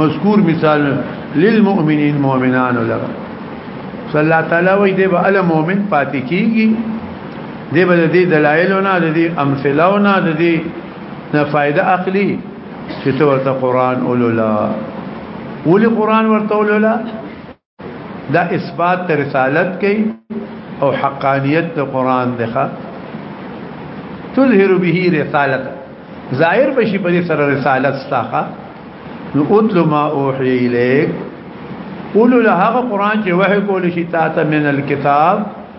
مذکور مثال للمؤمنین مؤمنان لرا صلی الله تعالی وی دی به ال مؤمن پاتې کیږي دی به د دلایل نه د دې امثله نه د دې نه فائدہ عقلی چې ته ورته قران اولولا ولې قران ورته اولولا دا اثبات ته رسالت کوي او حقانیت ته قران دی ښا تظهر به رسالت ظاهر بشي په سره رسالت ستاخه نو اتل ما اوحي اليك قول له هغه قران چې وحي کول شي تا ته من الكتاب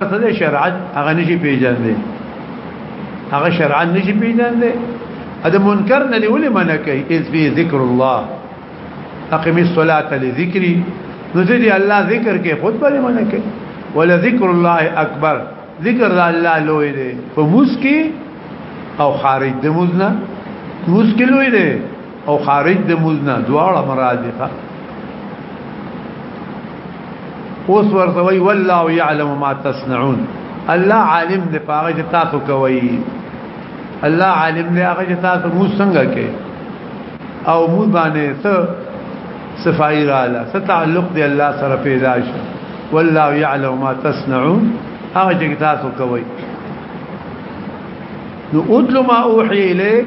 څه دې شرعت هغه نشي پیژندې هغه شرعت نشي پیژندې اده منکر نه ولې منع کوي اذ فی ذکر الله اقم الصلاه لذکری نو دې الله ذکر کې خود به منع کوي ولا ذکر الله اکبر ذکر الله لوی دی په موس کې او خارج د موس نه موس کې لوی دی او خارج د مزنا دواړه مرادفه اوس ورته وی والله يعلم ما تصنعون الله عالم دی پاره چې تاسو کوي الله عالم دی هغه چې تاسو مو څنګه کوي او مو باندې څه صفای رااله څه تعلق دی الله سره پیدا شو والله يعلم ما تصنعون هغه چې تاسو کوي نو اتلو ما اوحي اليك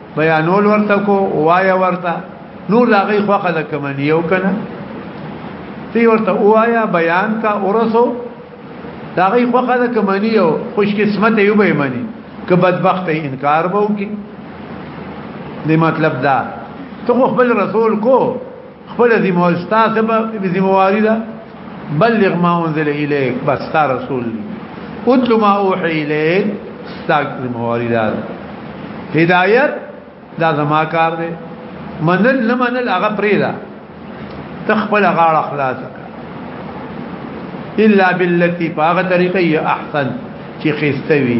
بیانول ورته کو وایا ورته نور دا غي خوخه د کمنی یو کنه تی ورته وایا بیان کا ورسو دا غي خوخه د کمنی یو خوش قسمت یو به منی که بدبخت انکار وو کی دی مطلب دا تو خپل رسول کو خپل ذمہ استاد به ذمہ واری ده بلغ ما انزل الیک بس تا رسول اتل ما اوحی الیک استاد ذمہ واری ده هدایت دا زما کار دی منل نه منل هغه پرې ده تخپل غاړه خلاص الا بالتي باغه طریقې احسن چې خستوي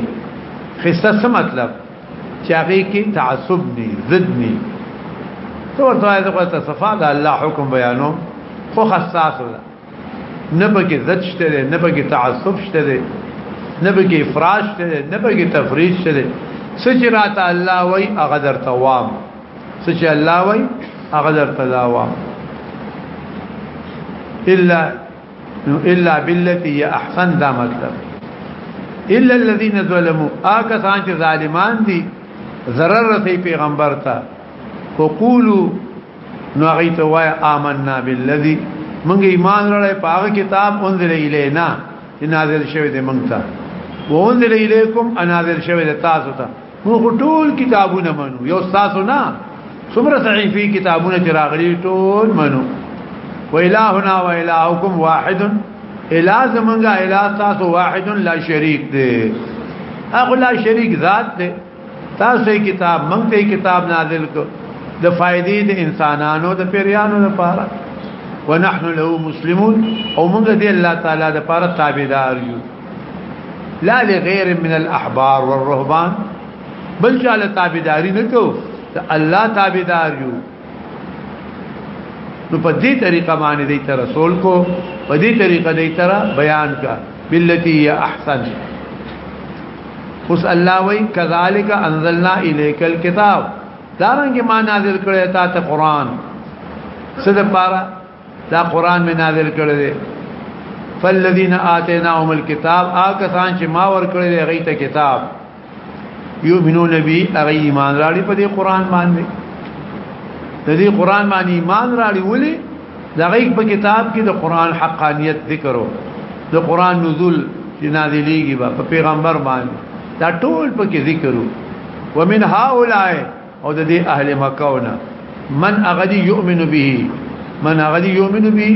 خسته څه مطلب چې هغه کې تعصب ني ضد ني تو ورته آیت خو ته صفا د الله حکم بیانو خو حساس ولا نه پکې ضد شته نه پکې تعصب شته نه پکې افراج شته نه پکې تفریج شته سچ رات الله وای هغه در توام سچ الله وای هغه در تلاوام الا نو الا بالتي هي احسن دا مطلب الا الذين ظلموا اګه سان چې ظالمان دي ضرر رسي پیغمبر ته وقولوا نو هغه ته وای آمنا بالذي موږ ایمان لرلې په هغه کتاب انزل الینا چې نازل شوی دی موږ ته وانزل الیکم انازل شوی دی تاسو ته موږ ټول کتابونه منو یو تاسو نه څومره صحیفي کتابونه چې راغلي ټول منو و الہنا و الہکم واحد الہ زمونږه الہ تاسو واحد لا شریک دی هغه لا شریک ذات دی تاسو کتاب مونږ ته کتاب نازل کو د فائدې د انسانانو د پیرانو لپاره ونحن له مسلمون او مونږ دې الله تعالی لپاره تابعدار یو لا لغیر من الاحبار والرهبان بل چاله تابعداري نه کو ته الله تابعدار یو نو په دې طریقه باندې دې تر رسول کو په دې طریقه دې تر بیان کا بلتی یا احسن اوس الله وی کذالک انزلنا الیک الكتاب دارنګ ما نازل کړی تا ته قران صد پارا دا قران می نازل کړی دی فالذین آتیناهم الكتاب آکسان چې ما ور کړی دی غیته کتاب یؤمنون به هغه ایمان راړي په دې قران باندې د دې قران باندې ایمان راړي ولي دا غیق په کتاب کې د قران حقانیت ذکرو د قران نزول چې نازلېږي په پیغمبر باندې دا ټول په کې ذکرو ومن هؤلاء او د دې اهل مکه ونه من اغدی یؤمن به من اغدی یؤمن به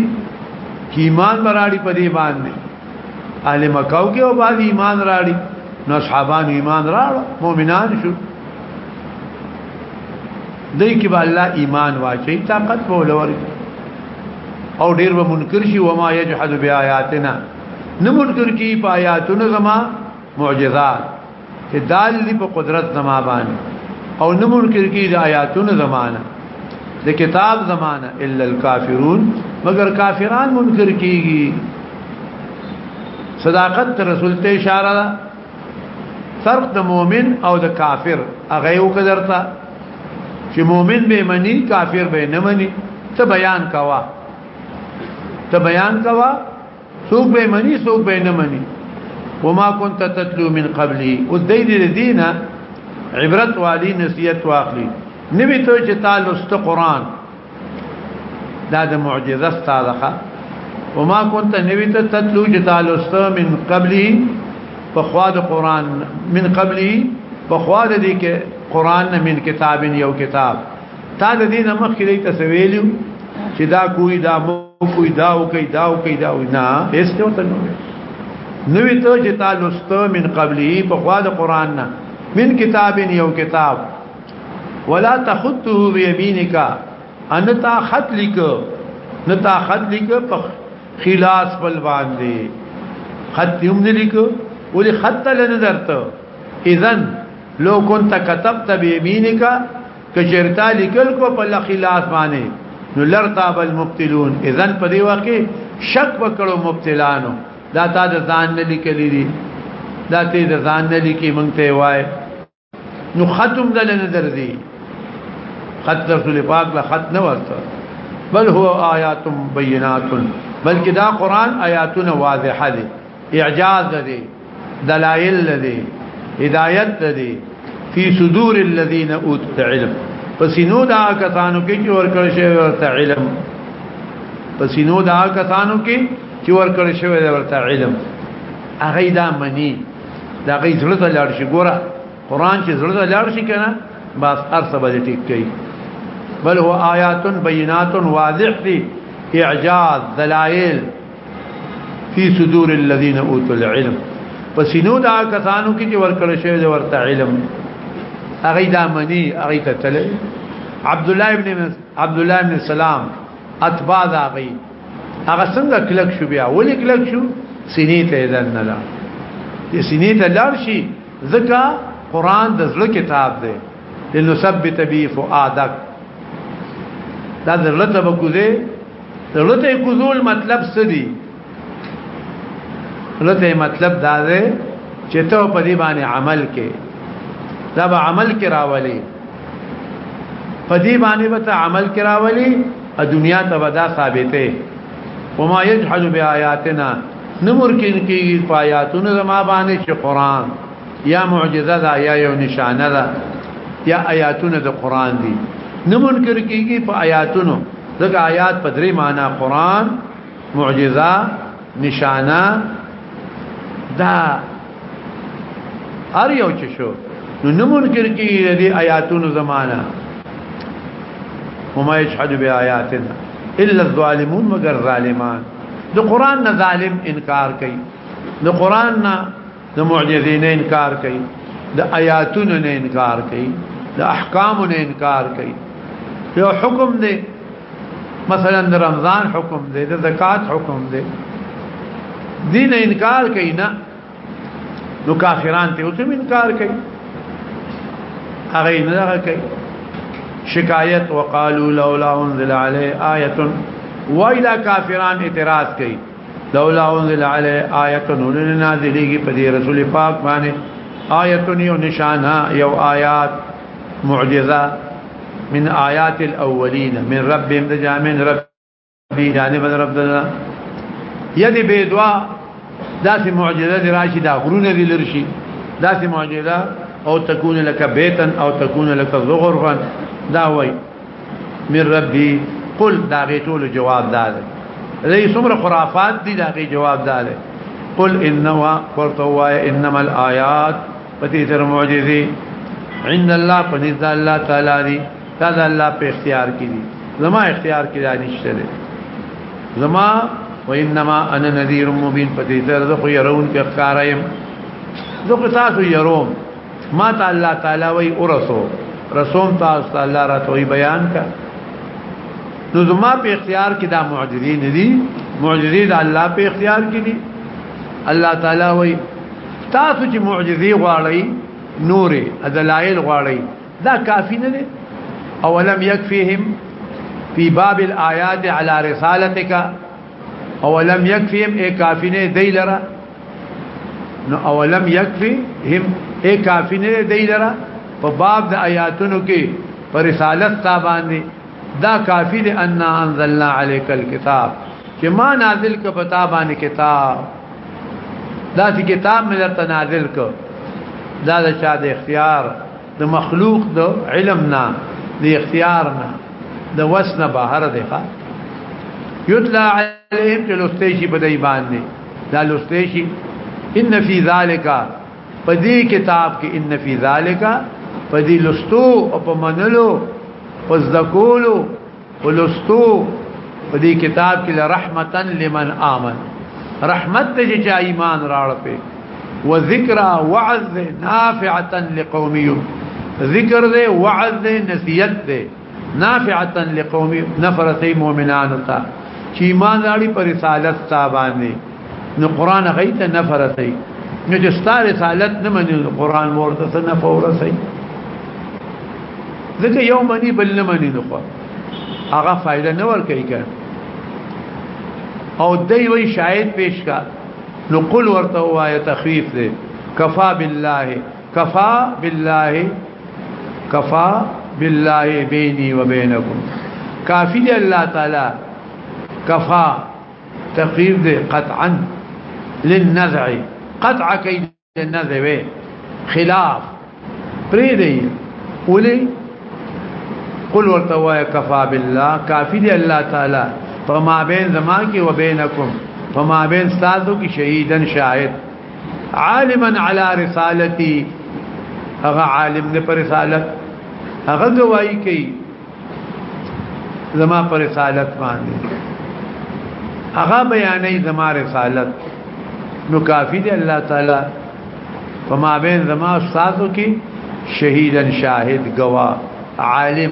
کی ایمان براړي په دې باندې اهل مکه او کې او باندې ایمان راړي نو اصحابان ایمان راړ مؤمنان شو دای کې به الله ایمان واچي طاقت به ولور او ډیر به منکر شي و ما یجحد بیااتنا نه منکر کی پایاتونه زما معجزات چې دال دی په قدرت زما باندې او نه منکر کی د آیاتونو زمانہ د کتاب زمانہ الا الكافرون مگر کافران منکر کیږي صداقت رسول ته اشاره ده فرق د مؤمن او د کافر هغه یو قدرته چې مؤمن به منی کافر به نه منی ته بیان کوا ته بیان کوا سوق به منی سوق به نه منی وما كنت تتلو من قبلي او د دې دینه عبرت والی نصیحت واخلي نبی ته چې تعالی است قران دا د معجزه ستاده وما كنت نبی ته تتلو چې تعالی است من قبلي په خوا د قران من قبلي په خوا د دې کې قران من کتاب یو کتاب تا د دې نه مخکې دی تاسو ویلو چې دا کوی دا مو کوی دا او کوي دا او کوي دا او نه هیڅ ته وته نه نوې ته چې تا لوست من قبلی په خوا د قران نه من کتاب یو کتاب ولا تخطه بيمينك ان تا خط لیک نه تا خط لیک په خلاص بل باندې خط هم نه لیک ولې خط لنه درته اذن لو كنت كتبت بيمينك کچرتا لیکل کو په لخلاص باندې نو لرتاب المبتلون اذن په دی واقع شک وکړو مبتلانو دا تا د ځان نه لیکلی دي دا ته د ځان نه لیکي مونږ ته وای نو ختم دل نه درځي خط رسول پاک لا خط نه ورته بل هو آیات بینات بلکې دا قران آیاتونه واضحه دي اعجاز دي دلائل لدی هدایت لدی فی صدور الذین اوت علم پسینو دا کسانو کې چې ورکړ شوی ورته علم پسینو دا کسانو کې چې ورکړ شوی ورته علم هغه دا منی دا غي زړه ته لاړ شي ګوره قران چې زړه ته لاړ شي کنه بس ارسه به ټیک کوي بل هو آیات بینات واضح دی اعجاز دلائل فی صدور الذین اوتوا العلم پسینو دا کسانو کې چې ورکړ شوی دی ورته علم هغه دا منی هغه ته تل عبد الله ابن عبد الله ابن سلام اتباع دا غي هغه څنګه کلک شو بیا ولې کلک شو سینې ته اذن نه لا سینې ته لار شي ځکه قران د زړه کتاب دی لنثبت به فؤادك دا درلته بکوزه درلته کوزول مطلب څه دی درلته مطلب دا دی چې ته په دې باندې عمل کې دا به عمل کې راولي په دې باندې به عمل کې راولي ا دنیا ته ودا ثابته وما يجحد بآياتنا نمر کې کې آیاتونه زما باندې چې قران یا معجزه ده یا یو نشانه ده یا آیاتونه د قران دي نه منکر کیږي په آیاتونو دغه آیات په درې معنی قران معجزه نشانه دا ار یو چې شو نو نه منکر کیږي د آیاتونو زمانہ وما يشهد بآياتنا الا الظالمون مگر ظالمان د قران نه ظالم انکار کوي د قران نه د معجزې نه انکار کوي د آیاتونو نه انکار کوي د احکامو نه انکار کوي یو حکم دی مثلا د رمضان حکم دی د زکات حکم دی دین انکار کوي نه نو کافران ته اوسم انکار کوي هغه نه هغه کوي شکایت وقالو لولا انزل علی آیه وایلا کافران اعتراض کوي لولا انزل علی آیت نور نازلیږي په دې رسول پاک باندې آیت یو نشانه یو آیات معجزه من آیات الاولین من رب د جامن رب دی جانب رب دنا یدی به دعا داسې معجزه دی راشي دا غرونه دی لرشي داسې معجزه او تكون لك بيتا او تكون لك زغرفا دا وای من ربي قل دا غي ټول جواب دار لې څومره خرافات دي دا غي جواب دار قل انما قرتوا انما الايات پتی تر معجزي عند الله پنځ الله تعالی دي دا الله په اختیار کې دي زما اختیار کې دا نشته دي زما وانما انا نذير مبين پتی تر زه خو يرون کې ښکارایم زه تاسو يروم ما ته الله تعالی وی ورسو رسوم تاسو ته الله را توي بیان کا نو زما په اختیار کې دا معجزې نه دي معجزې د الله په اختیار کې دي الله تعالی وی تاسو چې معجزې غواړئ نورې ادلایل غواړئ دا کافی نه دي اولم يكفيهم في باب الايات على رسالتك اولم يكفيهم اي کافی نه دی لره نو اولم یکفی هم اے کافی نه دی لرا په باب د آیاتونو کې پر رسالت تا باندې دا کافی دی ان انزلنا علیک الكتاب چې ما نازل ک په تا باندې کتاب دا چې کتاب مې درته نازل ک دا د چا د اختیار د مخلوق د علم نه د اختیار نه د وسنه بهر دی ښا یتلا عليهم چې لوستې شي په دای باندې دا لوستې شي ان فی ذالک په دې کتاب کې ان فی ذالک په دې لوستو او په منلو په ذکولو په لوستو په دې کتاب کې رحمتا لمن آمن رحمت دې چې ایمان راړ په وذکرا وعظ نافعه لقوم ذکر دې وعظ نصیحت دې نافعتا لقوم نفرتي مؤمنان تا چې ایمان لري پر رسالت تا باندې نو قران غیت نفرتي نو چې ستاره رسالت نه مني قران ورته څه نه فورسي ځکه یو منی بل نه منی نو هغه فائدہ نه ور کوي کړ او دوی وی شاهد پیش کا نو قل ورته وایا تخفیف دی کفا بالله کفا بالله کفا بالله بيني وبينكم کافی دی الله تعالی کفا تقریر دی قطعا للنزع قطع کی للنزع وی خلاف پری دی ولی قل ورتوا کفا بالله کافی دی الله تعالی فما بین زمان کی و بینکم فما بین ساتو کی شهیدن شاهد عالما على رسالتي هغه عالم نه پر رسالت هغه گواہی کوي زما پر رسالت باندې هغه بیانې زما رسالت نو کافی دی الله تعالی فما بین زما استادو کې شهیدن شاهد گوا عالم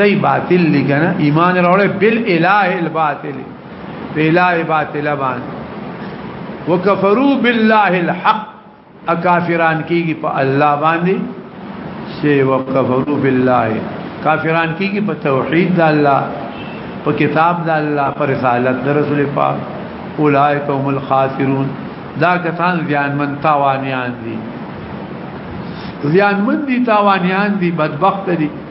دای باطل لګنه ایمان راوړې بل الہ الباطل الہ باطل باندې وکفروا بالله الحق اکافران کیږي په الله باندې سی وکفروا بالله کافران کیږي په توحید د الله په کتاب د الله پر رسالت د رسول پاک اولئک هم الخاسرون دا کسان ځان من تاوانیان دي ځان من دي تاوانیان دي بدبخت دي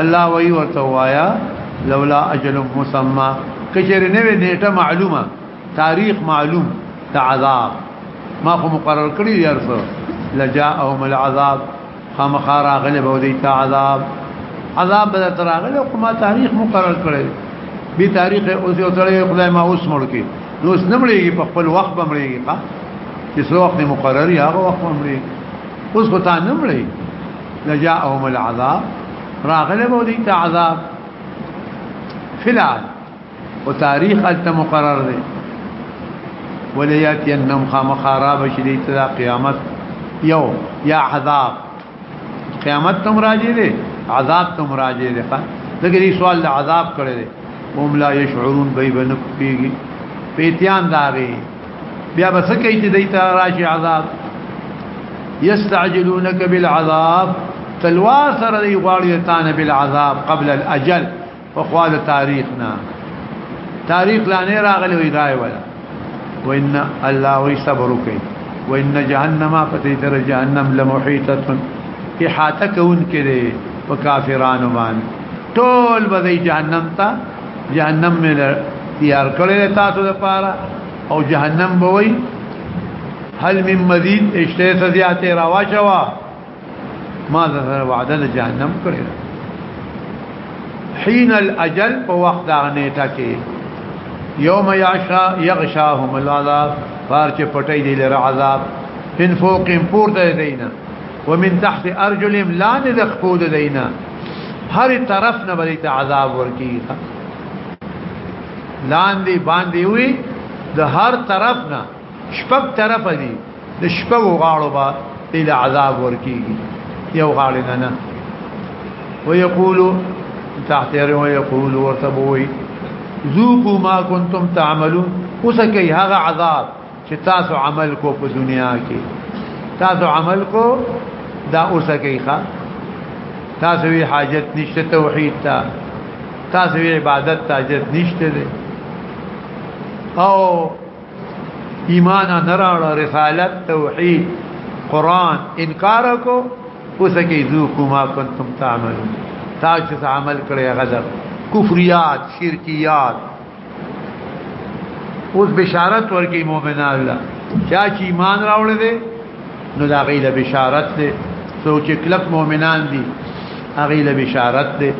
الله وی ورته وایا لولا اجل مسمى کچر نه وی نیټه معلومه تاریخ معلوم د عذاب ما خو مقرر کړی دی ارسو لجاءهم العذاب خامخارا غلب او دیت عذاب عذاب بدر تراغل او ما تاریخ مقرر کړی به تاریخ اوس یو تړی خدای ما اوس مړ کی نو اوس نمړیږي په خپل وخت بمړیږي ها چې څو وخت مقرري هغه وخت بمړي اوس خو تا نمړي لجاءهم العذاب راغله به دي عذاب فلال او تاریخ الته مقرر دی وليات ينم خام خراب شديد لا قيامت يو يا عذاب قيامت تم راجي دي عذاب تم راجي دي لکه دې سوال د عذاب کړي دي هم لا يشعرون بي بنفيږي پېتيان داري بیا بس کوي چې دای ته راشي عذاب یستعجلونک بالعذاب تلوا سره دی غواړي تانه بالعذاب قبل الاجل په خوا د تاریخنا تاریخ لا نه راغلی وی راي ولا وان الله وی صبر کوي وان جهنم پتی در جهنم لمحیطه احاطه کون کړي په کافرانو باندې ټول به جهنم ته جهنم مې تیار کړل تاسو لپاره او جهنم به وي هل من مزید اشته سزیات روا شوا ما ذره وعده جهنم کړی حين الاجل په وخت دا نیټه کې یوم یعشا یغشاهم العذاب فارچ پټی دی لر عذاب فن فوقهم پورته دینه ومن تحت ارجلهم لا ندخود دینا هر طرف نه بری ته عذاب ورکی لاندې باندې وي د هر طرف نه شپږ طرف دي د شپږ غاړو با الى عذاب ورکیږي یو غاړه نه نه ويقول تحت يرو ويقول ورتبوي ذوقوا ما كنتم تعملون وسكي هذا عذاب چې تاسو عمل کو په دنیا کې تاسو عمل کو دا اوسه کوي ښا تاسو وی حاجت نشته توحید ته تاسو وی عبادت ته حاجت نشته ده او ایمان نراړه رسالت توحید قران انکار کو اوسه کې ذوقوا ما کنتم تعملون تاسو عمل کړی غضب کفریات شرکیات اوس بشارت ورکی مؤمنان لا چا چې ایمان راوړل دي نو دا غي له بشارت دي سوچ کلک مؤمنان دي هغه له بشارت دي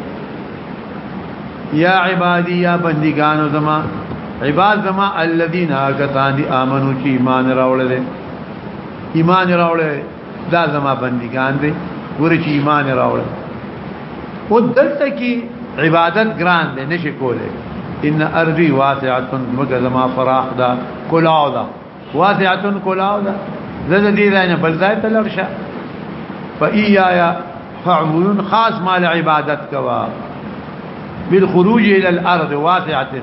یا عبادی یا بندگانو زما عباد زما الذين اغتان دي امنو چې ایمان راوړل دي ایمان راوړل دا زما بندگان دي ګور چې ایمان راوړل او دلته کې عبادت ګران دي نشي کولای ان ارضي واسعه مګه زما فراخ ده کلاو ده واسعه کلاو ده زه دې راینه بل ځای ته لړشه فايايا فاعبدون خاص مال عبادت کوا بالخروج الى الارض واسعه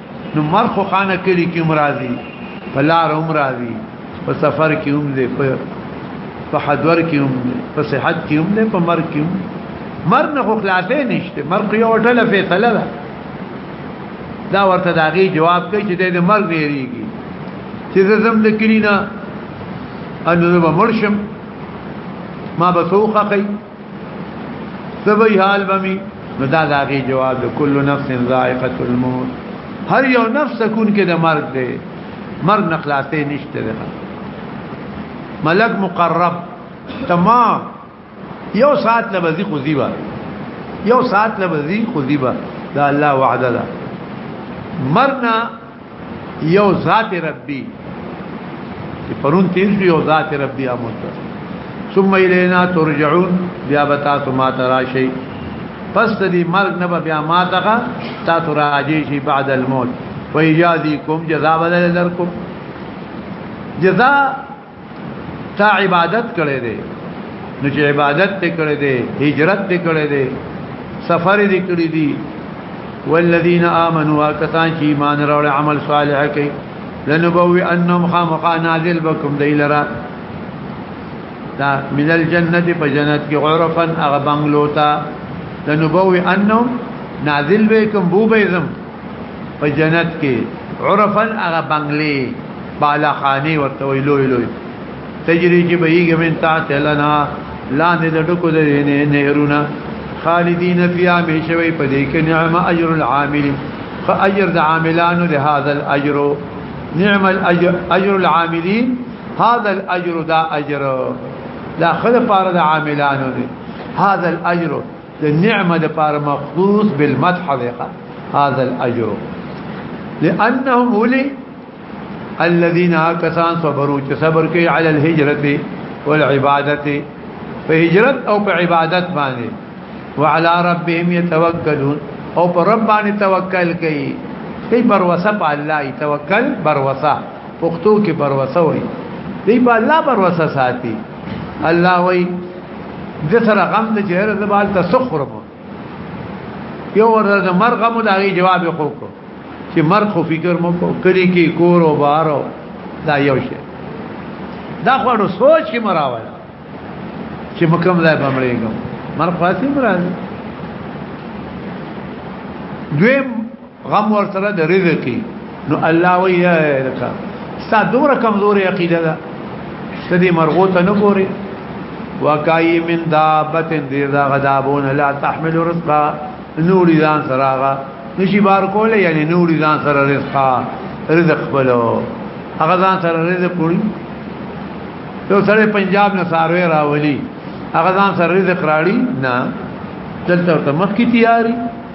نو مرخو خانه کلی کې مرادي په لار هم راځي په سفر کې هم دی په حضور کې هم دی په صحت کې هم دی په مرګ کې هم مرګ نه خو خلاصې نشته مرګ یو ټله فیصله ده دا ورته داغي جواب کوي چې د مرګ ویریږي چې زم د کلینا انو به مرشم ما به سوخه کوي سبي حال بمي نو دا داغي جواب د کل نفس ذائقه الموت هر یو نفس کون کې د مرګ دی مرګ نه خلاصې نشته ده ملک مقرب تمام یو ساعت لبزي خذيبه یو ساعت لبزي خذيبه دا الله وعده ده مرنا یو ذات ربی پرون تیر شو یو ذات ربی اموت ثم الینا ترجعون بیا بتا تو ما تراشی پس دی مرگ نبا بیا ما تغا تا تراجی شی بعد الموت ویجازی کم جزا بدل درکم جزا تا عبادت کړی دی نو چې عبادت ته کړی دی هجرت ته کړی دی سفر دې کړی دی والذین آمنوا کسان چې ایمان راوړ عمل صالح کوي لنبوي انهم خامقا نازل بكم دیلرا دا من الجنه په جنت کې غرفا اغه بنگلو تا لنبوي انهم نازل بكم بو بيزم په جنت کې عرفن هغه بنگلي بالا خاني ورته ویلو ویلو تجری چې بهیږي من تحت لنا لاندې د ډکو د نهرونه خالدین فی همیشوی په دې کې نعم اجر العامل فاجر د عاملانو د هذا الاجر نعم الاجر اجر العاملین هذا الاجر دا اجر دا خلف عاملانو دي هذا الاجر النعمه لپاره مخصوص بالمدح هذا الاجر لانهم ولي الذين كسان صبروا صبر كي على الهجره والعباده فهجرت او بعبادت باندې وعلى ربهم يتوكلون او پر رب باندې توکل کوي دی پر وسه په الله توکل پر وسه پښتو کې پر وسه وي دی په الله پر وسه ساتي الله وي د سره غم د جهر د بال تسخر مو یو ورځ مرغه مو دا جواب خو کو چې مرغ خو فکر مو کو کړي کې کور او بار دا یو شی دا خو نو سوچ کې مراوه چې مکم ځای بمړېږم مرغ فاصله مراد دویم غم ورسره د رزق نو الله وی لکه ستا دومره کمزوري عقیده ده ته دې مرغو ته نه ګوري وکای من دابت دې دا غدابون لا تحمل رزقا نوري ځان سراغه نشي بار کوله یعنی نوري ځان سره رزقا رزق بلو هغه ځان سره رزق کوي یو سره پنجاب نه ساروي راولي هغه ځان سره رزق راړي نه دلته ته مخ کی تیاری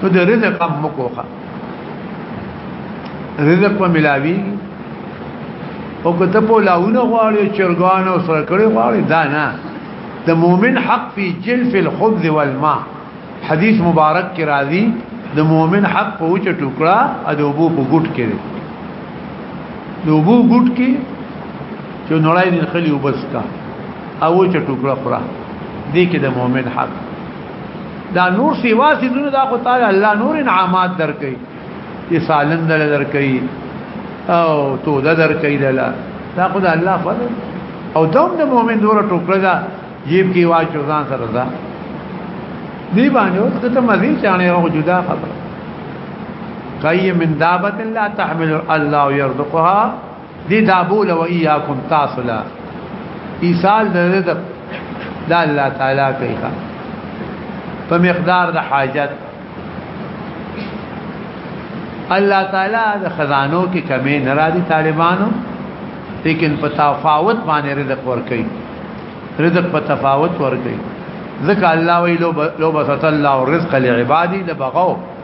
ته د رزق هم مکوخه رزق په ملاوي او کته په لاونه غواړي چرګان او سره کړي غواړي دا نه د مؤمن حق فی جلف الخبز والماء حدیث مبارک کې راځي د مؤمن حق په وچه ټوکړه ادوبو په ګټ کې دی دوبو ګټ کې چې نړۍ دې خلی وبس کا او وچه ټوکړه خورا دې کې د مؤمن حق دا نور سیوا سیدونه دا خو تعالی الله نور انعامات درکې چې سالم دل درکې او تو د درکې دلا دا خو دا الله فضل او دوم د مؤمن دور ټوکړه دا جیب کې واچو ځان سره دا دی باندې اوس ته مزي چانه او جدا خبر کای من دابت لا تحمل الله يرزقها دي دابول و اياكم تاسو لا ایصال د رزق د الله تعالی کوي په مقدار د حاجت الله تعالی د خزانو کې کمی نه را دي طالبانو لیکن په تفاوت باندې رزق ورکړي رزق په تفاوت ورکړي ذکر الله ویلو لو بسط الله رزق لعبادي لبغوا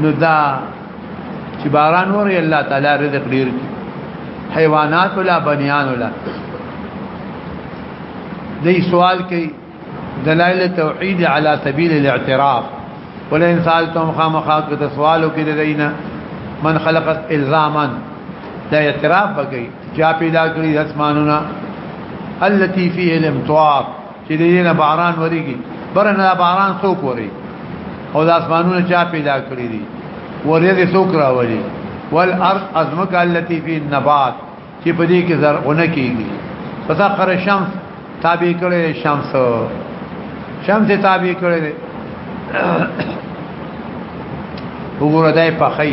نو دا چې باران وره الله تعالی رزق ډیر کی حیوانات ولا بنیان ولا دې سوال کوي دلائل توحید علی سبیل الاعتراف ولا انسان تم خامخات کو سوالو کې دینا من خلق الزاما دا اعتراف بګي چا پیدا کړی اسمانونه التي فيه الامطار چې دې نه باران وريږي برنه باران څوک وري او د اسمانونو چا پیدا کړی دي ورې دې څوک راولي والارض ازمک التي في النبات چې په دې کې زرغونه کیږي فسخر الشمس تابع کړي شمس شمس تابع کړي وګوره دای په خی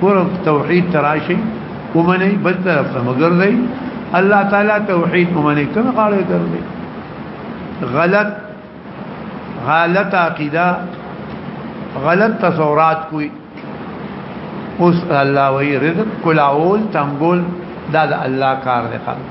ګور توحید تراشی ومني بل طرف ته مګرځي الله تعالی توحید ومني کوم غاړه ګرځي غلط غلط عقیده غلط تصورات کوي اوس الله وی رزق کلاول تنګول دا د الله کار دی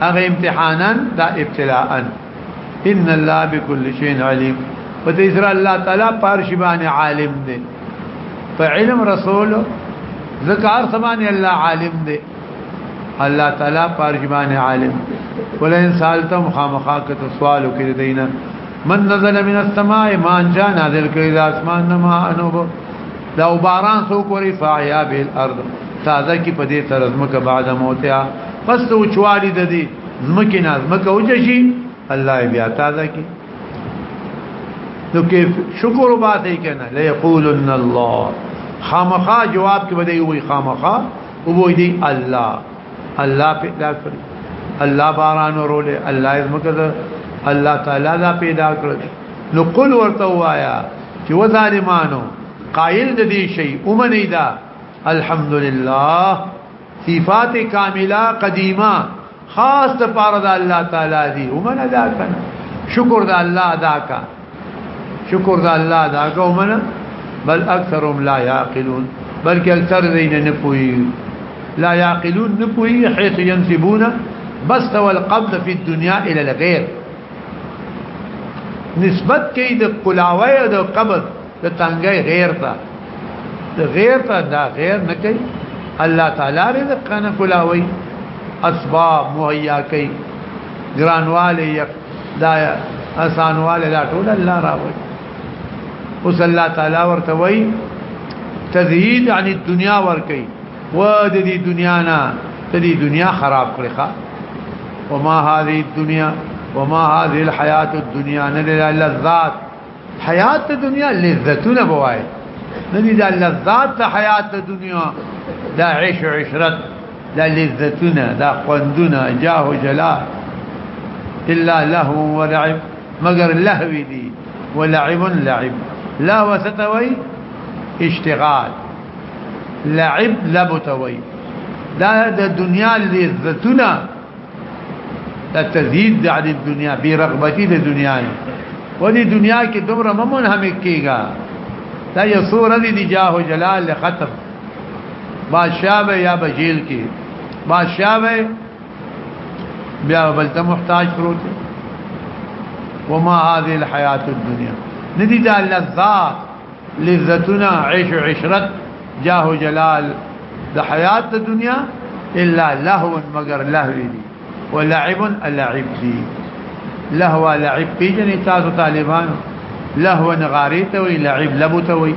هغه امتحانا دا ابتلاء ان الله بكل شيء عليم پدې سره الله تعالی پارشي باندې عالم دی په علم رسول ذکر سبحان الله عالم دی الله تعالی پارشي باندې عالم ولئن سالتم خامخا کته سوال وکړي دینه من نزل من السماء ما جاء نازل کړی د اسمان نه ما انو دا او باران سو کوي فایا بیل ارض تازه کی په دې سره زمکه بعد موتیا پس تو چوالی د دې زمکه نه زمکه وجشي الله بیا تازه کی نو کې شکر وباسي کنه لا یقولن الله خامخا جواب کې بده وي خامخا وبوي دي الله الله پیدا کړی الله باران ورولې الله زمکه ده الله تعالی دا پیدا کړ نو قل ورته وایا چې وظالمانو قائل د دې شی اومنه دا الحمدلله صفات کامله قدیمه خاص لپاره د الله تعالی دی اومنه دا کنه شکر د الله ادا کا شکر د الله دا قومنا بل اکثرهم لا يعقلون بلکې اکثر دین نه پوي لا يعقلون نه پوي حيث ينسبون بس والقبض في الدنيا الى الغير نسبت کې د کلاوی او د قبض د تنګي غیر ته د غیر ته دا غیر نه کوي الله تعالی رزق کنه کلاوی اسباب مهیا کوي ګرانواله دا اسانواله دا ټول الله راوي اوس الله تعالی ورته وای تزهید عن الدنيا ور کوي و د دې دنیا نه د دې دنیا خراب کړی ښا وما هذه الدنيا وما هذه الحياه الدنيا نه لذات حیات دنیا لذتونه بوای ندی دا لذات حیات دنیا دا عیش و عشرت دا لذتونه دا خوندونه جاه و جلال الا له و لعب مگر لهوی دی و لعب لعب لا و ستوی اشتغال لعب لبتوی دا د دنیا لذتونه دا تزهید د علی دنیا بی رغبتی د دنیا نه و دې دنیا کې دومره ممن هم کېږي دا یو سور دې دی جاه او جلال ختم بادشاہ به یا بجیل کې بادشاہ به بیا بل ته محتاج پروت وما هذه الحیات الدنیا ندی دا لذات لذتنا عيش عشرت جاه جلال د حیات د دنیا الا لهو مگر لهو دی ولعب اللعب دی لهو لعب پیجنې تاسو طالبان لهو نغاری ته وی لعب لبو ته وی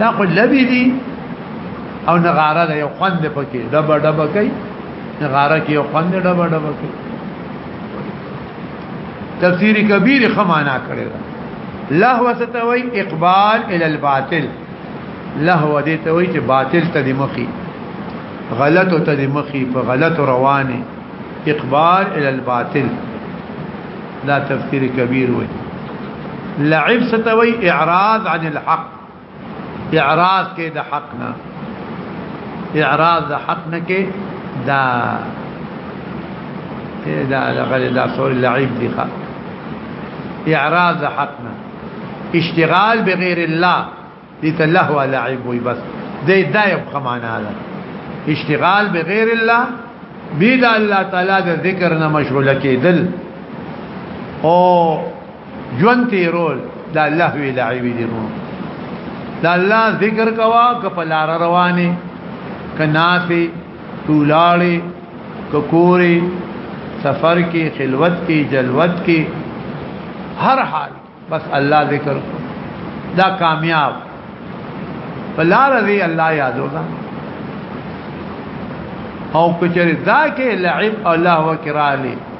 دا خو لبی دی او نغاره ده یو خوند پکې ډبه ډبه کوي نغاره کې یو خوند ډبه ډبه کوي تفسیر کبیر خمانا کړی دا لهو ستوي اقبال ال الباطل لهو دې ته وایي چې باطل ته د مخي غلط ته د مخي په غلط رواني اقبال ال الباطل لا تفسیر کبیر وایي لعب ستوي اعراض عن الحق اعراض کې د حق نه اعراض د حق نه کې دا دا غلی دا سور لعیب دی خوا اعراض د حق نه اشتغال بغیر الله دې ته لهو لعیب وي بس دې دا یو خمانه ده اشتغال بغیر الله بيد الله تعالی د ذکر نه مشغوله کېدل او ژوند تیرول دا الله وی لعیبی دی نو دا الله ذکر کوا که په لار رواني که ناسي تولاړي که کوري سفر کې خلوت کې جلوت کې هر حال بس الله ذکر دا کامیاب فلار دی الله یادو دا او کچری دا کې لعب الله وکرالی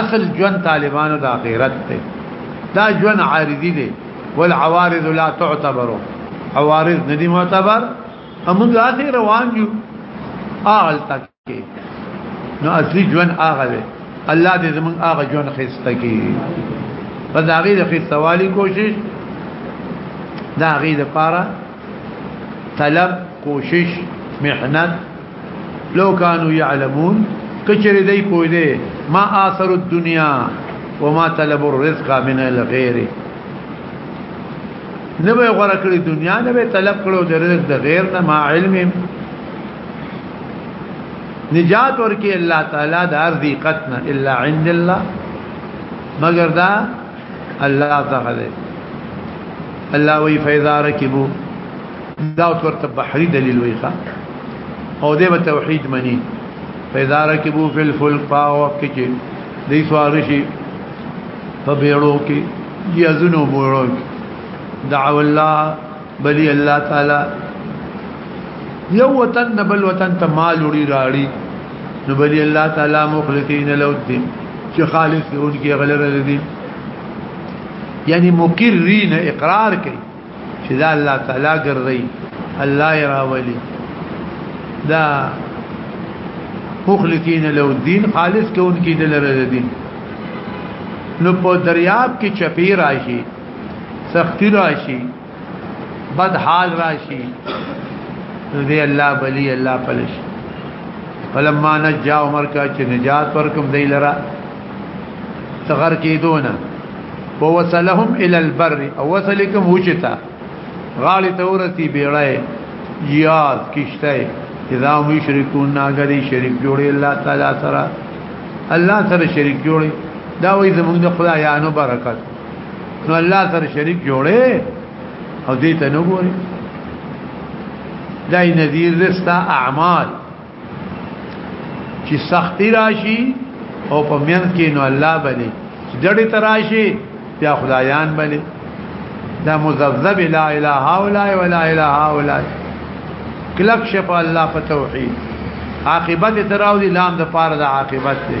اصل جون طالبانو د اخرت ته دا جون عارضی دی والعوارض لا تعتبر عوارض ندی معتبر امون ذاته روان یو اغل تک نو اصلي جون اغه دی الله دې زمون اغه جون خسته کی په دا غي د خستوالي کوشش دا غي د پاره طلب کوشش محنت لو كانوا يعلمون کچری دی پوی دی ما آثر الدنيا وما طلب الرزق من الغير نبه غره کړی دنیا نبه طلب کړو د رزق د غیر نه ما علم نجات ورکی الله تعالی د ارضی قتنا الا عند الله مگر دا الله تعالی الله وی فاذا ركبوا دا ورته بحری دلیل وی ښا او دې توحید منی فاذا ركبوا في الفلك فاو کې دې سوارشي په بیړو کې یزنو بیړو دعوا الله بلی الله تعالی یو وطن نه بل وطن ته مال وړي راړي نو بلی الله تعالی مخلصین له الدين چې خالص اونکي غلره دي یعنی مقرین اقرار کوي چې دا الله تعالی ګرځي الله يراولي دا مخلصین له الدين خالص کوونکی دلره دي نو په دریاب کې چپی راشي سختی راشي بد حال راشي نو دی الله بلی الله پلش فلما نجا عمر کا چې نجات ورکم دی لرا تغر کیدونه ووصلهم الى البر او وصلکم وچتا غالی تورتی بیړای یاد کشته اذا مشرکون ناګری شریک جوړي الله تعالی سره الله سره شریک جوړي دا وې زمونږ خدایانو برکت نو الله سره شریک جوړې او دې ته نو ګوري دای نذیر رستا اعمال چې سختی راشي او په میان کې نو الله بلې جړې تراشي یا خدایان بلې دا مذذب لا اله الا الله ولا اله الا الله کلک شپ الله په توحید عاقبت تراو دي لام د پاره د عاقبت دی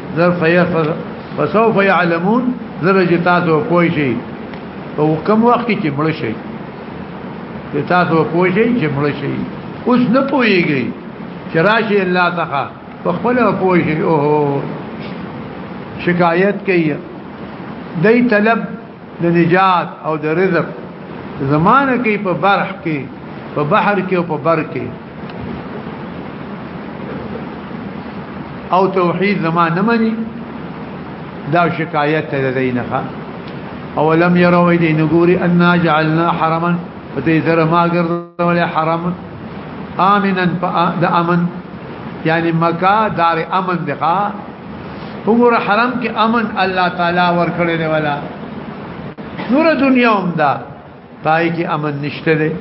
زر فیفر فسوف يعلمون زر چې تاسو پوه شئ او کوم وخت کې مړ شئ چې تاسو پوه شئ چې مړ شئ اوس نه پوهیږئ چې راشي الله تعالی په خپل پوه شئ او شکایت کوي دای طلب د نجات او د رزق زمانه کې په برح کې په بحر کې او په بر کې او توحید زمانه مني دا شکایت ته دینه او لم يروا ايدي نغوري ان جعلنا حرما فدې تر ما ګرځول حرم امنا د امن یعنی مکه دار امن دغه وګوره حرم کې امن الله تعالی ورکړی دی ولا نور دنیا هم دا پای کې امن نشته دی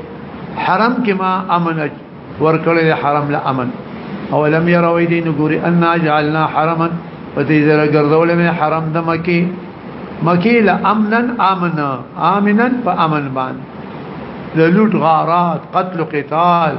حرم کې ما امن ورکړی دی حرم لا امن او لم يروا دین ګوري ان جعلنا حرما پدې زره ګرځول مې حرم د مکی مکی لا امنن امنا امنن په امن باندې لوټ غارات قتل قتال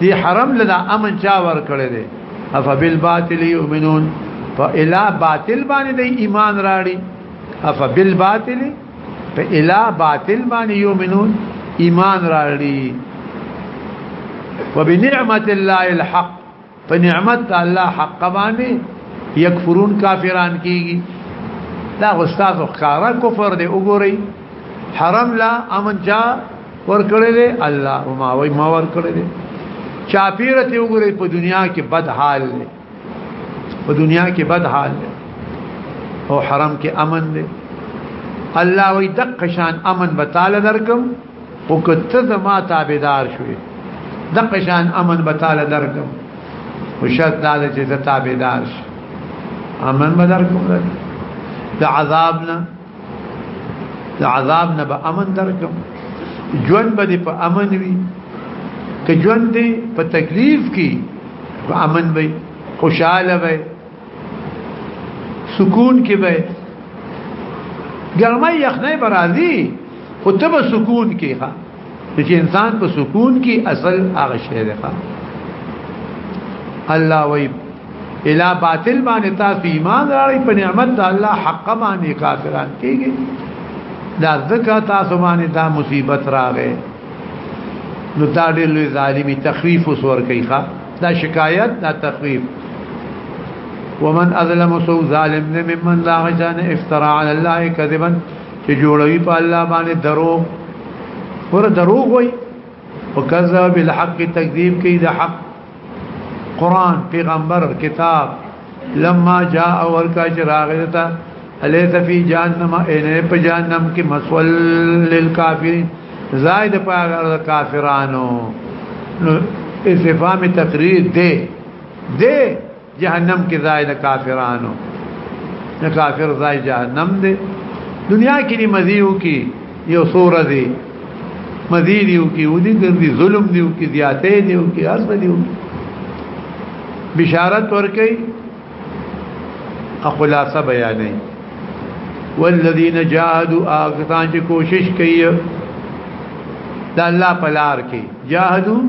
دی حرم لدا امن چا ور کړی دی افا بالباطل یؤمنون فإلا باطل باندې دی ایمان راړي افا بالباطل فإلا باطل باندې یؤمنون ایمان راړي وبنعمت الله الحق په نعمت الله حق باندې یکفرون کافران کیږي دا استاد خارا کفر دی وګوري حرم لا امن جا ور کړی دی الله او ما وای ما ور کړی دی چاپیره ته وګوري په دنیا کې بد حال دی په دنیا کې بد حال دی او حرم کې امن دی الله وای دقشان امن بتاله درکم او کته زما تابعدار شوي د قشان امن به تعالی درکم او شرط دا چې زه تابعدار شم امن به درکم د عذاب نه د عذاب نه به امن درکم ژوند به په امن وي که ژوند په تکلیف کې په امن وي خوشاله وي سکون کې به ګرمه یخنه برازي خو ته به سکون کې ښه چې انسان په سکون کې اصل هغه شی دی ښه الله وی الا باطل باندې تاسو ایمان راړی په نعمت د الله حق باندې کافران کېږي دا ځکه تاسو باندې دا مصیبت راغې نو دا ډېر لوی ظالمي تخفیف وسور کوي ښه دا شکایت دا تخویف ومن اظلم سو ظالم نه ممن لا غشان افترا علی الله کذبا چې جوړوي په الله باندې درو ور درو وي وکذب بالحق تکذیب کوي د حق قران پیغمبر کتاب لما جاء ورکا چراغتا الیس فی جهنم اینه په جهنم کې مسول للکافرین زائد پاغه کافرانو نو استفهام تقریر دی دی جهنم کې زائد کافرانو نه کافر زائد جهنم دی دنیا کې دی مزیو کې یو سور دی مدی دیو کی ودی ګندی ظلم دیو کی زیاته دیو کی اس دیو بشارت ورکی خلاصه بیانې والذین جاهدوا اغتان چې کوشش کوي د الله په لار کې جاهدوا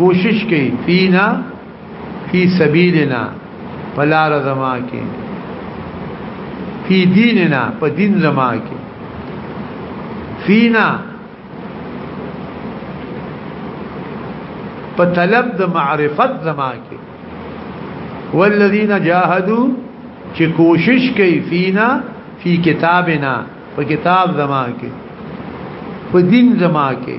کوشش کوي فینا فی سبیلنا پلار زما کې فی دیننا په دین زما کې فینا په طلب د معرفت زما کې والذین جاهدوا چې کوشش کوي فینا فی کتابنا په کتاب زما کې په دین زما کې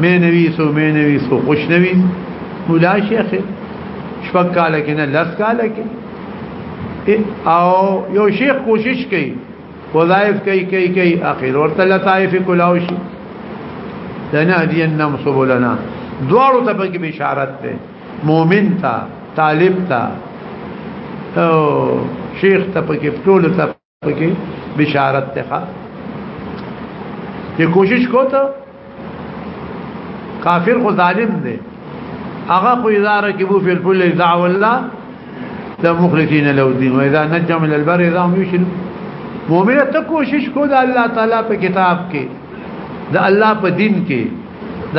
مې نوي سو مې نوي سو خوش نوي مولا شیخ شپږ کال کې نه لس کال کې او یو شیخ کوشش کوي وظایف کوي کوي کوي اخر ورته لطائف کولاو شي لنا دي النم سبولنا دوارو ته په کې بشارت ده مؤمن تا طالب تا او شیخ ته په کې ټول ته کې بشارت ته ښه کوشش کو ته کافر خو ظالم دی هغه خو اداره کې بو فل فل دعو الله د مخلصین له دین و اذا نجم من البر اذا هم یشرک مؤمن ته کوشش کو د الله تعالی په کتاب کې د الله په دین کې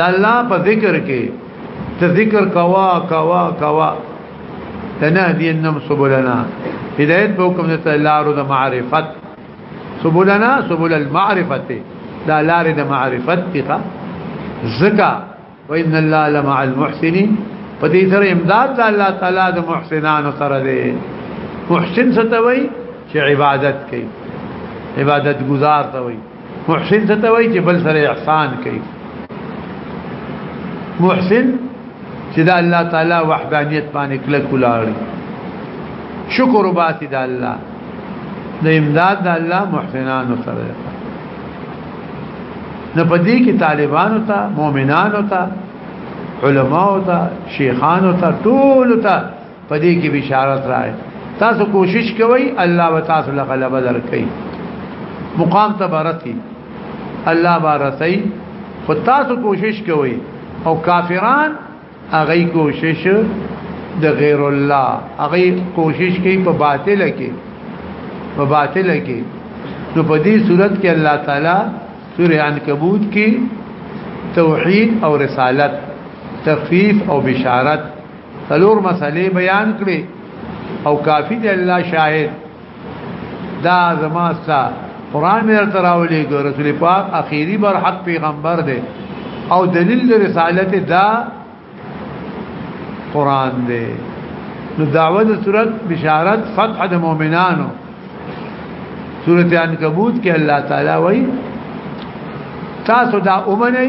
د الله په ذکر کې ته ذکر کوا کوا کوا لنهدينهم سبلنا هدايت بوکم د لارو د معرفت سبلنا سبل المعرفت دا لار د معرفت ته زکا وان الله لمع المحسنين په دې سره امداد د الله تعالی د محسنانو سره دی محسن ستوي چې عبادت کوي عبادت گزار ته وي محسن څه ته وایي چې بل سره احسان کوي محسن چې د الله تعالی وحدانیت باندې کله کولاړي شکر وباسي د الله د امداد د الله محسنانو سره نه پدې کې طالبانو ته مؤمنانو ته علماو ته شیخانو ته ټول ته په دې کې بشارت راغی تاسو کوشش کوئ الله به تاسو له غلبه درکړي مقام ته برتی الله بارتی خو تاسو کوشش کوئ او کافران هغه کوشش د غیر الله هغه کوشش کوي په باطل کې په باطل کې نو په دې صورت کې الله تعالی سورہ عنکبوت کې توحید او رسالت تخفیف او بشارت څلور مسلې بیان کړې او کافی دی الله شاهد دا زما ستا قران مې تراولې ګو رسول پاک اخیری بر حق پیغمبر دی او دلیل د رسالت دا قران دی نو دعوه د صورت بشارت فتح د مؤمنانو سورته عنکبوت کې الله تعالی وایي تاسو دا اومنئ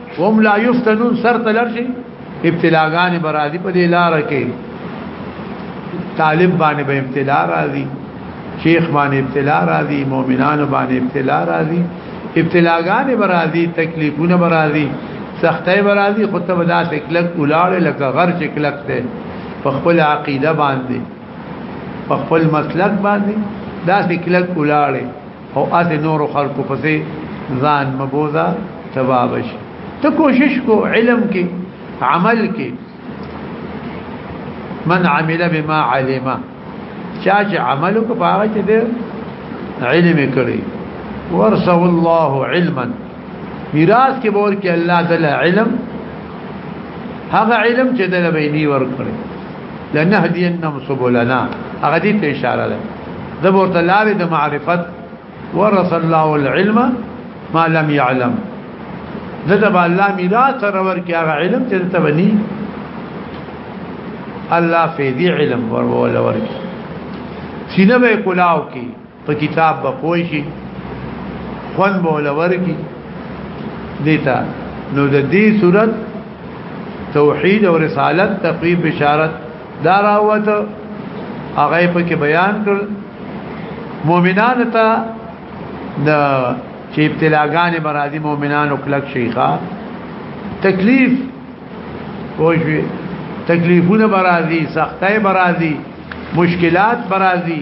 هم لا یفتنون سر تلرشي ابتلاګان برادي په دې لار کې طالب باندې به ابتلا راځي شیخ باندې ابتلا راځي مؤمنان باندې ابتلا راځي ابتلاګان برادي تکلیفونه برادي سختۍ برادي خو ته ودا تکلک ولاړ لکه غر چې کلک ده په خپل عقیده باندې په خپل مسلک باندې دا تکلک ولاړ او از نور خلق پسې ځان مبوزا تبابش ته کوشش کو علم کې عمل کې من عمل بما علم چا چې عمل کو پاره چې دې علم کړی ورثه الله علما میراث کې بور کې الله تعالی علم هغه علم چې دل به ني ور کړی لنهدینهم سبلنا هغه دې ته اشاره ده د ورته لارې د معرفت ورث الله العلم ما لم يعلم دته به الله میراث ورور کې هغه علم چې ته بني الله فی ذی علم ورور ورکی سینه به کلاو کی په کتاب به پوي شي خوان به ولور کی دیتا نو د دې صورت توحید او رسالت تقریب بشارت دا راوته هغه په کې بیان کړ مؤمنان ته د چې ابتلاګان برادي مؤمنانو کلک شيخه تکلیف وشي تکلیفونه برادي سختۍ برادي مشکلات برادي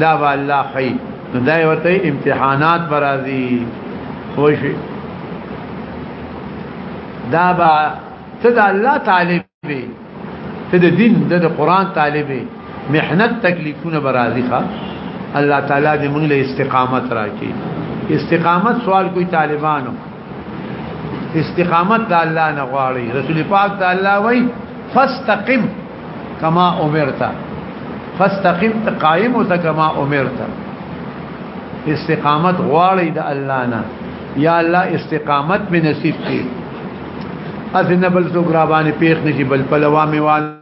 دا به الله خی نو دا یو ته امتحانات برازي خوشي دا به ته د الله طالب وي ته د دین د قران طالب وي محنت تکلیفونه برازي ښا الله تعالی دې موږ له استقامت راکړي استقامت سوال کوئی طالبانو استقامت د الله نه غواړي رسول پاک د الله وای فاستقم کما امرت فاستقم قائم کما امرت استقامت غواړي د الله نه یا الله استقامت می نصیب کړي اذن بل زګرابان پیخ نشي بل پلوامي وال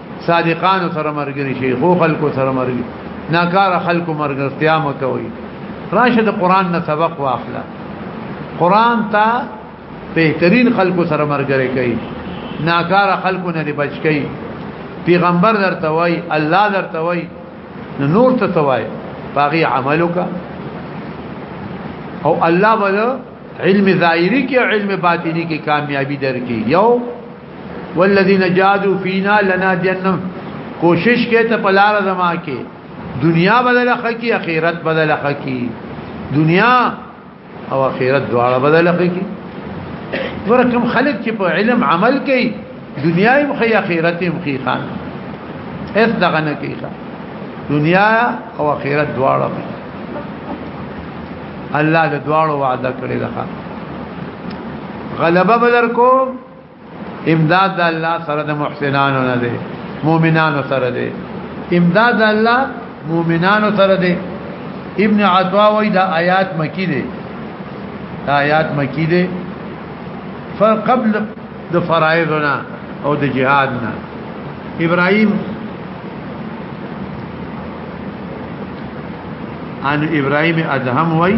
صادقانو سره مرګري شي خو خلکو سره مرګري ناکاره خلکو مرګرتیا مکوي راشه د قران نه سبق واخلا قران ته بهترین خلکو سره مرګري کوي ناکاره خلکو نه بچ کوي پیغمبر درته وای الله درته وای نور ته توای باغی عملو کا او الله بل علم ظاهری کې علم باطنی کې کامیابی درکې یو والذین جادو فینا لنا جنم کوشش کې ته پلار زما کې دنیا بدل خکی اخرت بدل خکی دنیا او اخرت دواړه بدل خکی ورکم خلق چې په علم عمل کوي دنیا یې مخې اخرت یې مخې خان اس دغه نه کوي دنیا او اخرت دواړه الله د دواړو وعده کړی ده غلبه بدر کوم امداد د الله سره د محسنانو نه دی مؤمنانو سره دی امداد الله مؤمنانو سره دی ابن عطا وای دا آیات مکی دی دا آیات مکی دی فقبل د فرایضنا او د جهادنا ابراهيم ان ابراهيم ادهم وای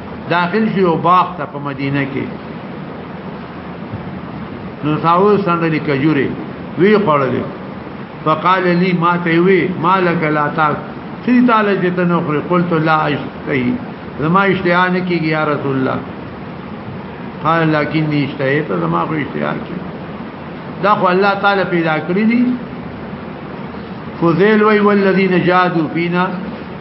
داخل شو یو باغ ته په مدینه کې نو ساو سندلې کجوري وی خړلې فقال لي ما ته وی مالک لا تا سي تعالی چې ته نو خوري قلت لا اشتهي زما اشتها نه کیږي یا رسول الله قال لكني اشتهيت زما خو اشتها کی دا خو الله تعالی پیدا کړی دي فذيل وی والذین جادو فینا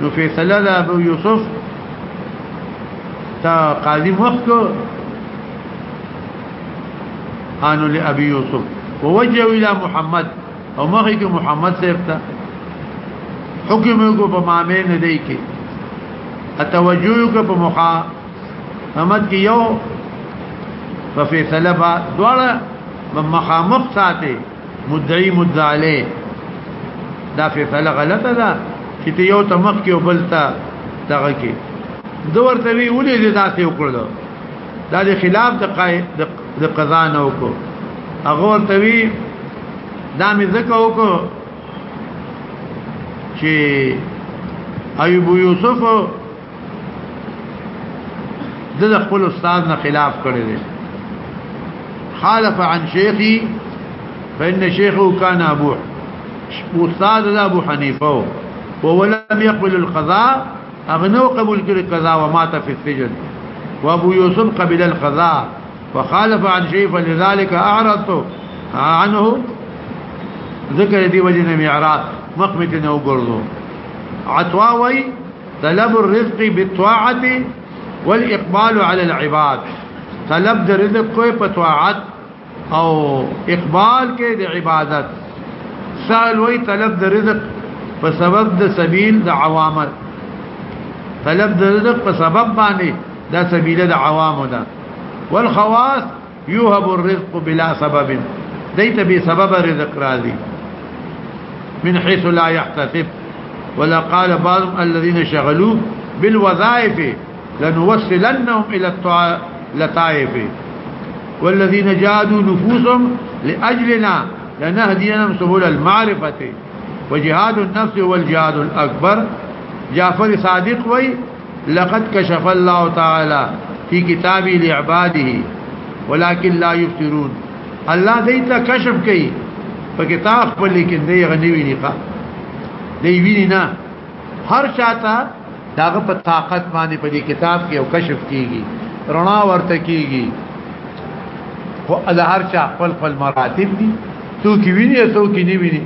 نو فیصله د ابو یوسف تا قاضي وخت کو انو لابي یوسف ووجه الى محمد او مخه کې محمد صاحب ته حکم کو په مامې نه دی کې اتوجه کو په مخا محمد کې یو په فیصله با دواړه مخامخ ساته مدعی مدعلی دا فیصله غلطه ده چې ته یو ته مخ کې او بل ته دغه کې د ورته وی ولې دې داسې وکړلو دا د خلاف د قاعده د قضا نه وکړو هغه ورته وی دا مې ځکه وکړو چې ایوب یوسف د خپل استاد نه خلاف کړی دی خالف عن شیخي فإن شیخه كان ابو استاد د ابو حنیفه ولم يقبل القضاء اغنو قبول کړي قضا ومات في السجن وابو يوسف قبل القضاء وخالف عن شيء فلذلك اعرضت عنه ذکر دی وجنه میعرات مخمتنه وګرځو عطوا وای طلب الرزق بالطاعه والاقبال على العباد طلب د رزق کوی په طاعت او اقبال کې د عبادت سال وی طلب د رزق په سبب د سبیل د عوامت طلب د رزق په سبب باندې دا سبیل د عوامو ده والخواص يوهب الرزق بلا سبب ديت بسبب سبب رزق راضي من حيث لا يحتسب ولا قال بعض الذين شغلوا بالوظائف لنوصلنهم الى اللطائف والذين جادوا نفوسهم لأجلنا لنهدينهم سبل المعرفة وجهاد النفس والجهاد الأكبر جعفر صادق وی لقد كشف الله تعالى في كتابه لعباده ولكن لا يفترون الله دې ته کشف کوي په کتاب په لیکن دې غنی ویني ښا دې ویني نه هر چاته داغه په طاقت باندې په دې کتاب کې او کشف کیږي رڼا ورته کیږي خو د هر چا خپل خپل مراتب دي څوک ویني څوک نه ویني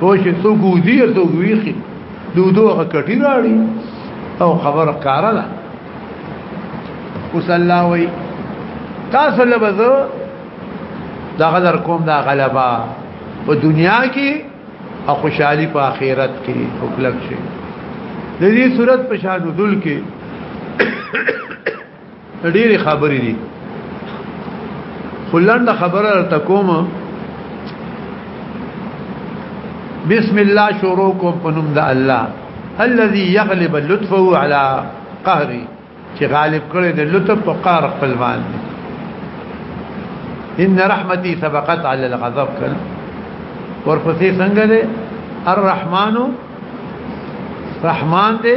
کوشش څوک ودی څوک ویخي دودو هغه کټی راړي او خبر کار ده اوس الله وی تاسو له بزو دا غدر کوم دا غلبا په دنیا کې او خوشحالي په آخرت کې وکړل شي د دې صورت په شان ذل کې ډېری خبرې دي خلند خبره ته کوم بسم الله شروع کوم په نوم د الله الذي يغلب لطفه على قهري چې غالب کړي د لطف په قهر خپل باندې ان رحمتي سبقت على الغضب کړ ورپسې څنګه ده الرحمن رحمان دې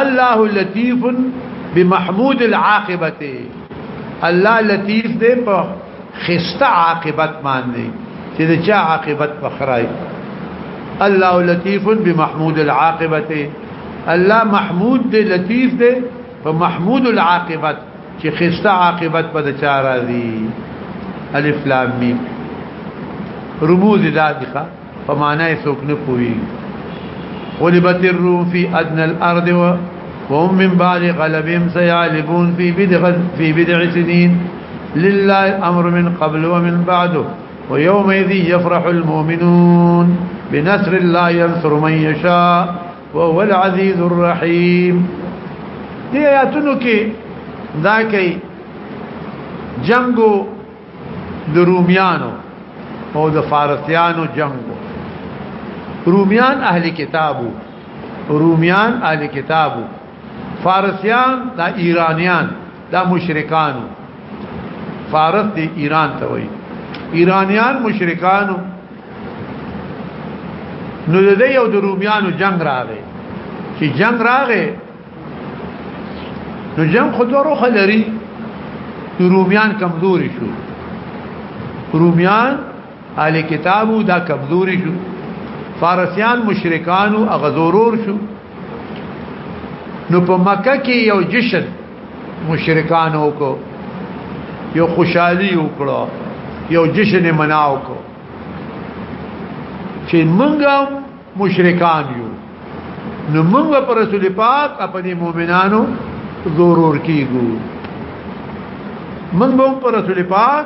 الله لطيف بمحمود العاقبته الله لطيف دې په خسته عاقبت باندې چې د چا عاقبت بخرای الله لطيف بمحمود العاقبته الله محمود دې لطيف دې په محمود العاقبت چې خسته عاقبت په چا راځي الف لام میم رموز ذاتخه په معنی څوک نه غلبت الروم في ادنى الارض وهم من بعد غلبهم سيعلبون في بدع في بدع سنين لله الامر من قبل ومن بعد ويومئذ يفرح المؤمنون بنصر الله ينصر من يشاء وهو العزيز الرحيم دي آیاتونو کې دا جنگو د رومیانو او د فارسیانو جنگ رومیان اهل کتابو رومیان اهل کتابو فارسیان دا ایرانیان دا مشرکانو فارس دی ایران ته وای ایرانیان مشرکانو نو د دې او د رومیانو جنگ راغی چې جنگ راغی نو جنگ خود وروخه لري رومیان کمزوري شو رومیان اهل کتابو دا کمزوري شو فارسیان مشرکانو اغزورور شو نو په مکه کې یو جشن مشرکانو کو یو خوشحالي وکړو یو جشن مناو کو چې منګه مشرکان یو نو موږ پر رسول پاک خپل مؤمنانو ضرور کیګو موږ هم پر رسول پاک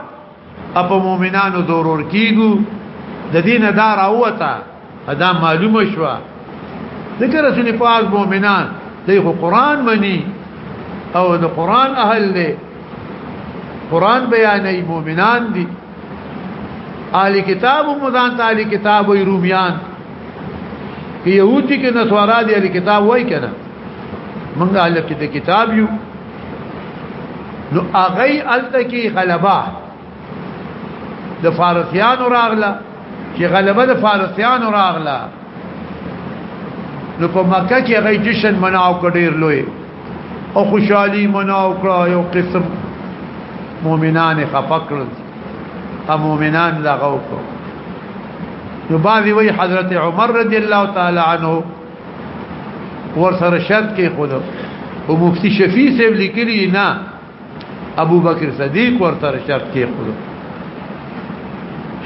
خپل مؤمنانو ضرور کیګو د دین دار اوتا ادا معلومه شو ذکر رسول پاک مؤمنان دغه قران منی او د قران اهل له قران بیانې مؤمنان دي اهل کتاب مدان ته اهل کتاب وي روميان که يهودي کې نصارا دي اهل کتاب وای کنه موږ اهل کتاب یو نو اغي التکی غلبا د فارسیانو راغله چې غلبه د فارسیانو راغله نو په مکه کې هغه جشن مناو کډیر لوی او خوشحالي منا وکړه یو قسم مؤمنان خفقل ا مؤمنان لغو کو نو باندې وی حضرت عمر رضی الله تعالی عنہ ور سره شرط کې خود او مفتی شفیع سیب لیکلی نه ابو بکر صدیق ور سره شرط کې خود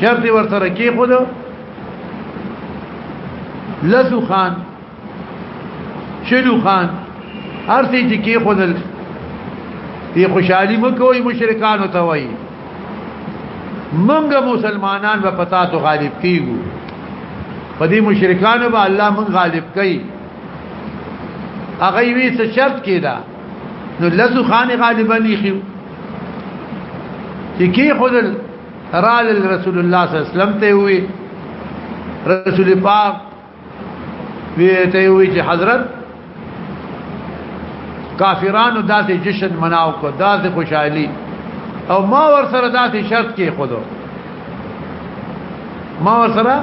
شرط ور سره کې خود لذو خان شنو خان هر څه چې کې خودل یې خوشحالي مکوې مشرکانو ته وایي منګه مسلمانان به پتا ته غالب کیږو په دې مشرکانو به الله من غالب کوي هغه وی څه شرط کیدا نو لزو خان غالبا یخیو چې کې خودل رال رسول الله صلی الله علیه وسلم ته وی رسول پاک وی ته وی چې حضرت کافرانو داسې جشن مناو کو داسې خوشحالي او ما ور سره داسې شرط کې خودو ما ور سره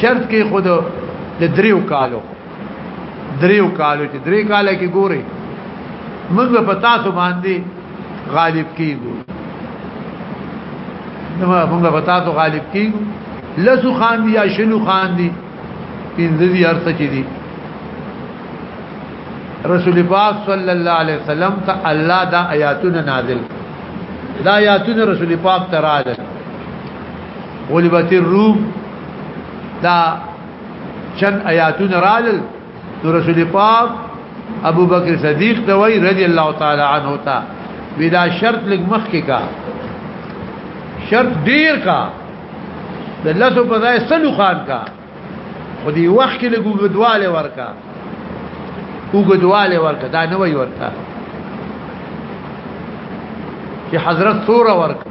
شرط کې خودو د دریو کالو دریو کالو چې درې کاله کې ګوري موږ په تاسو باندې غالب کیږو نو موږ په تاسو غالب کیږو لسو خان دی یا شلو خان دی پنځه دی ارڅ چي دي رسول پاک صلی الله علیه وسلم ته الله دا آیاتونه نازل دا آیاتونه رسول پاک ته راغل غلبت الروم دا چن آیاتونه راغل نو رسول پاک ابو بکر صدیق ته وای رضی الله تعالی عنہ تا ودا شرط لګ مخ کې کا شرط ډیر کا د لاسو په ځای سلو خان کا خو دی وخت کې لګو غدواله ورکا او غدواله ورکا دا نه وای ورته چې حضرت سوره ورکا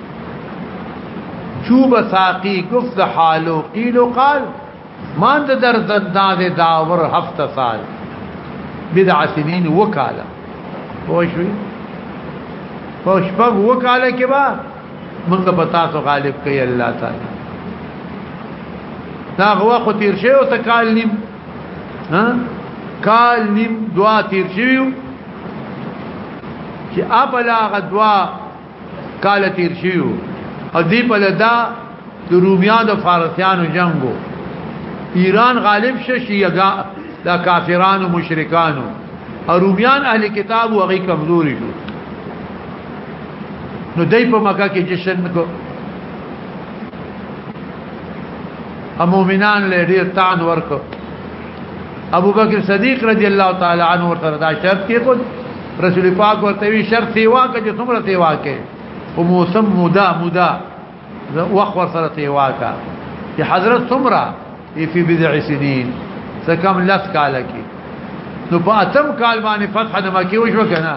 چوب ساقی گفت حال و قیل و قال ماند در زندان داور هفت سال بدع سنین وکاله پوښوي پوښپګ وکاله کې با موږ په تاسو غالب کوي الله تعالی دا غوا خو تیر شي او تکال نیم ها کال نیم دوا تیر شي چې اپ لا غدوا کال تیر شیو او دی په لدا د رومیان د فارسیانو جنگو ایران غالب ششیګا دا کافرانو مشرکانو او رومیان اهل کتاب او غي کمزوري شو نو دای په مکه کې جشن کو امومنان له ډیر تان ورکو ابو بکر صدیق رضی الله تعالی عنہ ورته دا شرط کې خود رسول پاک ورته وی شرط سیوا کې چې څومره سیوا کې او موسم مودا مودا وخت ور سره سیوا کا چې حضرت څومره فی بضع سنین څه کم لس کال کې نو په اتم کال باندې فتح د مکه وشو کنه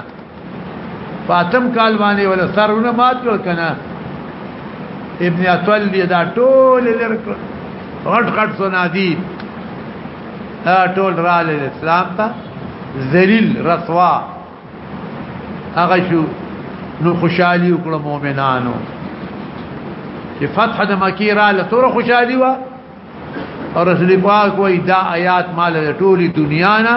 په اتم کال باندې ولا سرونه مات کړ کنه ابن اطول دا ټول لرکړ غټ غټ سنادی ټول را لید اسلام ته ذلیل رسوا هغه شو نو خوشالي وکړو مؤمنانو چې فتح د مکی را لتور خوشالي وا او رسول پاک وای دا آیات مال ټولي دنیا نه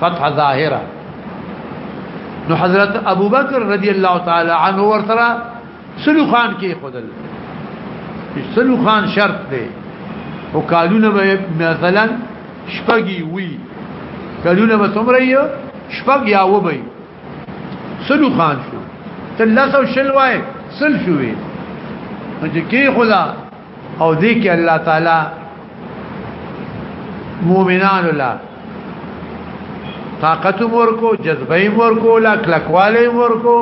فتح ظاهره نو حضرت ابو بکر رضی الله تعالی عنہ ورترا سلو خان کې خدل سلو خان شرط دی او کالونه به مثلا شپږي وی کالونه به څومره یو شپږ یا و به سلو خان شو تل لاسو شلوای سل شوې چې کې خدا او دې کې الله تعالی مؤمنان الله طاقت ورکو جذبه ورکو لا کلکواله ورکو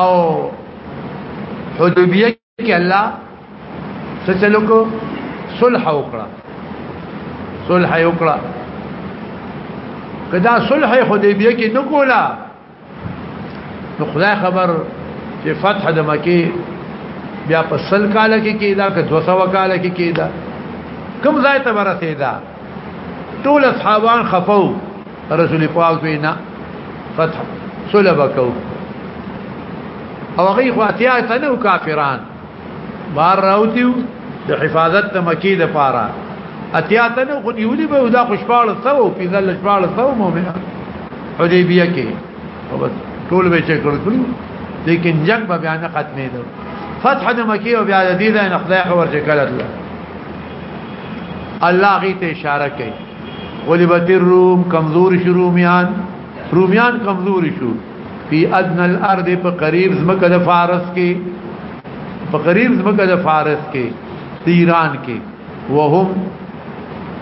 او حدیبیه کې الله څه چلو کو صلح وکړه صلح وکړه کدا صلح حدیبیه کې نکولا نو خدای خبر چې فتح د مکی بیا په سل کال کې کېدا که 200 کال کې کېدا کوم ځای ته ورسېدا ټول اصحابان خفو رسول پاک وینا فتح سلبکو او غي خواتیا ته نو کافران بار راوتیو د حفاظت د مکی د پاره اتیا ته نو خو دیولي به دا خوشپاله سو پیزل شپاله سو مؤمنه حدیبیه کې او بس ټول به چې کړو کړو لیکن جنگ به بیان ختمې ده فتح د مکی او بیا د دې د نقضای خبر چې کړل الله غي ته اشاره کوي ولبت الروم کمزور شرومیان رومیان کمزوري شو فی ادنى الارض په قریب زمکه د فارس کې په قریب زمکه د فارس کې د ایران کې وهم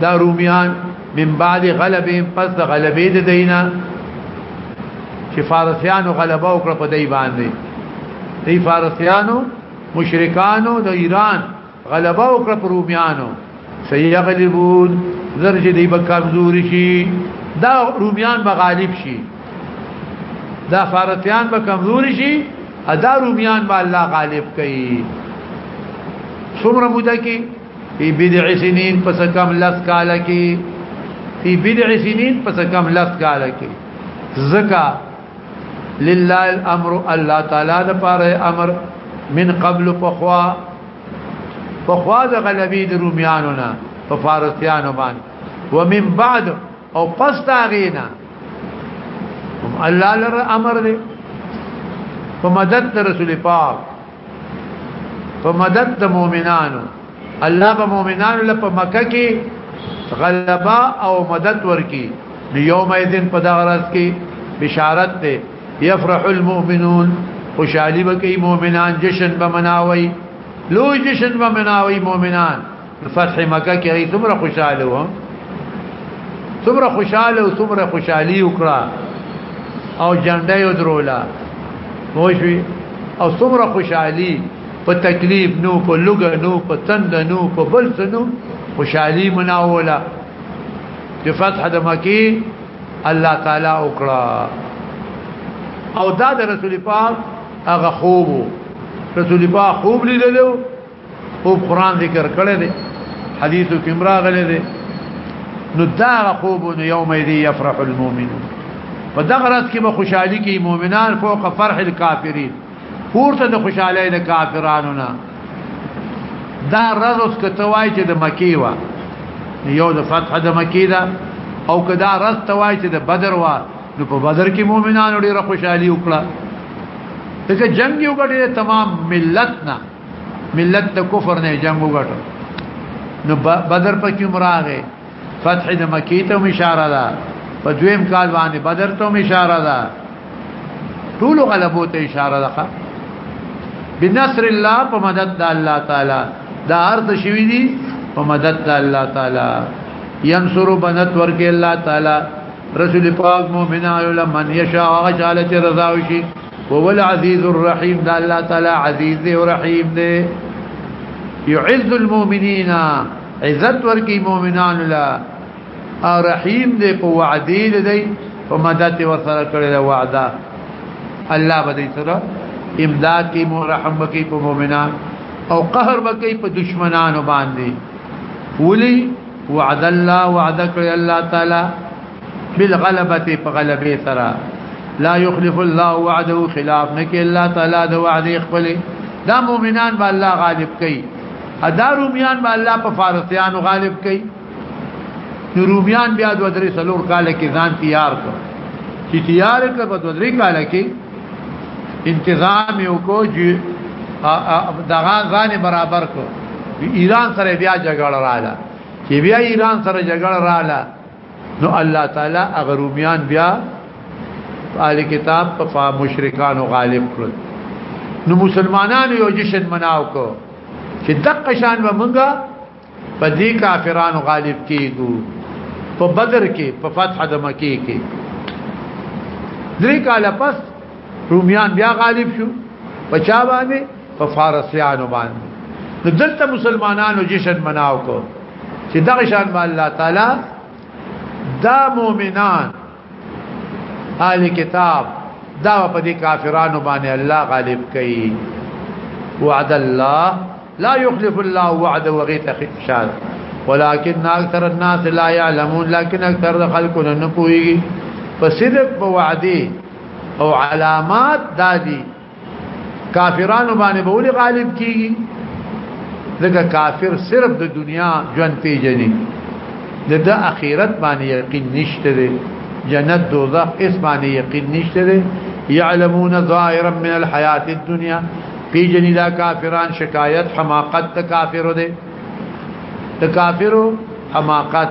دا رومیان من بعد غلبهم پس د غلبې د دینا چې فارسیانو غلبه وکړه په دی باندې دی فارسیانو مشرکانو د ایران غلبه وکړه پر روميانو سيغلبون زرج دی به کمزوري شي دا روميان به غالب شي دا فارتيان به کمزوري شي ادا روميان به الله غالب کوي څومره موده کې په بدع سنین پس کم لس کال کې په بدع سنین پس کم لس کال کې زکه لله الامر الله تعالی د پاره امر من قبل فخوا فخوا د غلبی د رومیانو نه په فارسیانو باندې ومن بعد او پس تاغینا الله لره امر دی په مدد رسول پاک په مدد د مؤمنانو الله به مؤمنانو له په مکه کې غلبا او مدد ورکی یوم اذن په دغه ورځ کې بشارت ده یفرح المؤمنون خوشالي وکي مؤمنان جشن به مناوي لوی جشن به مناوي مؤمنان فتح مکه کې هي څومره خوشاله و څومره خوشاله او څومره خوشحالي وکړه او جنډه یې درولا موشوي او څومره خوشحالي په تکلیف نو په لګ نو په تند نو په بل څه نو خوشحالي مناوله د فتح د مکی الله تعالی وکړه او دا د رسول پاک هغه خوب رسول پاک خوب لیدلو خوب قران ذکر کړی دی حدیث کې امرا غلې دی نو دا خوب نو یوم دی یفرح المؤمنون په دغه ورځ کې به خوشحالي کې مؤمنان فوق فرح الکافرین پورته د خوشحالي د کافرانو نه دا ورځ اوس کته وای چې د مکی و یو د فتح د مکی دا او کدا ورځ ته وای چې د بدر و نو په بدر کې مؤمنانو ډیره خوشحالي وکړه ځکه جنگ یو ګټه تمام ملت نه ملت د کفر نه جنگ وګټو نو بدر پکې مراغه فتح د مکی ته اشاره ده په دویم کال باندې بدر ته اشاره ده ټول غلبو ته اشاره ده بنصر الله په مدد د الله تعالی دا ارض شوی دی په مدد د الله تعالی ينصر بنت ورکه الله تعالی رسول پاک مؤمنانو لمن یشاء غشاله رضا وشي هو العزيز الرحيم دا الله تعالى عزيز دي ورحيم دي يعز المؤمنين عزت ورکی مؤمنان لا او رحيم دي په وعده دي په مدد ورسره کړل وعده الله بدی سره امداد کی مرحم کی په مؤمنان او قهر بکی په دشمنانو باندې ولي وعد الله وعد کړی الله تعالی بالغلبه په غلبه سره لا يخلف الله وعده خلاف نکي الله تعالی د وعده خپل دا مؤمنان به الله غالب کوي ادا روميان به الله په فارسيان غالب کوي روميان بیا د درې سلور کال کې ځان تیار کړ چې تیار کړ په درې کال کې انتظام یو کو جی دغه ځان برابر کو ایران سره بیا جګړه رااله چې بیا ایران سره جګړه رااله نو الله تعالی هغه رومیان بیا اهل کتاب په مشرکانو غالب کړل نو مسلمانانو یو جشن مناو کو چې دغه شان به مونږه په دې کافرانو غالب کیږو په بدر کې په فتح د مکی کې درې کاله پس رومیان بیا غالب شو په چا باندې په فارسيانو باندې نو دلته مسلمانانو جشن مناو کو چې دغه شان با الله تعالی دا مؤمنان اهل کتاب دا په دې کافرانو باندې الله غالب کوي وعد الله لا يخلف الله وعد وغيت خشاد ولكن اكثر الناس لا يعلمون لكن اكثر خلق نه پويږي فصدق بوعدي او علامات دادي کافرانو باندې به ولي غالب کیږي ځکه کافر صرف د دنیا ژوند پیژني د د اخرت باندې یقین نشته دی جنت دوزخ اس باندې یقین نشته دی يعلمون ظاهرا من الحیات الدنیا پیژني دا کافران شکایت حماقت کافر دی د کافرو حماقت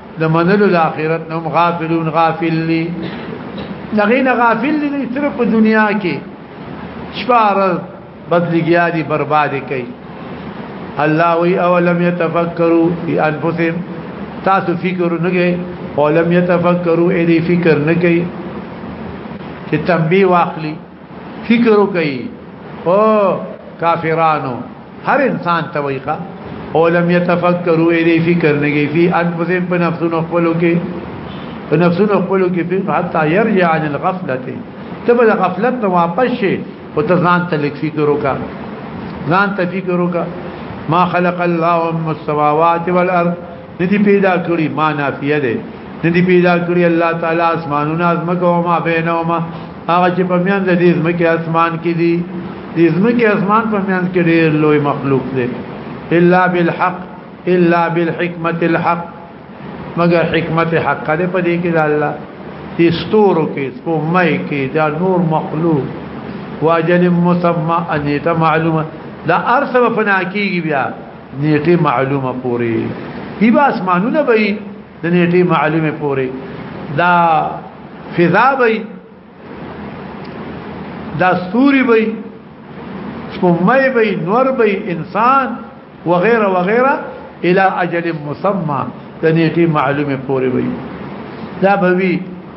د منلو د اخرت نوم غافلون غافل دي نغین غافل دي صرف په دنیا کې شپار بدلګیا دي برباد کوي الله وی اولم يتفکروا فی انفسهم تاسو فکر نه کوي اولم يتفکروا الی فکر نه کوي چې تنبیه واخلي فکر وکي او کافرانو هر انسان ته ویقه او لم يتفکروا الی فکر نگی فی انفسهم په نفسونو خپلو کې په نفسونو خپلو کې په حتا يرجع عن الغفله ته به غفلت ته واپس شي او ته ځان ته لیک فکر وکا ځان ته فکر وکا ما خلق الله السماوات والارض ندی پیدا کړی ما نافیه ده ندی پیدا کړی الله تعالی اسمانونه ازمکه او ما بینهما هغه چې په میان د دې ازمکه اسمان کې دي دې ازمکه اسمان په میان کې ډېر لوی مخلوق دی الا بالحق الا بالحکمه الحق مگر حکمت حق دې په دې کې د الله دې ستورو کې سپومای کې دا نور مخلوق واجل مسمى انیته معلومه دا ارسب فنا کیږي بیا نیټه معلومه پوری دی با اسمانونه به د نیټه معلومه پوری دا فضا به دا ستوري به سپمای به نور به انسان وغيرها وغيرها الى اجل مسمى د نیټه معلومه پوری وي دا به وی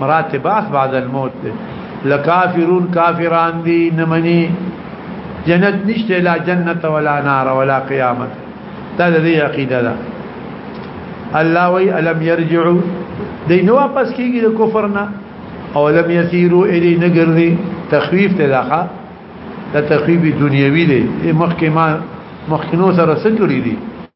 مراتب اخ بعد الموت ده لکافرون کافران دي نمني جنت نشته لا جنت ولا نار ولا قیامت دا دې عقیده ده الله وی الم يرجعوا دین واپس کیږي د کفر نه او لم يسيروا الي نګرځي تخفيف ته داخه د تخفيف دنیوي دی مخکې ما مخکینو سره سکړي دي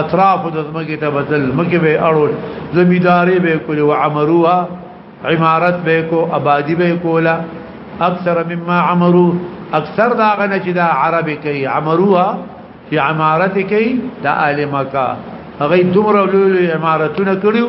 اطراف د زمګي ته بدل مګي به اړول زمیداری به کول او عمروها عمارت به کو آبادی به کولا اکثر مما عمرو اکثر دا غنه چې دا عرب کوي عمروها چې عمارت کوي د اهل مکه هغه دومره لوی عمارتونه کړیو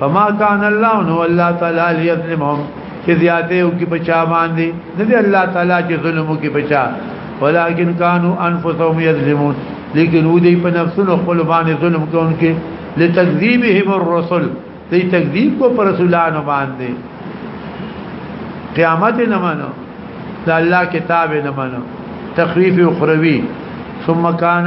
فما كان الله نو الله تعالی ليظلمهم چې زیاته او کې بچا باندې نه دی الله تعالی چې ظلم او کې بچا ولكن كانوا انفسهم يظلمون لیکن و دې په نفسونو خپل باندې ظلم کوونکې لتكذيبهم الرسل دې تکذیب کو پر رسولانو باندې قیامت نه منو دا الله کتاب نه منو تخفیف اخروی ثم کان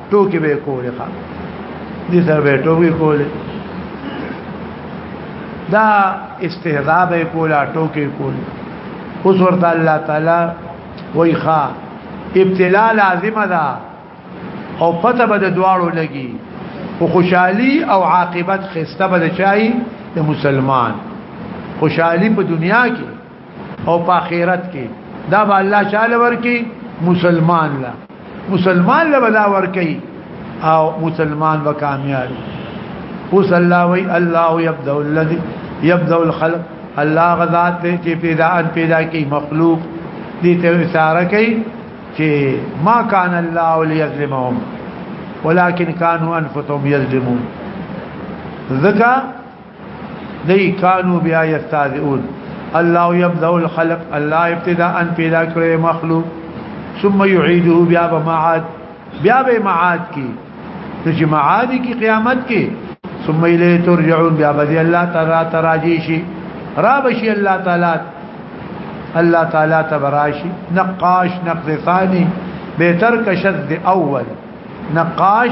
ټوکی به کولې ښا دې سره به ټوکی کولې دا استهزاء به کولا ټوکی کولې اوس ورته الله تعالی وای ښا ابتلا لازمه ده او پته به د دواړو لګي او خوشحالي او عاقبت خسته به چای د مسلمان خوشحالي په دنیا کې او په آخرت کې دا به الله تعالی ورکی مسلمان لا مسلمان لا بدا ورکی او مسلمان به کامیاب اوس الله وی الله يبدا الذي يبدا الخلق الله غذات ته چې پیدا ان پیدا کی مخلوق دې ته اشاره کوي چې ما کان الله ليظلمهم ولكن كانوا انفسهم يظلمون ذکا دی کانو بیا یستاذئون الله يبدا الخلق الله ابتداء پیدا کړی مخلوق ثم يعيده بیا به معاد بیا به معاد کی چې معاد کی قیامت کی ثم الیه ترجعون بیا به الله تعالی تراجی شي را بشي الله تعالی الله تعالی تبراشي نقاش نقص ثاني بهتر کشد اول نقاش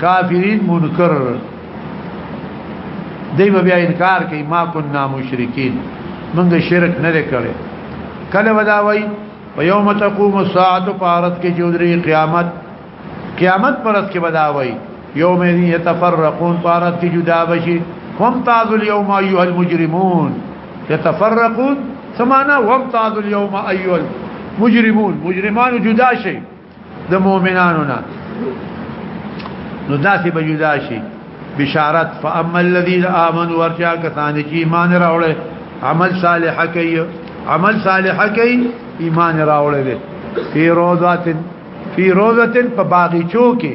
کافرین منکر دی بیا انکار کوي ما كنا مشرکین موږ شرک نه کړی کله ودا وای په یوم تقوم الساعه پارت کې جوړي قیامت قیامت پرت کې ودا وای یوم یتفرقون پارت کې جدا بشي هم تاذ اليوم ايها المجرمون يتفرقون سمانا وامتاز اليوم ايها المجرمون مجرمان جدا شي د مؤمنانو نه نو داسې به جدا شي بشارت فاما الذين امنوا ورجا کسان چې ایمان راوړل عمل صالح کوي عمل صالح کوي ایمان راوړل فی روضات فی روضات په باغچو کې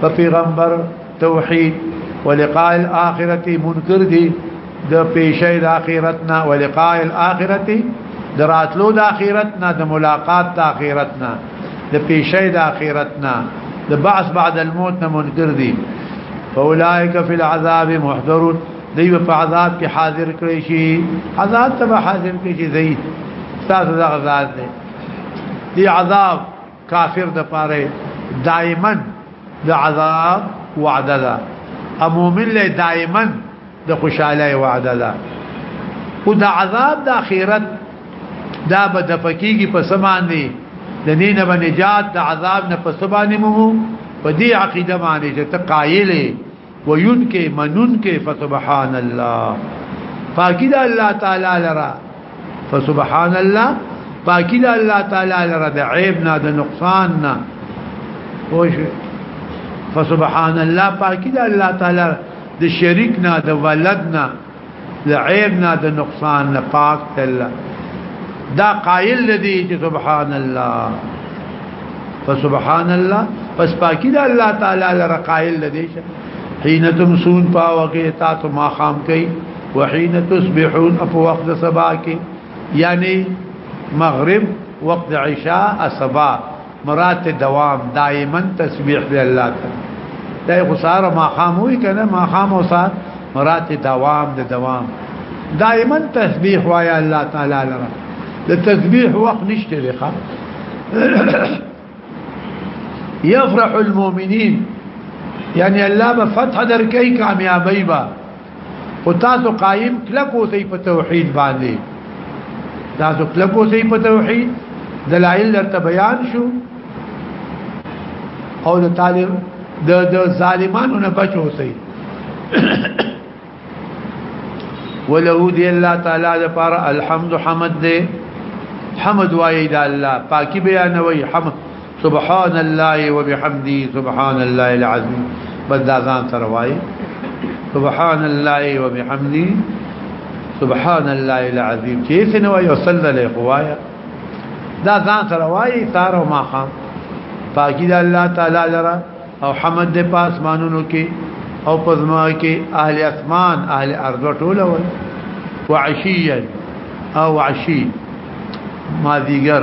په پیغمبر توحید ولقاء الاخرته منکر دي د پیشې د اخرت نه ولقاء الاخرته دراتلو د اخرت نه د ملاقات د اخرت نه د پیشې د اخرت نه د بعث بعد الموت نه منکر دي فاولائک فی العذاب محضرون دیو په عذاب کې حاضر کړی شي عذاب ته حاضر کړی شي زید تاسو د عذاب دی دی عذاب کافر د پاره دائما د عذاب وعده ده او مؤمن له دائما د خوشاله وعده ده او د عذاب د اخرت دا به د فقېږي په سمان دي د دینه باندې نجات د عذاب نه په سبانه مو په دې عقیده باندې چې تقایلې وينکه منونکه فسبحان الله پاکی دا الله تعالی لرا فسبحان الله پاکی دا الله تعالی لرا د عیب نه د نقصان نه خوش فسبحان الله پاکی دا الله تعالی د شریک نه د ولد نه لعيبنا د نقصان نه پاک الله دا قائل لدی چې سبحان الله فسبحان الله پس پاکی دا الله تعالی لره قائل لدی حين تمسون پاوګه تا ته ما خام کوي وحين تصبحون اپ وقت سبا کې یعنی مغرب وقت عشاء سبا مرات دوام دائما تسبیح دی الله تعالی دا خو ساره ما خام وی کنه ما خام او سار مرات دوام د دوام دائما تسبیح وایا الله تعالی لره د تسبیح وقت نشته دی ښا يفرح المؤمنين يعني الله بفتح دركي كاميابي با او تاسو قائم کلکو سي په توحید باندې تاسو کلکو سي په توحید دلائل درته بیان شو او د طالب د د ظالمانو نه بچو سي ولو دی الله تعالی د پر الحمد حمد دی حمد وای د الله پاکي بیان وای حمد سبحان الله وبحمده سبحان الله العظيم بس دا ځان سره وای سبحان الله وبحمده سبحان الله العظيم چې څه نو یو صلی الله خوایا دا ځان سره وای تار او ماخام پاکی دا الله تعالی لرا او حمد دې پاس مانونو کې او پزما کې اهل اسمان اهل ارض ټول وای وعشيا او عشي ما دیګر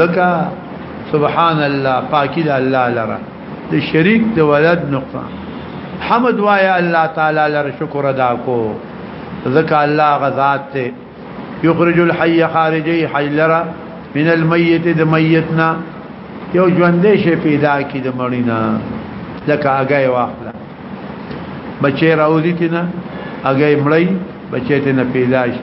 ذکا سبحان الله پاکی د الله لره د شریک د ولد نقطه حمد وایا الله تعالی لره شکر ادا کو ذکا الله غزاد ته یخرج الحي خارجي حي لره من الميت د میتنا یو ژوندې شي پیدا کی د مړینا لکه هغه واخله بچي راوځي تینا هغه مړی بچي تینا پیدا شي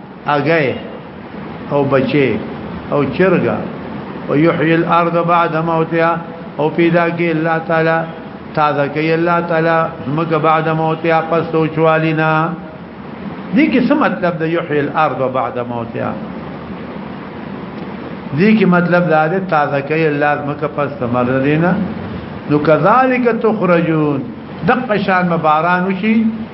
اگئے او بچے او چرگا او یحیی الارض بعد موتها او پیدا کی اللہ تعالی تازه کوي الله تعالی زمګه بعد موتیا پس سوچوالینا دي کې څه مطلب د یحیی الارض بعد موتیا دي کې مطلب دا دی تازه کوي الله زمګه پس سمرلینا نو کذالک تخرجون دقشان مباران وشي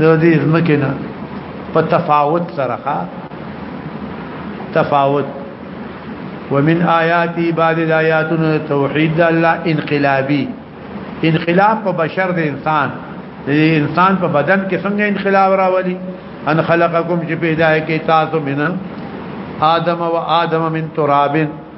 د دې ځمکې نه په تفاوت سره تفاوت ومن آیاتی بعد آیاتنا توحید الله انقلابی انقلاب په بشر د انسان د انسان په بدن کې څنګه انقلاب راولي ان خلقکم چې پیدا کې تاسو منه آدم و آدم من ترابن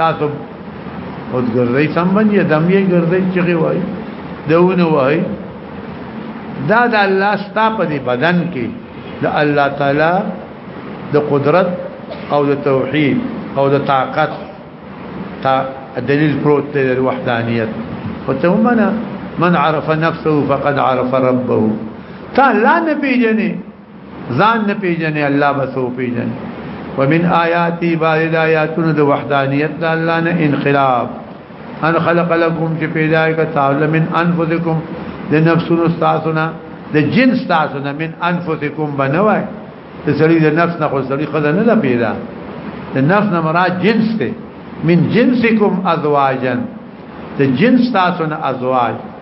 تاسو خود ګرځي سم باندې دمې ګرځي چې وای دونه وای دا د الله ستا په بدن کې د الله تعالی د قدرت او د توحید او د طاقت تا دلیل پروت دی د وحدانیت او ته ومنه من عرف نفسه فقد عرف ربه تا لا نبی جنې ځان نه پیژنې الله بس او پیژنې ومن آیاتی بعض آیاتونو د وحدانیت د الله نه انقلاب ان خلق لكم چې پیدا کړ تعالی من انفسکم د نفسونو تاسو نه د جنس تاسو نه من انفسکم بنوای د سړي د نفس نه خو سړي خزه نه پیدا د نفس نه مراد جنس ته من جنسکم ازواجا د جنس تاسو نه ازواج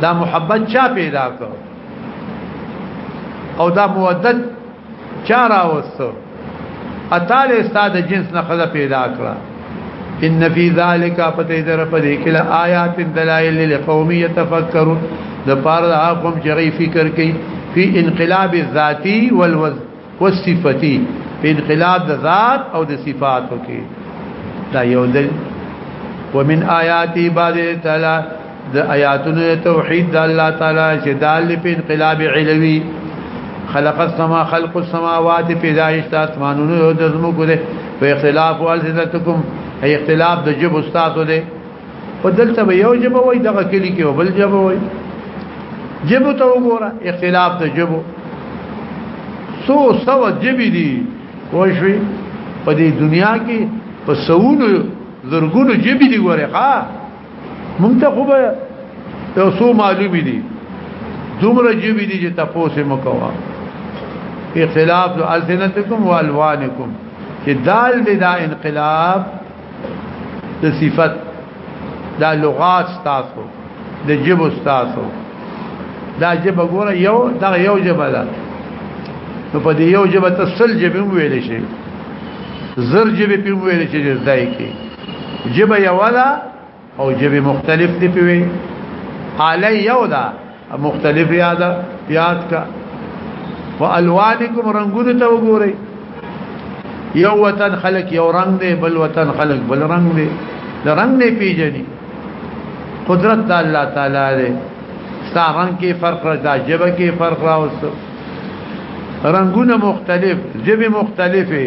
دا محبت چا پیدا کړ او دا مودت چا راوستو اتاله استاد جنس نه خدا پیدا کړه ان فی ذلک پته در په دې کې آیات دلائل لقوم یتفکرون د پاره قوم چې فکر کوي فی انقلاب الذاتی والوزن و صفتی په انقلاب د ذات او د صفاتو کې دا یو دل ومن آیاتی بعد تعالی د آیاتونو توحید د الله تعالی چې دال په انقلاب علوی خلق السما خلق السماوات پیدائش د اسمانونو د زمکو ده په اختلاف والذتکم ای اختلاف د جب استاد ده په دلته به یو جبه وای دغه کلی کې بل جبه وای جبه ته وګوره اختلاف ته جبه سو سو جبه دي وښوي په دې دنیا کې په سونو زرګونو جبه دي ګوره ها مونږ ته خو به یو سو معلوم دي دومره جبه دي چې تاسو مکوا اختلاف السنتکم والوانکم چې دال دې دا انقلاب د صفت دا لغات تاسو د جب تاسو دا جب ګوره یو دا یو جب ده نو په دې یو جب ته سل جب ویل شي زر جب په ویل شي ځای کې جب یو ده او جبه مختلف دی پیوی علی یو دا مختلف یاد یاد کا والوانکم رنگونه ته وګورئ یو وطن خلق یو رنگ دی بل وطن خلق بل رنگ دی د رنگ نه پیژني قدرت د الله تعالی دی ستا رنگ کې فرق را دا جبه کې فرق راوست رنگونه مختلف جبه مختلفه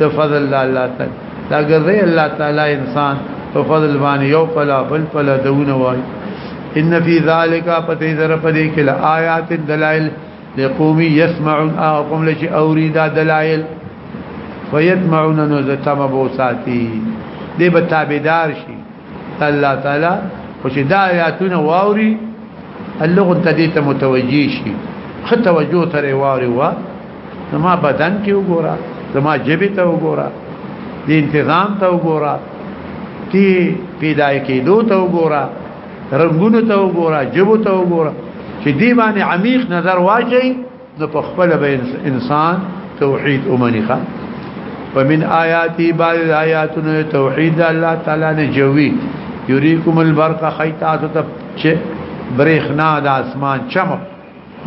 د فضل د الله تعالی دا ګرځي الله تعالی انسان په فضل باندې یو پلا بل پلا دونه وای ان فی ذلک پتی در پدې کې آیات دلائل لقوم يسمعون اقوم لشي اورید دلائل ويطمعون نو زتم بو ساتي دې به تابعدار شي الله تعالی خو چې دا آیاتونه واوري اللغه ته دې ته متوجي شي خو توجه ترې واوري وا زما بدن ته وګوره زما جبه ته وګوره د انتظام ته وګوره تی پیدای کېدو ته وګوره رنگونو ته وګوره جبو ته وګوره چې دی باندې عمیق نظر واچي نو په خپل به انسان توحید اومني ښه ومن آیاتی بعض آیاتونو توحید الله تعالی نه جوی یریکم البرق خیتات ته برېخنا د اسمان چمک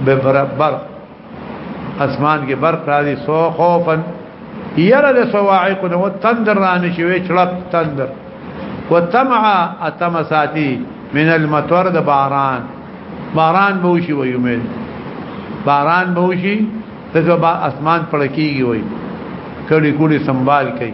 به برق اسمان کې برق راځي سو خوفن يره د سواعق نو تندر رانه شوي چړپ تندر وتمع اتم ساتي من المطر د باران باران به وشي وي امید باران به وشي ته اسمان پړکیږي وي کړي کړي سنبال کوي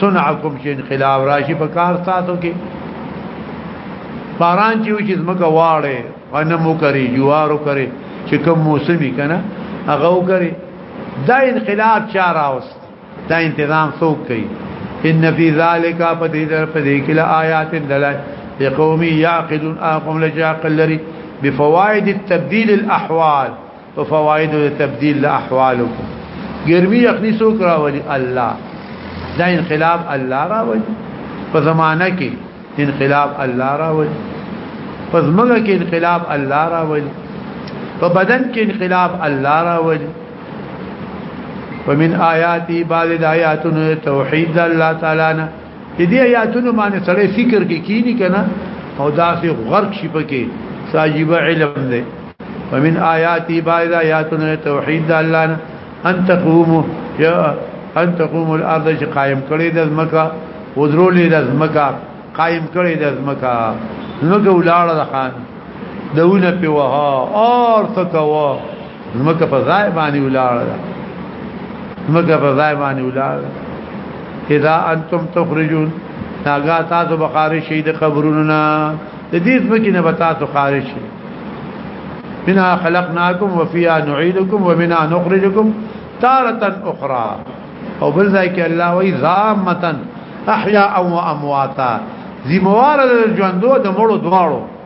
صنعکم چې انقلاب راشي په کار تاسو کې باران چې وچې زمکه واړې غنمو کري جوارو کري چې کوم موسمي کنه هغه وکړي دا انقلاب چا راوست دا انتظام څوک کوي ان فی ذلک پدې در پدې کله آیات دلای لقوم یعقلون اقوم لجاقل لري بفوائد التبديل الاحوال په فواید او تبديل احوالکم ګرمي یخني سو کرا ولي الله دا انقلاب الله را ولي په زمانہ کې انقلاب الله را ولي په زمګه کې انقلاب الله را ولي په بدن کې انقلاب الله را ولي ومن آیاتی بعض آیاتونو توحید الله تعالی نه دې آیاتونو باندې سړی فکر کې کینی کنه او داسې غرق شي پکې ساجيبه علم دې ومن آیاتی بعض آیاتنا توحید الله ان تقوم یا ان تقوم الارض چې قائم کړي د زمکا وذرولې د زمکا قائم کړي د زمکا نو ګولاړه د خان دونه په وها اور تکوا زمکه په ځای باندې ولاړ ده زمکه په ځای باندې ولاړ ده اذا انتم تخرجون ناګا تاسو بخاري شي د قبرونو نه د دې زمکه نه تاسو خارج شي منها خلقناكم وفيها نعيدكم ومنها نخرجكم تارة اخرى او بل ځای کې الله وی ضامتن احیاء او امواتا ذموار د ژوندو د مړو دواړو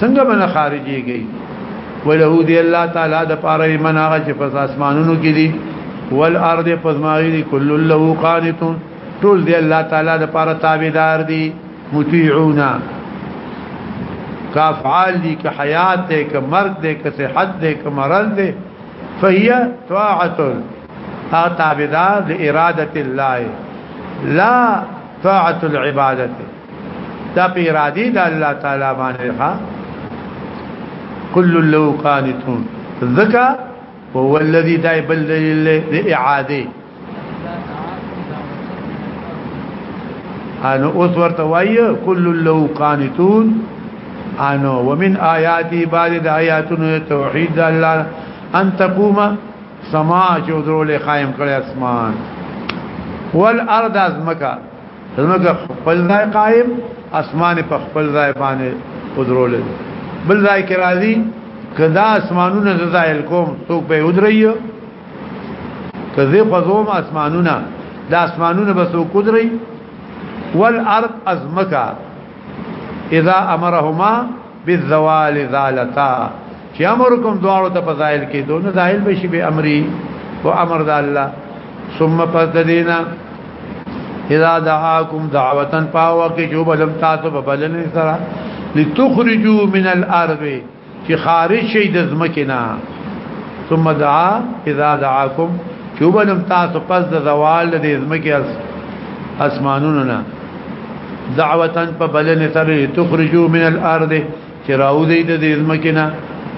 څنګه من خارجيږي وله دی الله تعالی د پاره ایمان هغه چې پس اسمانونو کې دي والارض پزماغي دي کل له قانتون ټول دی الله تعالی د پاره تابعدار دي مطيعونا کافعال دي که حیات دي که مرګ دي که صحت دي که مرض دي فهي طاعت او تابعدار لاراده الله لا طاعت العباده دا په ارادي د الله تعالی باندې ښا كل لو قانتون ذکا وهو الذي دای بل دلیل د اعاده انو اوس ورته وای كل لو قانتون انو ومن آیاتی بعد د آیاتونو توحید الله ان تقوم سما جو درول قائم کړي اسمان والارض ازمکا زمکه خپل ځای قائم اسمان په خپل ځای باندې ودرول بل ځای کې راځي کدا اسمانونه زایل کوم څوک به ودرېو کذې فزوم اسمانونه د اسمانونه به څوک ودرې والارض ازمکا اذا امرهما بالزوال زالتا چې امر کوم دواړو ته فضائل کې دو نه ظاهر به شي به امري او امر د الله ثم فذلینا اذا دعاكم دعوه فاوا کې جو بلم تاسو په بلنې سره لتخرجوا من الارض چې خارج شي د زمکنا ثم دعا اذا دعاكم جو بلم تاسو پس د زوال د زمکې اسمانونو نه دعوه په بلنې سره لتخرجوا من الارض چې راو دی د دې ځمکې نه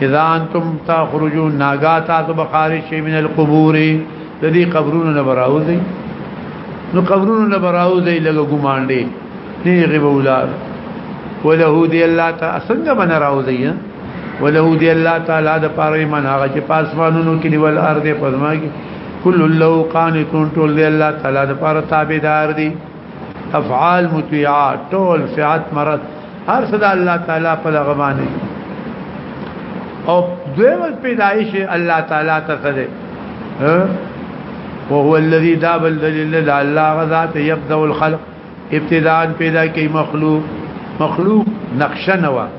اذا انتم تخرجون ناغا تاسو بخارج شي من القبور د دې قبرونو نه براو دی نو قبرونو نه براو دی لګه ګمان دی نه غیب اولاد وله دی الله تعالی څنګه من راو دی وله دی الله تعالی د پاره من هغه چې پاسمانونو کې دی ول ارض پزما کې کل لو قانتون ټول دی الله تعالی د پاره تابعدار دی افعال مطیعات ټول فعات مرض هر صدا الله تعالی په لغه باندې او دویم پیدایش الله تعالی ته کړي او هو الذي داب الذليل الله غذات يبدا الخلق ابتداء پیدا کی مخلوق مخلوق نقشنوا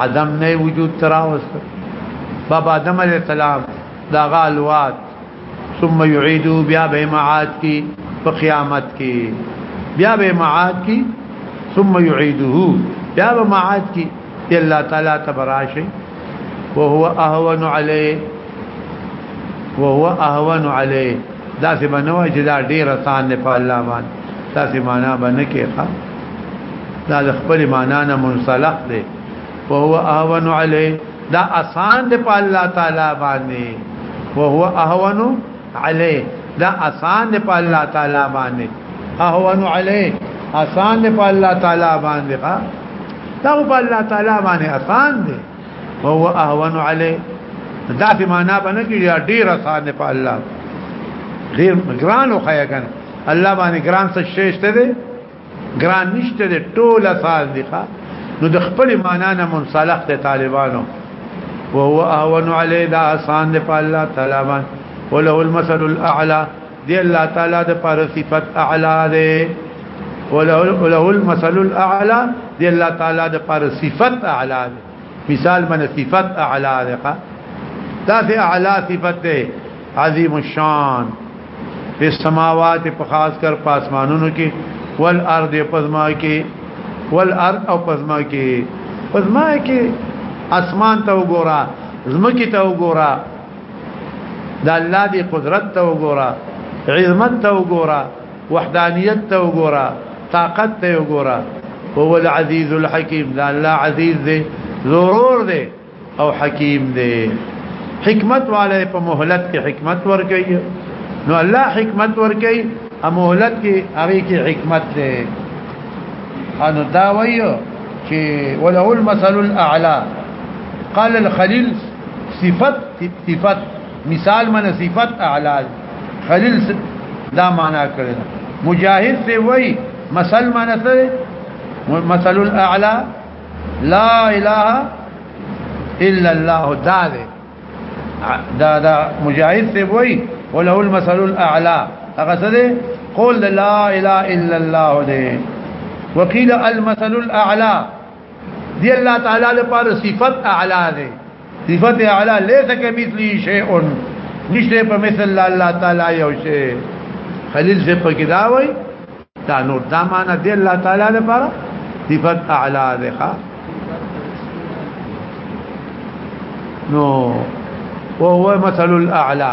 عدم نه وجود تراوست باب آدم علیہ السلام دا غالوات ثم يعيدو بیا به معاد کی په قیامت کی بیا به معاد کی ثم يعيده بیا به معاد کی الله تعالی تبراشی وهو اهون عليه وهو اهون عليه دا څه بنوي چې دا ډیر آسان نه په الله باندې دا څه معنا باندې کېخه دا خپل معنا نه منسلخ دی وهو اهون علی دا آسان دی په الله تعالی باندې وهو اهون علی دا آسان دی په الله تعالی باندې اهون علی آسان دی په الله تعالی باندې دا په الله تعالی باندې آسان دی وهو اهون علی دا په معنا باندې کې ډیر آسان دی په الله ډیر ګران او خیا کنه الله باندې ګران څه شی شته دی ګران نشته دی ټول آسان دی ښا نو د خپل معنا نه منسلخ دی طالبانو وهو اهون علی دا آسان دی په الله تعالی باندې وله المثل الاعلى دی الله تعالی د پر صفت اعلی دی وله المثل الاعلى دی الله تعالی د پر صفت اعلی دی مثال من صفت اعلی دی دا سه اعلی صفت دی عظیم الشان په سماوات په خاص کر پاسمانونو کې والارض پزما کې والارض او پزما کې پزما کې اسمان ته وګورا زمکه ته وګورا دا الله دی قدرت ته وګوره عظمت ته وګوره وحدانیت ته وګوره طاقت ته وګوره هو العزيز الحكيم دا الله عزيز دی ضرور دی او حکیم دی حکمت والے په مهلت کې حکمت ورکړي نو الله حکمت ورکړي ا مهلت کې هغه کې حکمت دی انو دا وایو چې وله المثل الاعلى قال الخليل صفت صفت مثال من صفت اعلی خلیل دا معنا کړی مجاهد سی وای مثل من سره مثل الاعلى لا اله الا الله دا دا دا مجاهد سی وای وله المثل الاعلى هغه سره قول لا اله الا الله دی وقيل المثل الاعلى دی الله تعالی لپاره صفت اعلی دی صفت اعلی ليس كمثله شيء نشته په مثل الله تعالی یو شی خلیل سے پکې دا وای دا نور دا معنا دی الله تعالی لپاره صفت اعلی دی ښا نو وهو مثل الاعلى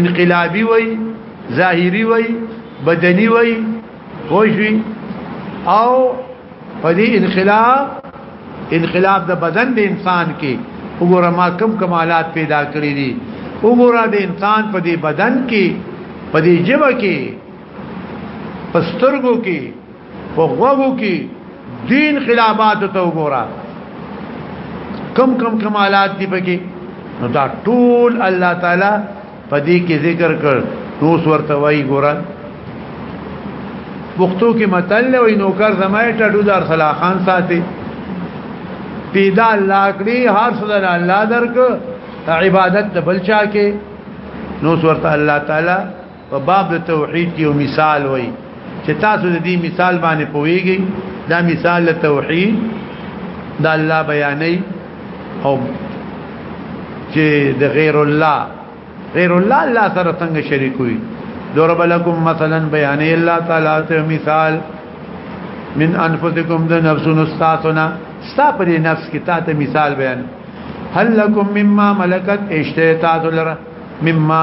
انقلابی وای ظاهری وای بدنی وای خوشوی او په دې انقلاب انقلاب د بدن د انسان کې وګوره ما کم کمالات پیدا کړی دي وګوره د انسان په دې بدن کې په دې جبه کې پسترګو کې په غوغو کې دین خلافات ته وګوره کم کم کمالات دی پکې نو دا ټول الله تعالی په دې کې ذکر کړ نو ورته وایي ګوره پښتو کې متل وي نوکر زمای ټډو دار صلاح خان ساتي پیدا الله کړی هر څه الله درک عبادت بلچا کې نو ورته الله تعالی په باب د توحید کې یو مثال وای چې تاسو د دې مثال باندې پوهیږئ دا مثال د توحید د الله بیانې او چې د غیر الله غیر الله الله سره څنګه شریک وي ضرب لكم مثلا بیانې الله تعالی ته مثال من انفسکم د نفسونو استاتنا ستا پر نفس کې تا ته مثال بیان هل لكم مما ملکت اشتیتات لره مما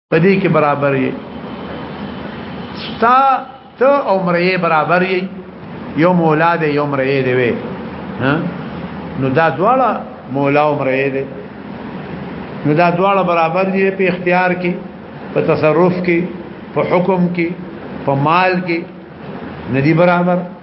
په دې کې برابر یې ستا ته عمر یې برابر یې یو مولا دې یو عمر یې دی وې نو دا دواړه مولا عمر یې دی نو دا دواړه برابر دي په اختیار کې په تصرف کې په حکم کې په مال کې ندي برابر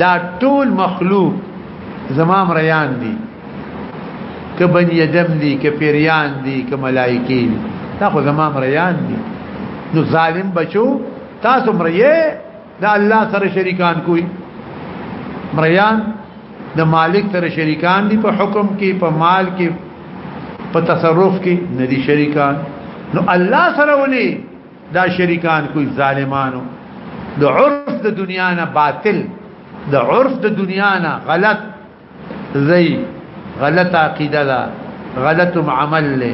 دا ټول مخلوق زمام ریان دي که بنی ادم دي که پیریان دي که ملائکه دي دا خو زمام ریان دي نو ظالم بچو تاسو مریه دا الله سره شریکان کوي مریان د مالک سره شریکان دي په حکم کې په مال کې په تصرف کې ندي شریکان نو الله سره ولي دا شریکان کوئی ظالمانو د عرف د دنیا نه باطل د عرف د دنیا نه غلط زي غلط عقیده ده غلط عمل له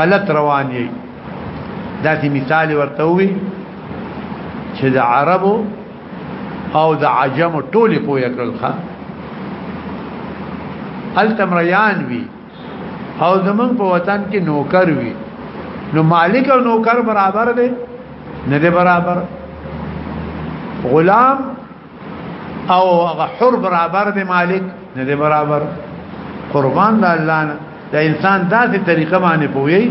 غلط روان یي دا چې مثال ورته وي چې د عربو او د عجمو ټوله پوهه کړل ښه التمریان وی او زمون په وطن کې نوکر وي نو مالک او نوکر برابر دي نه دي برابر غلام او حر برابر دي مالک نه دي برابر قربان د الله نه د انسان داسې طریقه باندې پوي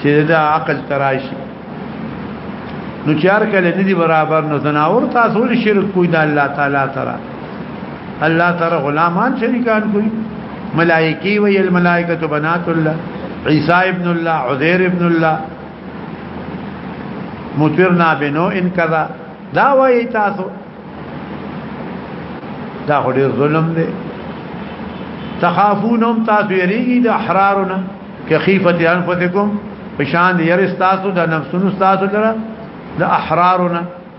چې د عقل تراشي نو چار کله ندي برابر نو زناور تاسو شرک کوی د الله تعالی سره الله تعالی غلامان شریکان کوي ملائکی وی الملائکه بنات الله عیسی ابن الله عزیر ابن الله مطرنا بنو ان کذا دا وی تاسو دا خو ډیر ظلم دی تخافونهم تاسو یریږي د احرارنا کخیفه انفسکم پشان یری تاسو د نفسونو تاسو لره د احرارنا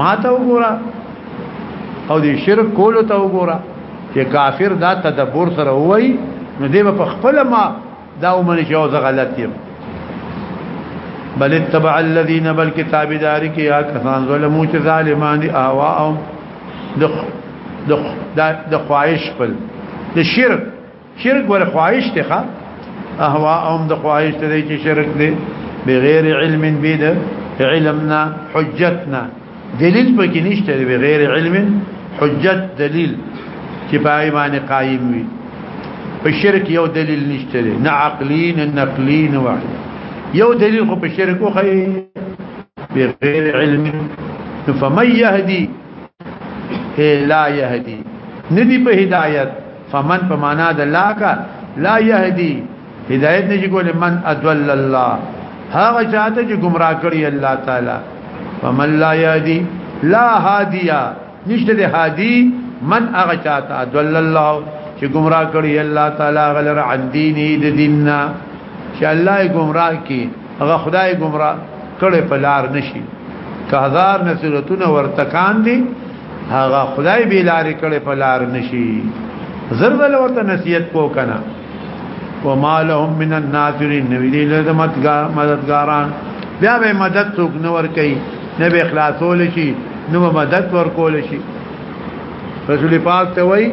ما ته وګوره او دې شرک کولو ته وګوره چې کافر دا تدبر سره وای نو دې په خپل ما دا ومني چې او زه غلط یم بل اتبع الذين بل کتاب داری کې یا کسان ظلمو چې ظالمان دي اوا او د د خواهش خپل د شرک شرک ور خواهش ته ښه اهوا هم د خواهش ته دی چې شرک دی بغیر علم بيد علمنا حجتنا دلیل پکې نشته بغیر علم حجت دلیل چې په ایمان قائم وي په شرک یو دلیل نشته نه عقلی نه نقلی نه واحد یو دلیل خو په شرک خو بغیر علم فمن يهدي لا يهدي ندي په هدايت فمن په معنا د لا کا لا يهدي هدايت نشي کول من ادل الله هغه چاته چې گمراه کړی الله تعالی فمن لا يهدي لا هاديا نشته د هادي من هغه چاته ادل الله چې گمراه کړی الله تعالی غلر عن دینه د دیننا چې الله گمراه کی هغه خدای گمراه کړي په لار نشي که هزار نصیحتونه ورتکان دي هغه خدای به لار کړي په لار نشي زربل ورته نصیحت کو کنه وما لهم من الناصرين نبی له مددګاران بیا به مدد څوک نور کوي نه به خلاصول شي نو مدد ورکول شي رسول پاک ته وایي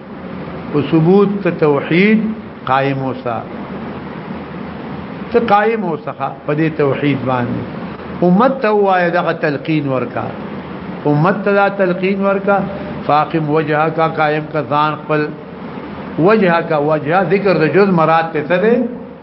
په ثبوت ته توحید قائم اوسه ته قائم اوسه په دې توحید باندې امت ته وایي دغه تلقین ورکا امت ته دا تلقین ورکا فاقم وجهك قائم کا ځان خپل وجهك وجه ذکر د جز مراد ته څه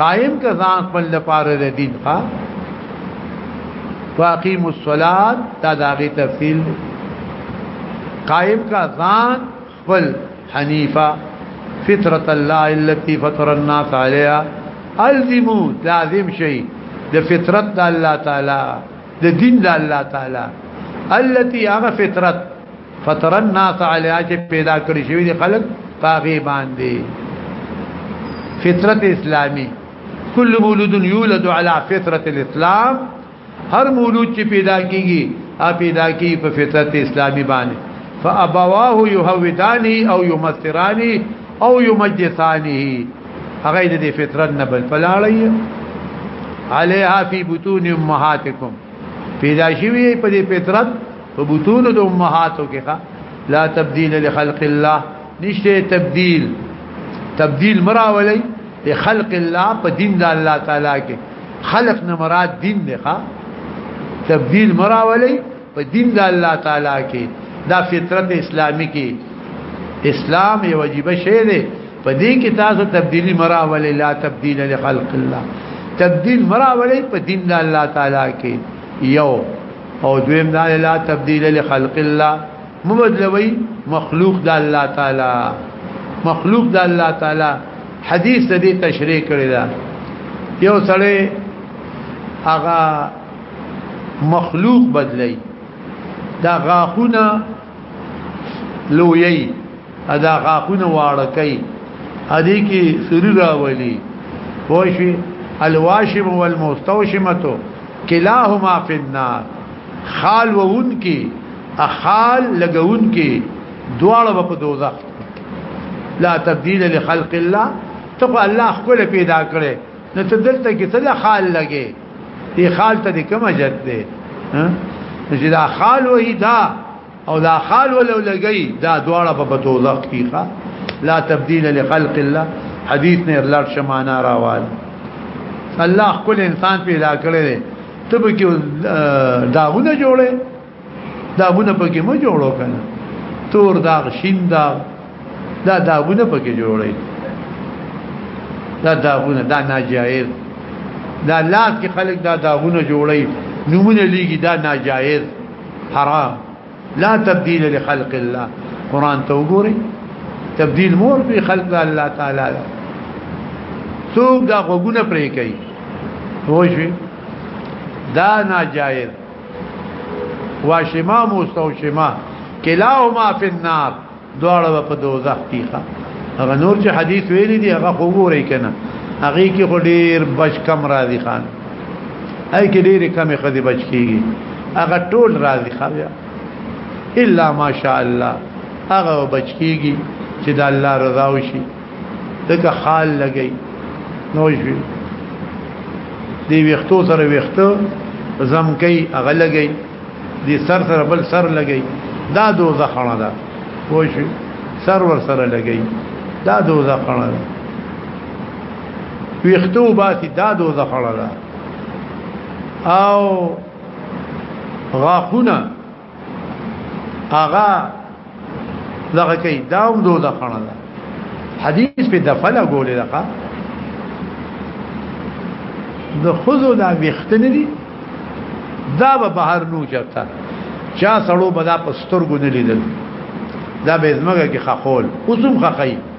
قائم که ځان خپل لپاره د دین ښا واقیم الصلاه دا دغه تفصیل قائم کا ځان خپل حنیفه فطرت الله التي فطر الناس عليها الزمو لازم شي د فطرت د الله تعالی د دین د الله تعالی التي هغه فطرت فطر الناس علیها چې پیدا کړی شوی دی خلق پاغي باندې فطرت اسلامی کل مولود یولد علی فطرت الاسلام هر مولود چې پیدا کیږي ا پیدا کی په فطرت اسلامی باندې فابواه يهوداني او يمثراني او يمجساني هغه دې فطرت نه بل پلاړی علیها فی بطون امهاتکم پیدا شوی په دې فطرت په بطون د امهاتو کې ښا لا تبديل لخلق الله نشته تبديل تبديل مراولي لخلق الله په دين د الله تعالی کې خلق نه مراد دين دی ښا تبديل مراولي په دين د الله تعالی کې دا فطرت اسلامي کې اسلام یو واجب شی دی په دې کې تاسو تبديلي مراولي لا تبديل لخلق الله تبديل مراولي په دين د الله تعالی کې یو او دویم دا لا تبديل لخلق الله مبدلوي مخلوق د الله تعالی مخلوق د الله تعالی حدیث دې تشریح کړی دا یو سړی هغه مخلوق بدلی دا غاخونه لوی ادا غاخونه واړه کوي ادي کې سری راولي پوښي الواشم والمستوشمه كلاهما في النار خال وون کې اخال لګون کې دواړه په دوزخ لا تبديل لخلق الله ته الله خپل پیدا کړي نه ته دلته کې ته د خال لګې دی خال ته د کومه جت دی چې دا خال وې دا او دا خال ولو لګي دا دواړه په بتوزخ کې ښه لا تبديل لخلق الله حديث نه لړ شمانا راوال الله کل انسان پیدا کړی دی ته به کې داغونه جوړه داغونه پکې مو جوړو کنه تور داغ شین داغ دا داغونه پکې جوړي دا داغونه دا ناجایز دا لاس کې خلک دا داغونه جوړي نمونه لګي دا ناجایز حرام لا تبديل لخلق الله قران ته وګوري تبديل مور په خلق الله تعالی څوک دا غوګونه پرې کوي وښوي دا ناجایز واشما مستوشما کلاهما فی النار دواړه په دوزخ کې ښه هغه نور چې حدیث ویلي دی هغه خو ګوري کنه هغه کې خو ډیر بچ کم راضي خان اي کې ډیر کم خدي بچ کیږي هغه ټول راضي خان الا ماشاء الله هغه بچ کیږي چې د الله رضا وشي دغه خال لګي نو شوي دی ویختو سره ویختو زم کوي هغه لګي دی سر سره بل سر لګي دا دوزه خړه ده وای شي سر ور سره لګي دا دوزه خړه ده ویختو باسي دا دوزه خړه ده او غاخونه اغا دغه کوي داوم دو د خړه ده حدیث په دفله ګولې دغه د خزو دا وختن دي دا به بهر نو چرته چا سړو بدا پستر ګونه لیدل دا به زمګه کې خخول اوسم خخی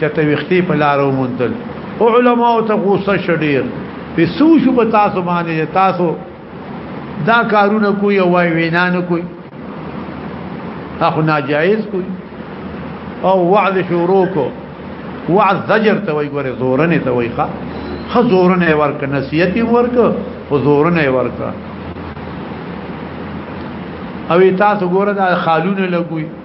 چته وختي په لارو مونتل علماء ته غوسه شډیر په سوشو په تاسو باندې تاسو دا کارونه کوی او وای وینا نه کوی اخو ناجایز کوی او وعد شروع کو وعد زجر ته وای ګوره زورنه ته وای ښا خزورنه ورک نصیحت ورک او زورنه ورک او تاسو ګوره دا خالونه لګوي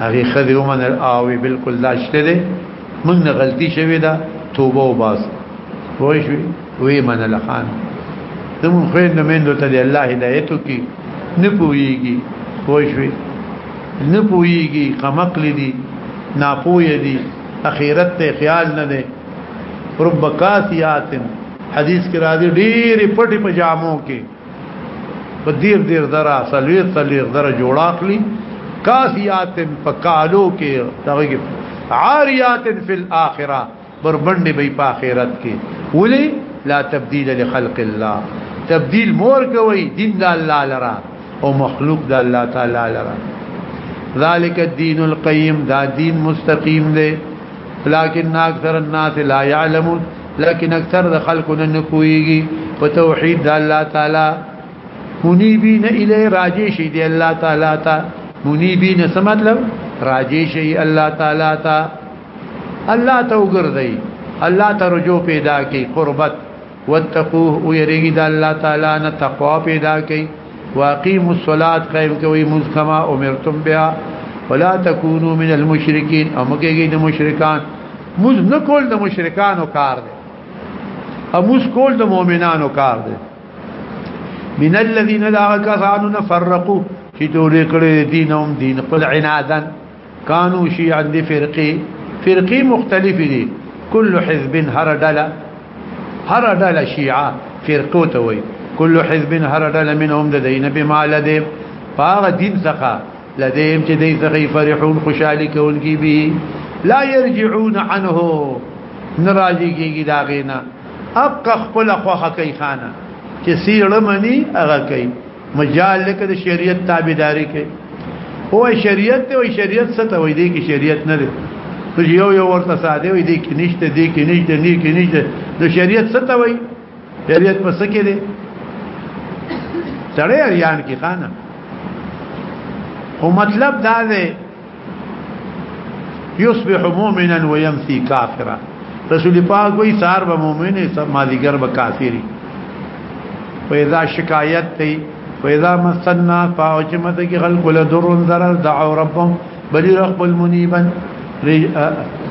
هغه خدي ومن او بالکل داشته دي موږ نه غلطي شوې ده توبه وباس وای شو وی من لخان زمون خويند مندو ته دی الله هدایت کی نه پويږي وای شو نه پويږي قمقل دي ناپوي دي اخرت ته خیال نه دي رب کاسیات حدیث کې راځي ډېری پټي پجامو کې په دیر دیر درا سلویر سلویر درا جوړاخلی کاسیات په کالو کې دغه عاریات فی الاخره بربند به په اخرت کې ولی لا تبديل لخلق الله تبديل مور کوي دین د الله لرا او مخلوق د الله تعالی لرا ذالک الدین القیم دا دین مستقیم دی لكن اکثر الناس لا يعلمون لیکن اکثر د خلکو نه نه پويږي په توحید د الله تعالی منیبین الی راجی شي دی الله تعالی ته منیبین څه مطلب راجی شي الله تعالی ته الله ته وګرځي الله ته رجوع پیدا کی قربت واتقوه او یریږي د الله تعالی نه تقوا پیدا کی واقیم الصلاة قائم کوي مزکما امرتم بها ولا تکونو من المشرکین او مګيږي د مشرکان موز نه کول د مشرکانو کار دی او موز کول د مؤمنانو کار دی من الذين لا كفروا نفرقوا چې تولې کړې دینهم دین قل عنادا كانوا شيعا دي فرقي فرقي مختلف دي كل حزب هر دله هر دله شيعه فرقو ته وي كل حزب هر دله منهم د دین بما لدی فاغ دین څخه لدیم چې دې څخه فرحون خوشالي کوونکی به لا يرجعون عنه نراجي کیږي دا غینا اق خپل خوخه کوي خانه چې سیړه منی هغه کوي مجال لکه د شریعت تابعداري کوي هو شریعت ته وي شریعت څه ته وي دي کې شریعت نه دی یو یو ورته ساده وي دي کې نشته دي کې نشته نه کې نشته د شریعت څه ته وي شریعت په سکه دی سړی اریان کې خانه او مطلب دا دی یصبح مؤمنا ويمسي کافرا رسول پاک وی سار به مؤمن سب مازیګر به کافری پیدا شکایت تی پیدا مسنا فاجمت کی خلق له درون ضرر دعوا ربهم بل رب المنيبا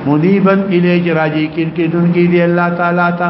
منيبا اليه راجي کین کې دن کې دی الله تعالی ته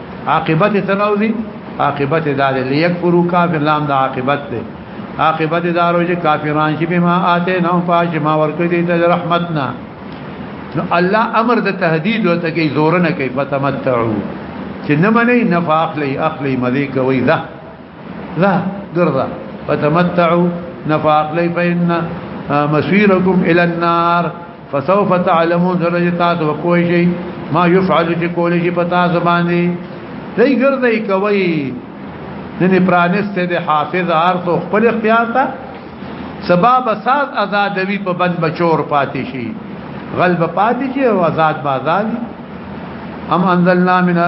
عاقبت تنوزی عاقبت دار لیکفرو کافر لام دا عاقبت ده عاقبت دارو چې کافران شي بما آتے نو پاش ما ورکړي دي ته رحمتنا نو الله امر د تهدید وته کوي زور نه کوي فتمتعو چې نه مني نفاق لي اخلي مذي کوي ذا ذا ګرځا فتمتعو نفاق لي فإن مسيركم إلى النار فسوف تعلمون درجه تاسو کوی شي ما يفعل چې کولی شي پتا زبان دي دای ګرځي کوي نن پرانست د حافظ ارث خپل اختیار ته سبب ساز آزادوي په بند بچور پاتې شي غلب پاتې شي او آزاد بازار هم انزلنا منه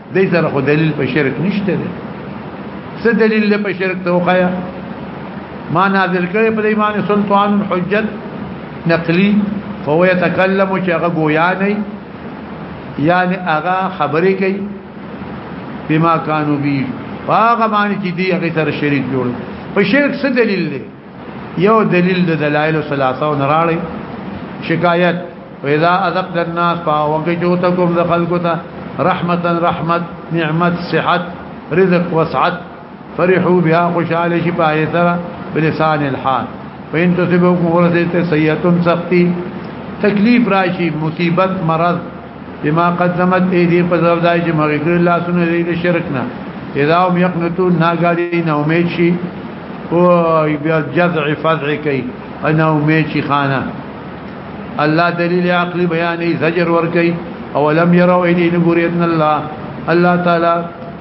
دې سره خو دلیل په شرک نشته دی څه دلیل له په شرک ته وخایا ما نازل کړي په ایمان سلطان حجت نقلی فهو يتكلم چې هغه گویا نه یعنی هغه خبرې کوي بما كانوا بي هغه باندې چې دی هغه سره شریک جوړ په شرک څه دلیل دی یو دلیل د دلایل ثلاثه نراړي شکایت واذا اذقنا الناس فوقجوتكم ذخلقتا رحمتا رحمت نعمت صحت رزق وسعت فرحوا بها خوشاله شي پای سره بلسان الحال فإن تصبكم ورثه سيئه سختي تکلیف راشي مصیبت مرض بما قدمت ايدي په ځو دای چې مغه کړی لاسونه دې شرک نه اذا هم يقنتون ناګاری نه امید شي او بیا جزع فزع کوي انا امید شي خانه الله دلیل عقلی بیانې زجر ور کوي او لم يروا ايدي نګوري ان الله الله تعالی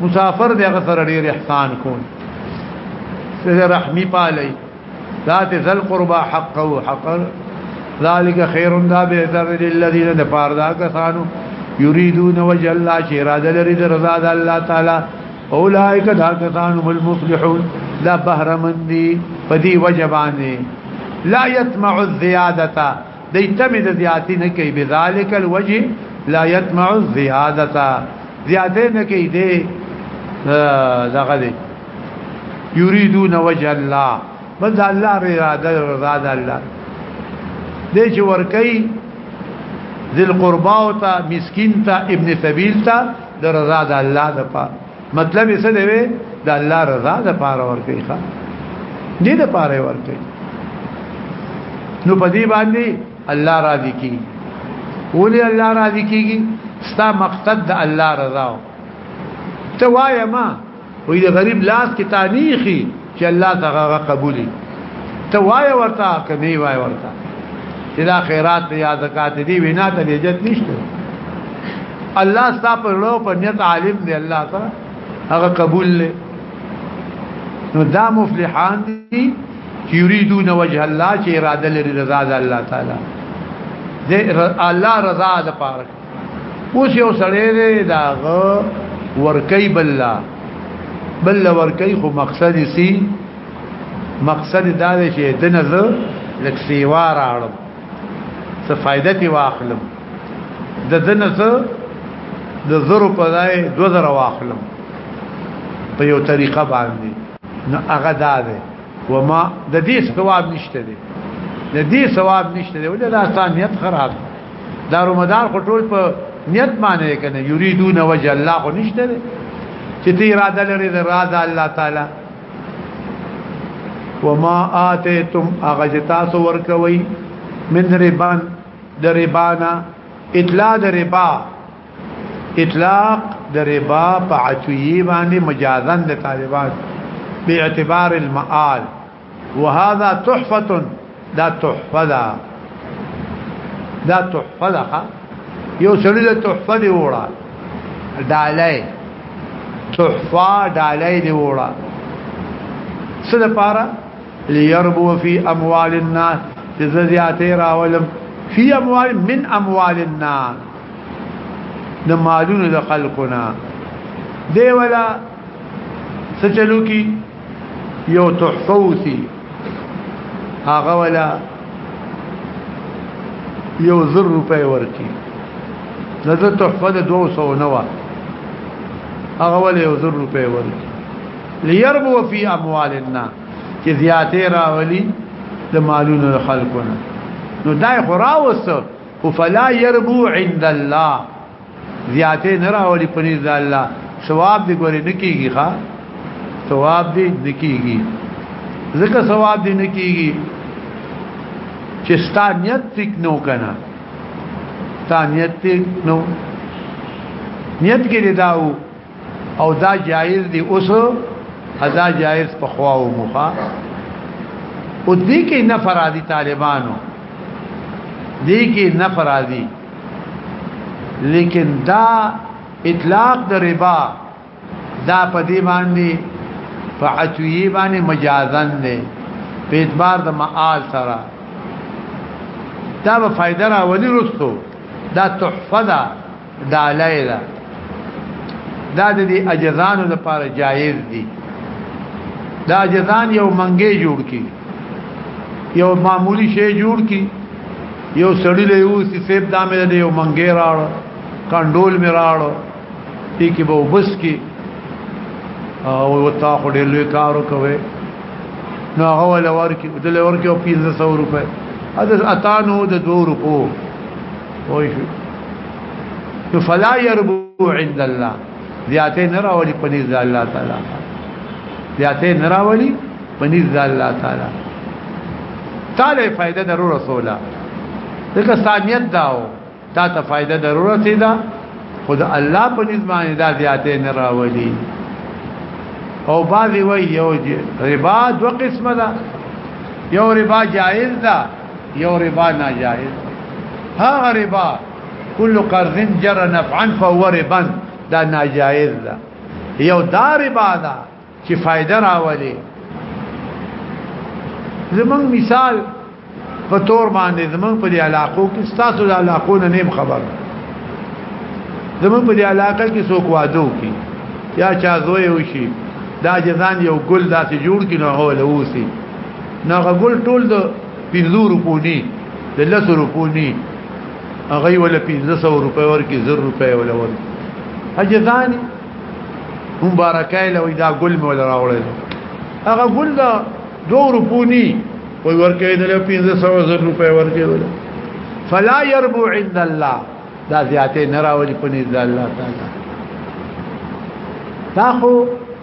مسافر دی هغه سره ډیر احسان کول سره رحمی پالی ذات ذل قربا حق او حق ذالک خیر دا به در للذین دفار دا کسانو یریدون وجه الله چې اراده لري د رضا د الله تعالی اولائک دا کسانو المفلحون دا بهرمندی په دی وجبانه لا يطمع الزياده دی تمی د زیاتی نه کوي بذالک الوجه لا يطمع الزياده زیاته نه کوي دی دغه دی یریدون وجه الله بس الله اراده رضا د الله دې چې ور کوي ذل قربا او تا مسكين تا ابن سبيل تا د رضا د الله د پاره مطلب یې څه دی وی د الله رضا د پاره ور کوي ښا دې د پاره ور کوي نو په دې باندې الله راضي کیږي ولې الله راضي کیږي ستا مقصد د الله رضا ته وایما وې غریب لاس کې تانیخي چې الله تعالی قبولي ته وای ورته کني وای ورته چې دا خیرات یا زکات دی وینا ته لجت نشته الله ستا په لو په نیت عالم دی الله تعالی هغه قبول له نو دا مفلحان دي چې یریدون وجه الله چې اراده لري رضا الله تعالی دې الله رضا ده پاره اوس یو سړی دی داغه ورکی بلا بل ورکی خو مقصد سی مقصد دا دی چې دنه زه لک سیوا راړم څه فائدہ تی واخلم د دنه زه د زرو په ځای دو زره واخلم په یو طریقه باندې نو هغه دا دی وما د دې ثواب نشته دی د دې ثواب نشته دی ولې دا ثانیت خراب دی دا رمضان خو ټول په نیت باندې کنه یریدون وجه الله خو نشته چې تی اراده لري د اراده الله تعالی وما آتیتم اغجتاس ورکوي من ربان د ربانا اطلاع د ربا اطلاق د ربا په عتوی باندې مجازن د طالبان به اعتبار المآل وهذا تحفه دا تحفه دا دا تحفه دا یو سړی له تحفه دی وړه ډالای تحفه ډالای دی وړه څه لپاره ليربو في اموال الناس تزياتي راولم في اموال من اموال الناس د مالونو د خلقنا دی ولا سچلو کی یو تحفه وسی هغه ولا یو زر روپے ورکی دغه تحفه د 200 نه و هغه ولا یو زر روپے ورکی ليربو فی اموال الناس چې زیاتې راولي د مالونو خلقونه نو دای خو راوسته فلا يربو عند الله زیاته نه راوړي پنيز د الله ثواب دی ګوري نکیږي ښا ثواب دی نکیږي ځکه ثواب دی نکیږي چې ستانیت تک نو کنه ستانیت تک نو نیت کې داو او دا جایز دی اوس ادا جایز په خوا او مخا او دې کې نفر عادي طالبانو دې کې نفر عادي لیکن دا اطلاق د ربا دا په دې باندې په عتوی باندې مجازن نه په اعتبار د معال سره دا به فائدہ راولي رسو دا تحفه ده دا لایدا دا د دې اجزانو لپاره جایز دي دا اجزان یو منګي جوړ کی یو معمولی شی جوړ کی یو سړی له یو سیب دامه دی یو منګي راړ کندول می راړ تی کی به وبس کی او تا خو ډېر لوی کارو کوي نو هغه ول ورکی د لور کې 1500 روپے اته اتانو د 2 روپو وای شو نو فلا يربو عند الله زیاته نه راولي پنيز د الله تعالی زیاته نه راولي پنيز د الله تعالی تعالی فائدہ ضرور رسولا دغه ثانیت داو تا ته فائدہ ضرورت ده خود الله په نظام دا زیاته نه راولي او بعضی وی یو ربا دو قسمه ده یو ربا جائز ده یو ربا ناجائز هغه ربا کل قرض جر نفعا فهو ربا دا ناجائز ده یو دا ربا ده چې فائدہ راولي زمون مثال په تور باندې زمون په دې علاقو کې ستاسو د علاقو نه نیم خبر زمون په دې علاقه کې څوک وادو کې یا چا زوی وشي دا جزان یو ګل داسې جوړ کینو هو لوسی نه غول ټول د 50 روپو نه د 10 روپو نه هغه ولا 1500 روپے ورکی 0 روپے ولا ور اجزان مبارکای له دا ګل مولا راوړل هغه ګل دا 2 روپو نه وی ورکی د 1500 0 روپے ورکی ولا فلا يربو عند الله دا زیاته نه راولي په نيز الله تعالی تا خو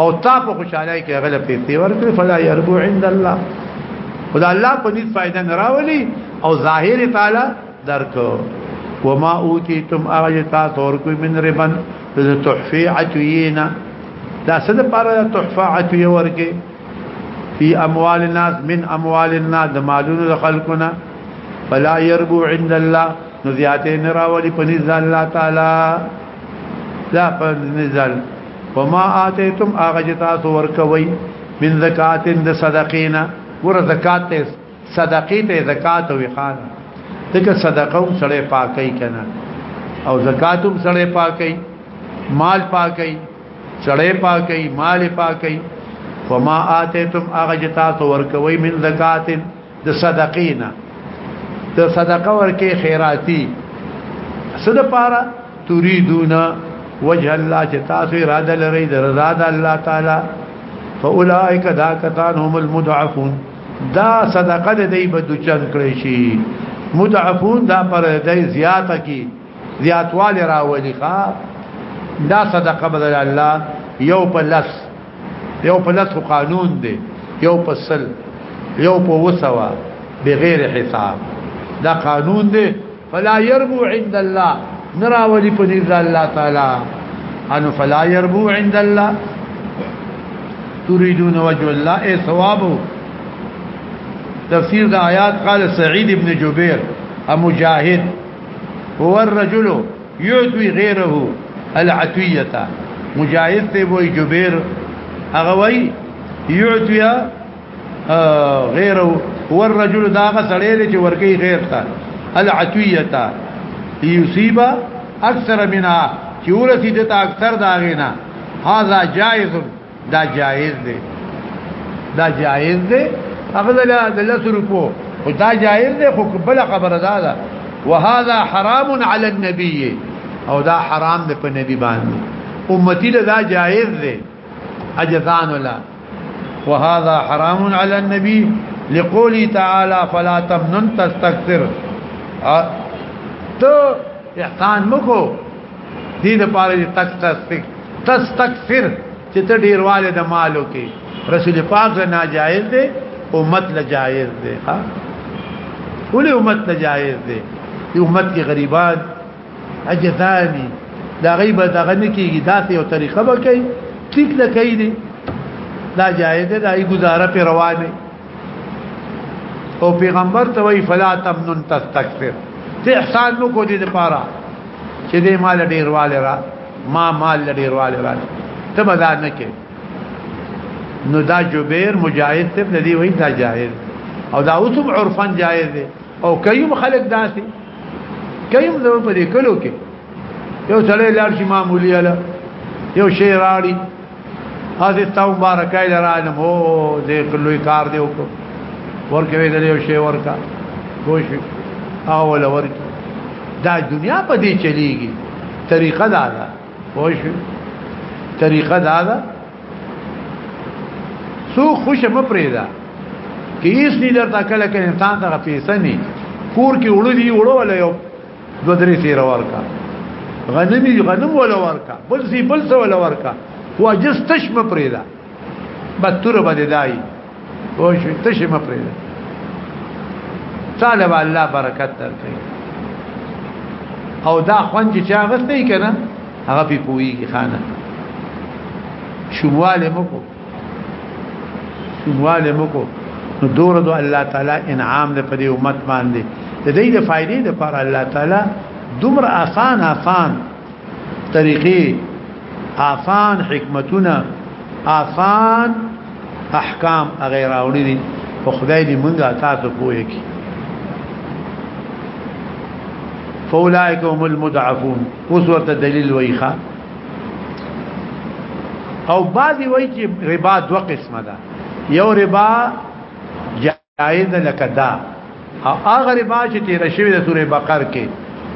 او تا په خوشاله کې غل پیسې ورکړي فلا يرجو عند الله خدا الله په دې فائدہ نه راولي او ظاهر تعالی درکو وما اوتیتم اغیتا تور کوي من ربن تحفی عتینا دا څه د پاره تحفه عتیه ورکه فی اموال الناس من اموال الناس د مالونو د خلقنا فلا يربو عند الله نو زیاته نه راولي پنځ الله تعالی دا په نزل وما اتیتم هغه چې تاسو ورکوي من زکات د صدقینا ور زکات ته صدقې ته زکات او وقال دغه صدقه هم سره پاکي کنه او زکات هم سره پاکي مال پاکي سره پاکي مال پاکي وما اتیتم هغه چې تاسو ورکوي من زکات د صدقینا د صدقه ورکه خیراتی صد پارا تريدون وجه الله چې تاسو اراده لرئ د رضا د الله تعالی فاولائک دا کتان هم المدعفون دا صدقه د دی بدو چن کړی شي مدعفون دا پر دای زیاته کی زیاتواله راولي ښا دا صدقه بدل الله یو په لس یو په لس قانون دی یو په سل یو په وسوا بغیر حساب دا قانون دی فلا يربو عند الله نرا ولي په نزد الله تعالی ان فلا يربو عند الله تريدون وجه الله اي ثوابه تفسير الايات قال سعيد بن جبير مجاهد هو الرجل يعطي غيره العطيه مجاهد ته وای جبیر هغه وای يعطي غيره هو الرجل داغه سړی چې ورکی غیر تا العطيه يصيب اكثر منها چې ورسي دته اکثر داغینا هاذا جائز دا جایز دی دا جایز دی هغه د لس روپو او دا جایز دی خو بل خبره دا ده وهذا حرام على النبي او دا حرام دی په نبی باندې امتی له دا جایز دی اجزان ولا وهذا حرام على النبي لقوله تعالى فلا تمنن تستكثر تو احسان مکو دې د پاره چې تک تک تس تکفر چې ته ډیرواله د مالو کې رسول پاک له ناجایز دی امت له جایز دی ها ولې امت له جایز دی امت کې غریبان اجزانی دا غیبه دا غنی کېږي داسې یو طریقه به کوي ټیک لکې دي دا جایز دی دا یې گزاره په روانه او پیغمبر ته وی فلا تمنن تستكثر ته احسان نو کو دي لپاره چې دې مال ډیر والي را ما مال ډیر والي را ته بدا نه کې نو دا جبیر مجاهد ته ندی وی دا جاهل او دا اوسم عرفان جاهل دی او کيوم خلق داسي کيوم زو په دې کلو کې یو سړی لار شي معمولی اله یو شی راړي هذه تو مبارکای لران هو دې کلوې کار دی وکړو ورکه وی دلیو شی ورکا کوش اول ورک دا دنیا په دې چلیږي طریقه دا ده کوش طریقه دا ده سو خوش مپریدا کیس نه درته کله کله انسان ته پیسې نه کور کې وړو دی وړو ولا یو دو درې تیر ورکا غنمی غنم ولا ورکا بل سی بل څه ولا ورکا واجس تش مپریدا بتور بده دای او شو تش مپریدا طالب الله برکت درکې او دا خوان چې چا غستې کنه هغه په پوي خانه شواله مکو مواله مکو نو دور دو الله تعالی انعام دې په دې امت باندې د دې د فائدې د پر الله تعالی دومره آسان آسان طریقې آسان حکمتونه آسان احکام غیر اوړي دي په خدای دې مونږه تاسو پوهه کی فاولائک هم المضعفون وسورت دلیل ویخه او بعضی وای چې ربا دوه قسمه ده یو ربا جائز لکه دا او هغه ربا چې تیر شوی د سوره بقره کې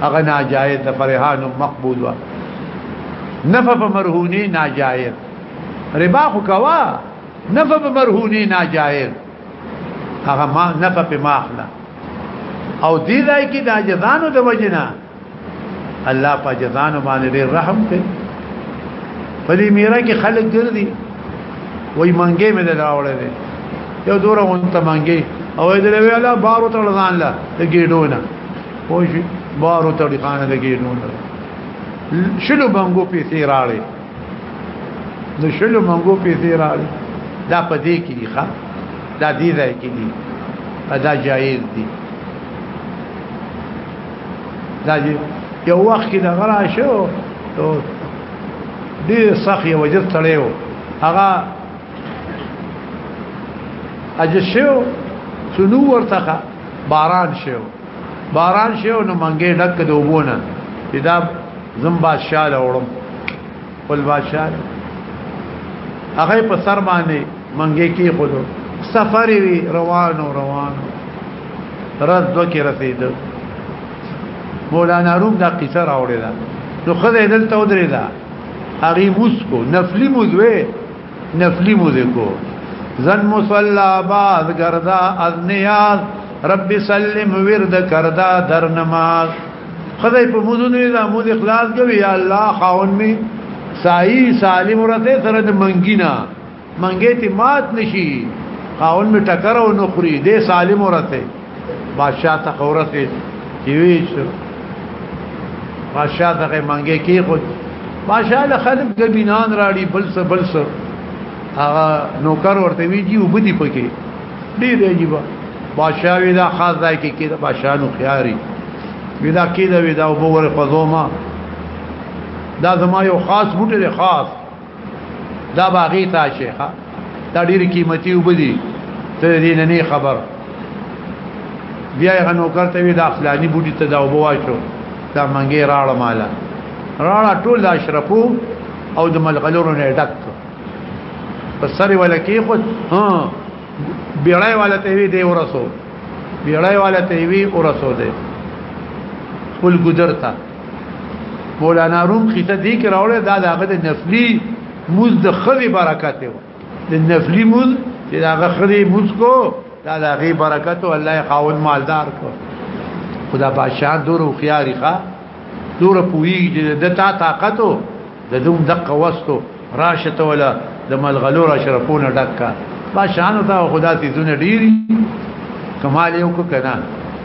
هغه ناجائز ده فرهان مقبول و نفع په مرهونی ناجائز ربا خو کوا نفع په مرهونی ناجائز هغه ما نفع په ماخله او دې ځای کې د اجزانو د وجنه الله په جزانو باندې ډېر رحم کوي په دې میرا کې خلک ګرځي وای منګې مې نه راوړې دي یو دور وانت منګې او دې له ویلا بارو ته ځان لا ګېډونه پوه شي بارو ته ځان لا ګېډونه شلو بنګو په سی راړې نو شلو بنګو په سی راړې دا په دې کې دي ښا دا دې ځای کې دي دا جایز دي دا چې یو وخت کې دا غلا شو ته دې سخی وجد تړیو هغه اجه شو سنو ورته باران شو باران شو نو منګې ډک د وبونه دا زم بادشاہ لورم خپل بادشاہ هغه په سر باندې منګي کې خودو سفر وی روانو روانو رد دو کې رسیدو مولانا روم دا قصه راوړې ده نو خدای دلته ودرې ده هغه موس کو نفلی موزوي نفلی موزه کو زن مصلا بعد کردا از نیاز رب سلم ورد کردا در نماز خدای په موزه نه دا موز اخلاص کوي یا الله خاون می سای سالم ورته سره د منګینا منګې تی مات نشي خاون می ټکر او نخري دې سالم ورته بادشاہ ته خورت چې وی شو بادشاہ دغه منګه کې خو بادشاہ له خلک د بنان راړي بل څه بل څه هغه نوکر ورته ویږي وبدي پکې ډیر عجیب بادشاہ وی دا خاص ځای کې کې دا بادشاہ نو خياري وی دا کې دا وی دا وګوره فزوما دا زما یو خاص بوټي خاص دا باغی تا شیخه دا ډیر قیمتي وبدي ته دې نه نه خبر بیا یې غنو کرته وی دا فلانی بوټي ته دا وبواچو دا منګي راړه مالا راړه ټول اشرفو او د ملغلورو نه ډک په سری ولا کې خود ها بیړای والا ته وی دی ورسو بیړای والا ته وی ورسو دی خپل ګذرتا مولانا روم خته دې کې راوړل دا دغه د نفلي موز د خري برکت و د نفلي موز چې دغه خري موز کو دا دغه برکت او الله خاون مالدار کو خدا بادشاہ دور خياري ښا دور پوي چې د تا طاقت د دوم دقه وستو راشته ولا د ملغلو را شرفونه ډکا با شانو ته خدا سي زونه ډيري کمال یو کو کنه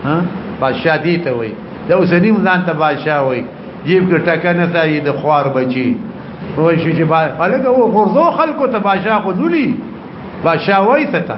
ها بادشاہ دی ته وای د اوسنی ځان ته بادشاہ وای جیب کې ټکا نه ځای د خوار بچي وای شي چې با خلک او غرزو خلکو ته بادشاہ خو دلی بادشاہ وای ته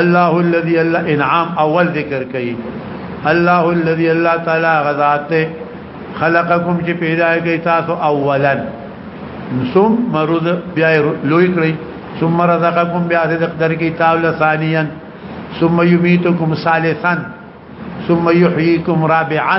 الله الذي الله انعام اول ذکر کوي الله الذي الله تعالی غذات خلقکم چې پیدا کړی تاسو اولا ثم مرض بیا لوی کړی ثم رزقکم بیا د قدر کی تاول ثانیا ثم یمیتکم ثالثا ثم یحییکم رابعا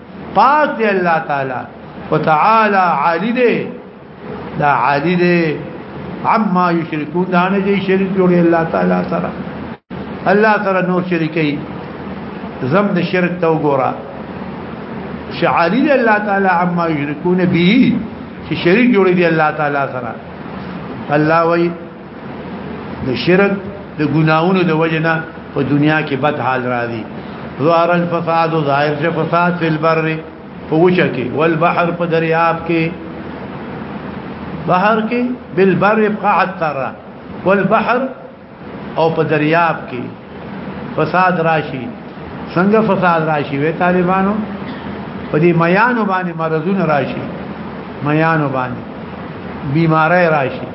پاک دی الله تعالی وتعالى عالی دی دا عالی دی عما یشرکون دا نه دی شرک جوړي الله تعالی سره الله سره نور شرکي زم د شرک تو ګورا شعالی دی الله تعالی عما یشرکون به چې شرک جوړي دی الله تعالی سره الله وی د شرک د ګناونو د وجنه په دنیا کې بد حال راځي ظهر الفساد ظاهر شه فساد فی البر په وچه کې والبحر په دریاب کې بحر کې بالبر يبقى الثرى والبحر او په دریاب کې فساد راشي څنګه فساد راشي وې طالبانو په دې میانو باندې مرزونه راشي میانو باندې بیماری راشي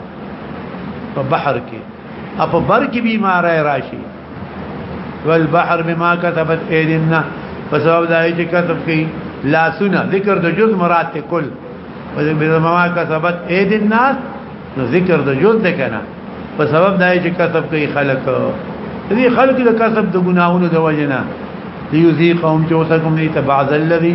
په بحر کې اپ بر کې بیمارای راشي والبحر بما كتبت ايدنا فسبب دا چې کتب کې لا سنا ذکر د جز مراد کل بما كتبت ايد الناس نو ذکر د جز ده کنه په سبب دا چې کتب کوي خلق دې خلق د کسب د ګناهونو د وجنه ليذيقهم جوسكم ليت بعض الذي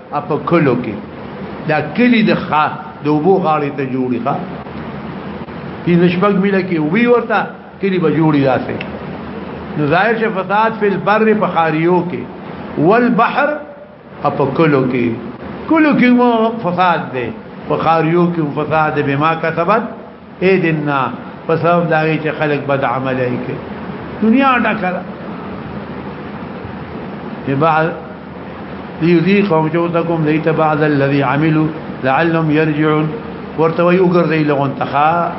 اپ کلو کې دا کلی د خا د وبو غاړې ته جوړي ښا پینځه شپږ میله کې وی ورته کلی به جوړي داسې نو ظاهر شه فساد فی البر په خاریو کې والبحر اپ کلو کې کلو کې مو فساد دی په خاریو کې فساد به ما کسبت اے دنا په سبب دا چې خلک بد عمل کوي دنیا ډکره بعد ليذيقهم جودكم ليت بعد الذي عملوا لعلهم يرجعون ورته وي وګرځي لغون تخا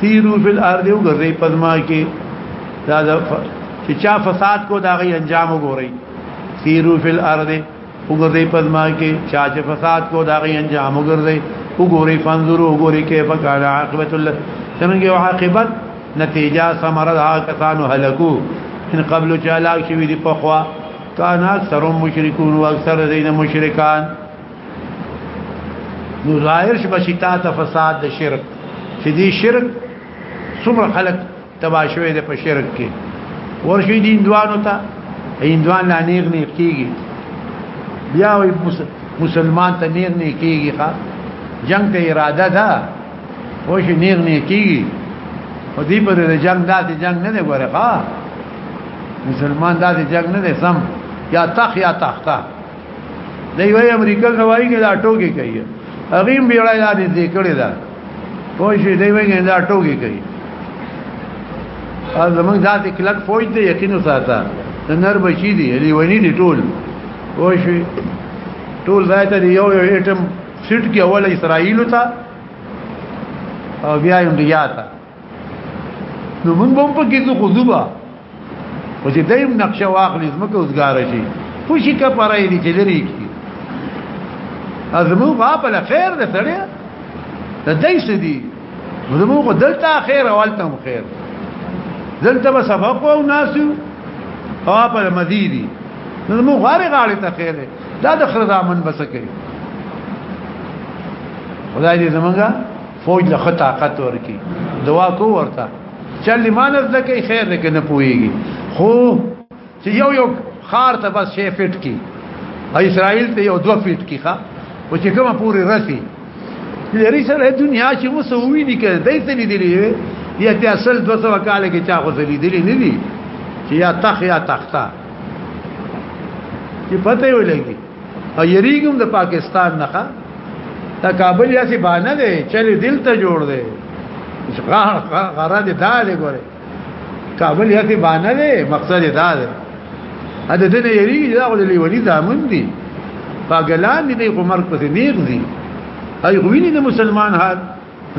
سیرو فی الارض وګرځي پدما کې دا چې چا فساد کو دا غي انجام وګوري سیرو فی الارض وګورئ پدما کې چا چې فساد کو دا غي انجام وګورئ وګورئ فنظروا وګورئ کیف کان عاقبت الله څنګه یو عاقبت نتیجه ثمره دا کسانو هلکو ان قبل چالاک شوی دی په خوا کان اکثر مشرکون او اکثر دین مشرکان نو ظاهر شبشتا ته فساد د شرک چې دی شرک څومره خلک تبا شوی د په شرک کې ورشي دین دوانو ته هندوان نه نیغ نه کیږي بیا وي مسلمان ته نیغ نه کیږي ښا جنگ ته اراده ده خو شي نیغ نه کیږي او دې پر جنگ داسې جنگ نه دی ګوره ښا مسلمان داسې جنگ نه دی سم یا تخ یا تخته دی وای امریکا کوي کې دا ټوګي کوي هغه بیړای دې ذکر ده پوه شي دی وایي دا ټوګي کوي از موږ ذات کلک فوج دی یقین ساته د نر بچی دی الی ونی دی ټول پوه شي ټول ځای ته یو یو ایټم سټ کې اول اسرائیل ته او بیا هم دی یاته نو مونږ هم په کې څه خذوبه او چې دایم نقشه واخلې زمکه اوسګار شي خوشي کا پرای دي چې لري کی ازمو غاب له خیر ده سړی ده دای سدي زمو غو دلته خیر او الته خیر دلته به سبق او ناسو او په مزيدي زمو غاري غاړي ته خیر دا د خرزامن بس کوي خدای دې زمونږه فوج له طاقت ورکی دوا کو ورته چل ایمان زده کوي خیر دې کنه پويږي خو چې یو یو خار ته بس شي فټ کی اسرائیل ته یو دو فټ کی ښا او چې کومه پوری رسی لري سره دنیا چې مسوي دي کنه دای ته دي دي یا ته اصل 200 کال کې چا خو دي دي نه دي چې یا تخ یا تختا چې پته یې ولګي او یریګم د پاکستان نه دا کابل یا سی باندې دی چل دل ته جوړ دی غار غار دې دا دی ګوره کابل یا سی باندې دی مقصد دا دی ا دې نه یریږي دا ولې لیونی ځامن دی پاګلان دې کو مرګ پسې نیغ دی ای غوینه د مسلمان حال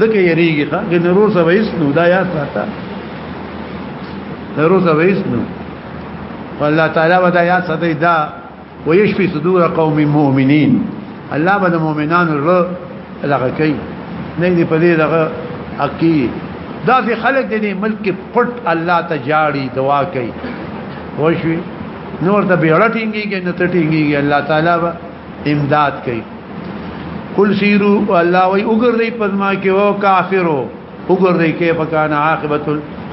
ځکه یریږي ښا ګنه روسه وېس نو دا یا ساته روسه وېس نو الله تعالی ودا یا ساته دا ويشفي صدور قوم مؤمنين الله به مؤمنان له لغه کوي نه دې په دې لغه اکی دا في خلق دې ملک کې پټ الله ته جاړي دعا کوي وشوي نور ته به رټيږي کې نه تټيږي الله تعالی به امداد کوي قل سیرو الله وی وګرځي پزما کې او کافرو وګورئ کې په کان عاقبت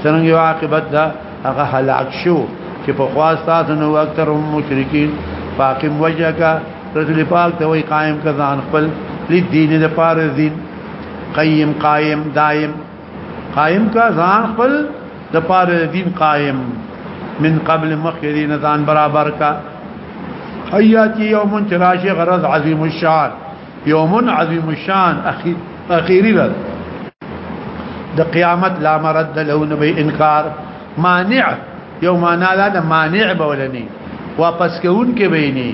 څنګه یو عاقبت دا هغه هلاک شو چې په خواص تاسو نو اکثر مشرکین فاقم وجهک رسول پاک ته وی قائم کزان خپل لدین د پار دین قیم قائم دائم قائم کا ځان خپل د پار دین قائم من قبل مخکرین ځان برابر کا حیاتی یوم چراشی غرض عظیم الشان یومن عظیم الشان اخی اخیری رد د قیامت لا مرد له نبی انکار مانع یو معنا لا د مانع بولنی واپس کون کې بینی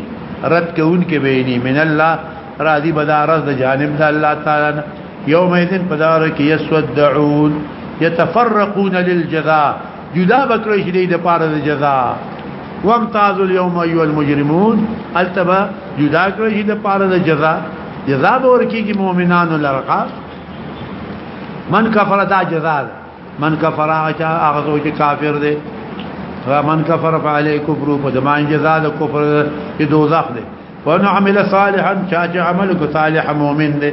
رد کون کې بینی من الله راضی بدارز د جانب د الله تعالی یوم اذن پدار کې یسودعون يتفرقون للجزاء جدا بکړی شي د پاره د جزا وامتاز اليوم ايها المجرمون التبا جدا کړی شي د پاره د جزا جزا به ورکیږي مؤمنانو لرقا من کفر دا جزا ده من کفر اچا هغه چې کافر دی من کفر فعلی کفر په دمان جزا د کفر د دوزخ دی فن عمل صالحا چا چې عمل کو صالح مؤمن دی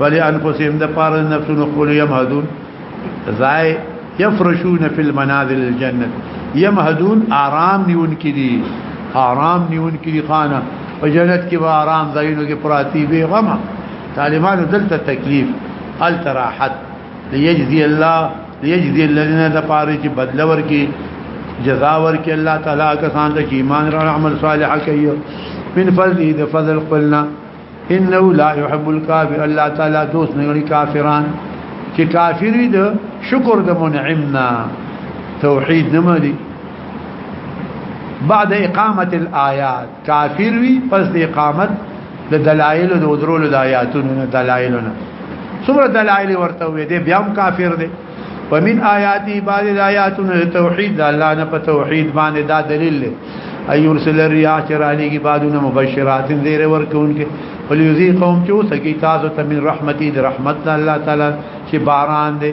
بلی انفسهم د پاره نفسونو خپل یمهدون زای یفرشون فی المنازل الجنه یمهدون آرام نیون کړي آرام نیون کړي خانه په جنت کې به آرام ځایونو کې پراتی به غمه طالبانو دلته تکلیف ال تراحت ليجزي الله ليجزي الذين تفارج بدل ورکی جزا ورکی الله تعالی کسان ته ایمان را عمل صالح کوي من فضل د فضل قلنا انه لا يحب الكافر الله تعالی دوست نه غړي کافران چې کافر وي د شکر د منعمنا توحید نه مالي بعد اقامه الايات کافر وی پس د اقامت د دلایل د درول د آیاتونو نه دلایلونه څومره دلایل ورته وې دي بیا هم کافر دي ومن آیاتی بعد آیاتونه توحید د الله نه په توحید باندې دا دلیل دی ایرسل الرياح چرالیږي بادونه مبشرات زیر ورکونکي وليذيقهم چوسکی تاسو ته من رحمتي د رحمت الله تعالی چې باران دی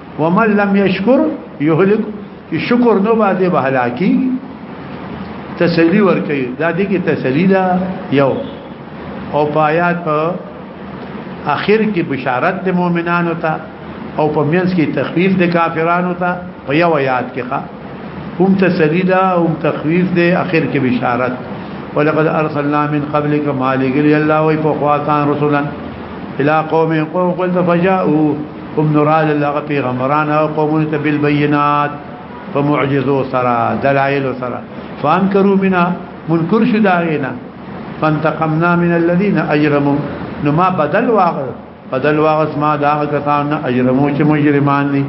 ومن لم يشكر يهلك شکر نو باندې به هلاکی تسلی ورکي دا دې کې تسلی دا یو او پایات په اخر کې بشارت د مؤمنانو ته او په منځ کې تخفیف د کافرانو ته په یو آیات کې ښه هم تسلی دا هم تخفیف د اخر کې بشارت ولقد ارسلنا من قبلك مالك الله وفقوا كان رسلا الى قوم قوم قلت فجاءوا کوم نورال الله پیغمبران او قومونه ته بل بینات په معجزو سره دلایل سره فانکروا منا منکر شو داغینا فانتقمنا من الذين اجرموا نو ما بدل واغل بدل واغس ما دا کسان اجرمو چې مجرمان دي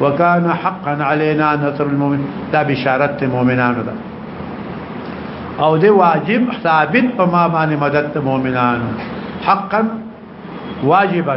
وکانه حقا علينا نصر المؤمن دا بشارت مؤمنانو ده او دی واجب ثابت په ما باندې مدد مؤمنانو حقا واجبا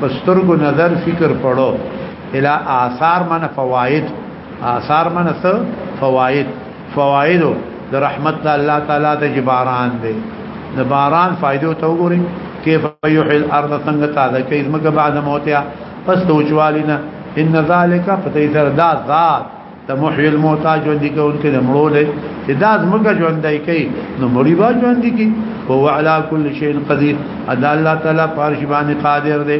پسترګو نظر فکر پړو الا آثار من فواید آثار من څه فواید فواید د رحمت الله تعالی د جباران دی د باران فائدو ته وګورئ کیف یحیل ارض څنګه تازه کوي زمګه بعد موتیا پس د وچوالینا ان ذالک فتیسر دا ذات د محی الموتى ژوند کې اونکه د مړو له چې دا زمګه ژوند دی کوي نو مړی با ژوند کې هو علا کل شی قدیر ادا الله تعالی پارش باندې قادر دی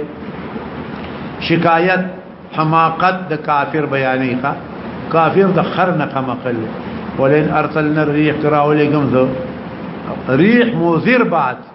شکایت حماقت د کافر بیانې ښا کافر د خر نه قمقل ولئن ارسلنا الريح تراولګم ذو ريح موزر بعد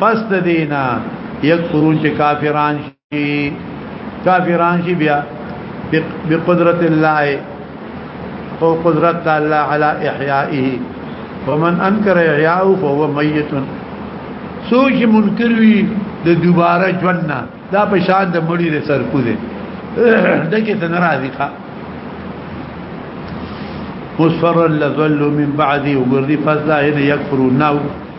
پس د دینا یکفرون چې کافران شي کافران شي بیا بقدرت الله او قدرت الله على احيائه ومن انكر احياءه فهو ميت سوچ منکر وی د دوباره ژوند دا په شان د مړی د سر کو دي دغه ته ناراضي ښا مصفر لذل من بعدي وګردي فضلا هنا يكفرون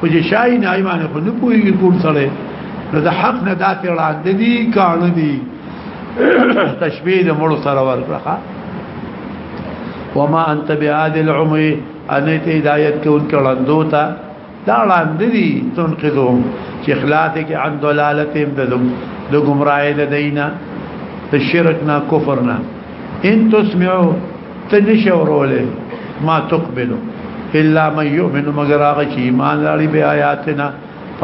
او چې شای نه ایمانه په نه پوي کوم سره نو د حق نه داتې وړاندې دي کان دي تشبيه د مړو سره ورکړه وما انت بعاد العمي انت هدايت کې ان کړندو تا دا وړاندې دي تنقذهم چې اخلاص کې عن ضلالتهم د ګمراهي د دینه د شرک نه کفر نه ان تسمعوا ته نشه ورولې ما تقبلو الا من يؤمن مگر هغه چې ایمان لري به آیاتنا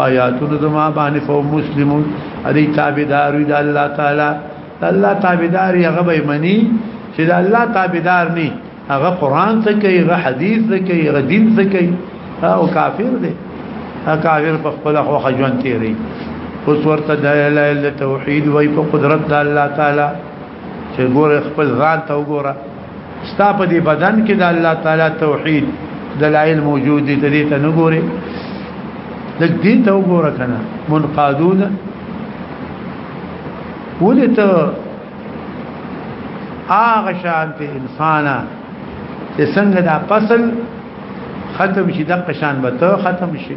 آیاتونو زما باندې فو مسلمون ادي تابعدار وي د الله تعالی الله تابعدار هغه به مني چې د الله تابعدار نه هغه قران څه کوي هغه حديث څه کوي هغه دین څه کوي او کافر دی هغه کافر په خپل خو خجوان تیری اوس ورته د توحید وای په قدرت د الله تعالی چې ګوره خپل ځان ته وګوره ستا په دې بدن کې د الله تعالی توحید دلایل موجود دي ته دې ته نه ګوره د دې ته وګوره کنه منقادون ولې ته هغه شانته انسانا چې څنګه دا فصل ختم شي د قشان به ته ختم شي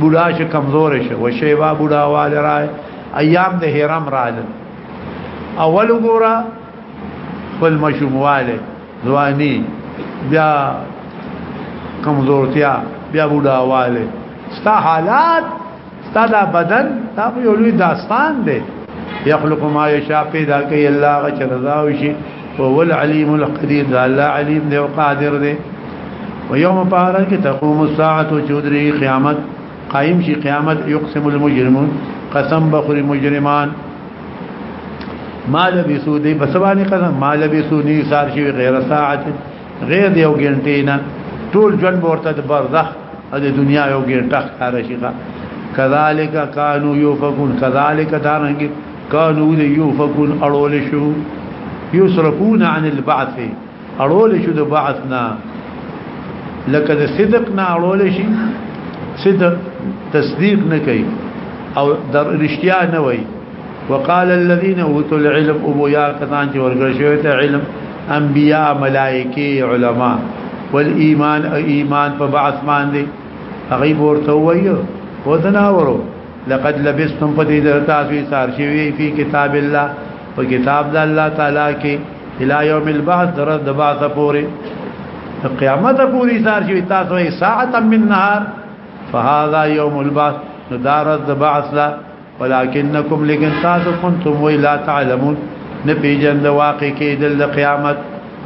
بوډا شه کمزور شه و شیبا بوډا وال را ایام د هرم رال اول ګورا خپل مشومواله ځواني بیا کمزورتیا بیا بوډا واله ستا حالات ستا دا بدن دا یو لوی داستان دی یخلق ما یشاء پیدا کوي الله غچ رضا وشي هو العلیم القدیر الله علیم دی او قادر دی و یوم پارا کې تقوم الساعه چودري قیامت قائم شي قیامت یقسم المجرمون قسم بخری مجرمان ما لبسو دی بسبانی قسم ما لبسو نی سار شي غیر ساعت غیر دی او ګنټې نه ټول ژوند ورته د برزخ او د دنیا یو ګنټه ښکار شي کذالک کانو یوفقون کذالک دارنګ کانو یوفقون اړول شو یصرفون عن البعث اړول شو د بعث نه لکه د صدق نه اړول شي صدق تصدیق نه کوي او در رښتیا نه وای وقال الذين اوتوا العلم ابو يا كان چې ورګر شوی ته علم انبياء ملائکه علما والايمان ايمان په بعث باندې غیب ورته وایو ودنا ورو لقد لبستم پدې در تاسو سار شوی په کتاب الله په کتاب د الله تعالی کې الى يوم البعث در د بعث پورې قیامت پورې سار شوی تاسو یې ساعت من نهار فهذا يوم البعث ندار د بعث لا ولكنكم لكن تاسو كنتم ولا تعلمون نبي جند واقع کې د قیامت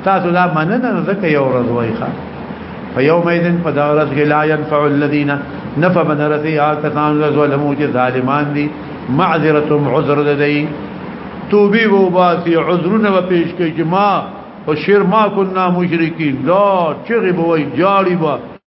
تاسو دا مننه زکه یو ورځ وای ښا په یو میدان په دا ورځ کې لا ينفع الذين نفع من رضي آتسان ظلمو چې ظالمان دي معذرتهم عذر لدي توبي وو باسي عذرونه و پیش کوي چې ما او شر ما كنا مشرکین دا چغي بوي جاړي با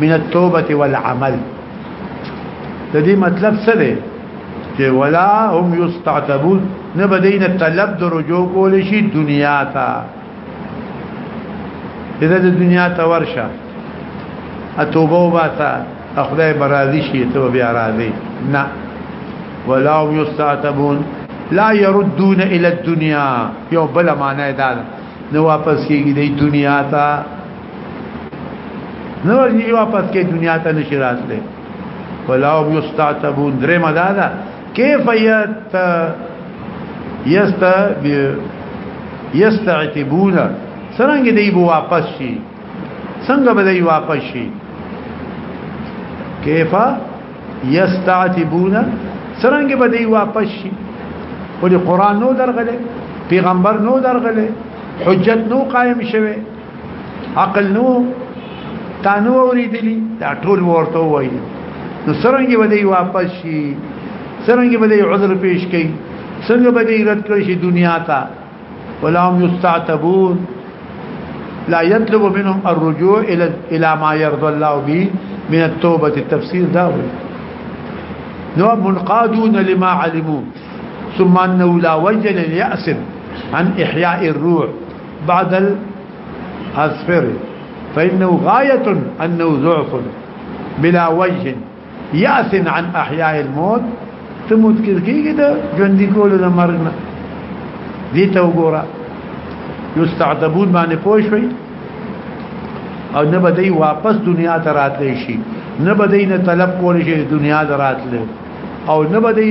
من التوبه والعمل د دې مطلب څه دی چې ولا هم یستعتبون نه بدین طلب د رجوع کول شي دنیا ته اذا د دنیا ته ورشه اتوبه وباسه خدای برازي شي ته بیا راځي نه ولا هم یستعتبون لا يردون الى الدنيا یو بل معنی دا نه واپس کیږي د دنیا ته نو یې واپس کې دنیا ته نشی راځي ولا هم یستعتبون درې مدادا کیف یت یست یستعتبون څنګه دی بو واپس شي څنګه به دی واپس شي کیف یستعتبون څنګه به دی واپس شي ولې قران نو درغله پیغمبر نو درغله حجت نو قائم شوه عقل نو تانو اوریدلی دا ټول ورته وایي نو سرنګي ودی واپس شي سرنګي ودی عذر پیش کړي څنګه ودی رد کړي شي دنیا ته ولا هم یستعتبون لا يطلب منهم الرجوع الى الى ما يرضى الله به من التوبه التفسير دا وي نو منقادون لما علموا ثم انه لا وجل يأسم عن احياء الروح بعد الاسفر فانه غايه انه ضعف بلا وجه ياس عن احياء الموت ته مذکر کیږي د ژوند کولو د مرګ نه دي ته وګوره یستعذبون باندې پوښوي او نه بدی واپس دنیا ته راتلی شي نه بدی نه طلب کول شي دنیا ته راتلی او نه بدی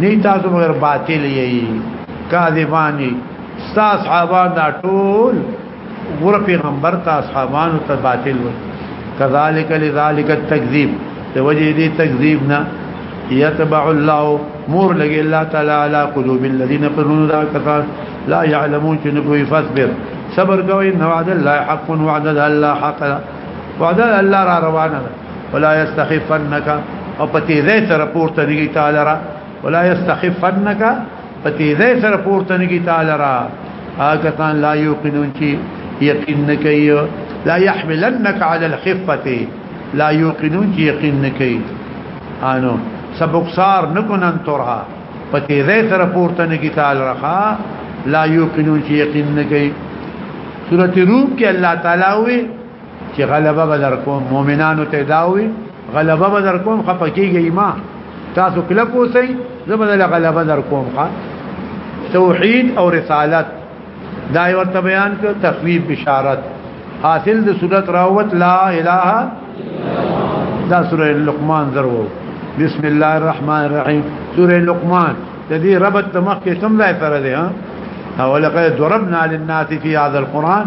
نه تاسو مگر باطل یې کاذبانی استاد صحابه دا ټول ور پیغمبر ته اصحابانو ته باطل و کذالک لذالک التکذیب ته وجه دې تکذیب نه یتبع الله مور لګي الله تعالی علی قلوب الذين قلون دا کثار لا يعلمون شنو فاصبر صبر کوي نو وعد الله حق وعد الله حق وعد الله را روانه ولا يستخفنك او په تیزه سره پورته نگی تعالی را ولا يستخفنك په تیزه سره پورته نگی تعالی را هغه تان لا یقینون چې یقین نکي لا يحملنك على الخفه لا یقینون چې یقین نکي انو سبقسار نکنن ترها په تیزه سره پورته نگی تعالی را لا یقینون چې یقین نکي سورته روم کې الله تعالی وي چې غلبه بدر کوم مؤمنانو ته داوي غلبه بدر کوم خپکیږي ما تاسو کله پوسئ زبدل غلبه در کوم ښا توحید او رسالت دا یو ته بیان ک تخویب بشارت حاصل د صورت راوت لا اله دا سوره لقمان درو بسم الله الرحمن الرحیم سوره لقمان د دې ربط مخ کې کوم ځای پر دی ها او لقد ضربنا للناس في هذا القران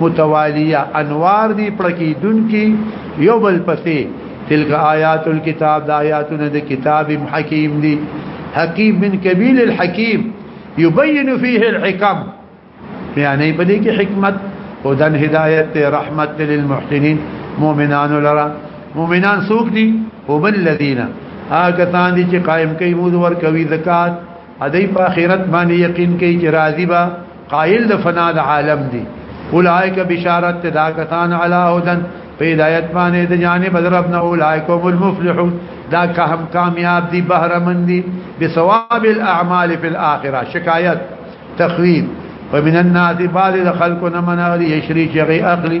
متوالیه انوار دی پړکی دن کی یو بل پسې تلک آیات الكتاب د آیاتونه د کتاب حکیم دی حکیم من کبیل الحکیم یبین فیه الحکم یعنی په دې کې حکمت او دن هدایت رحمت للمحسنین مؤمنان لرا مؤمنان سوق دي هم الذين هغه کسان دي چې قائم کوي مود ور کوي زکات ادی په اخرت باندې یقین کوي چې راضی با قائل د فنا د عالم دی اولائک بشارت دا کسان علی هدن په ہدایت باندې د جانب رب نه اولائک هم المفلحون دا که هم کامیاب دي بهرمن دي بثواب الاعمال فی الاخره شکایت تخویب ومن الناس بعض خلقنا من اغلی یشری چغی اغلی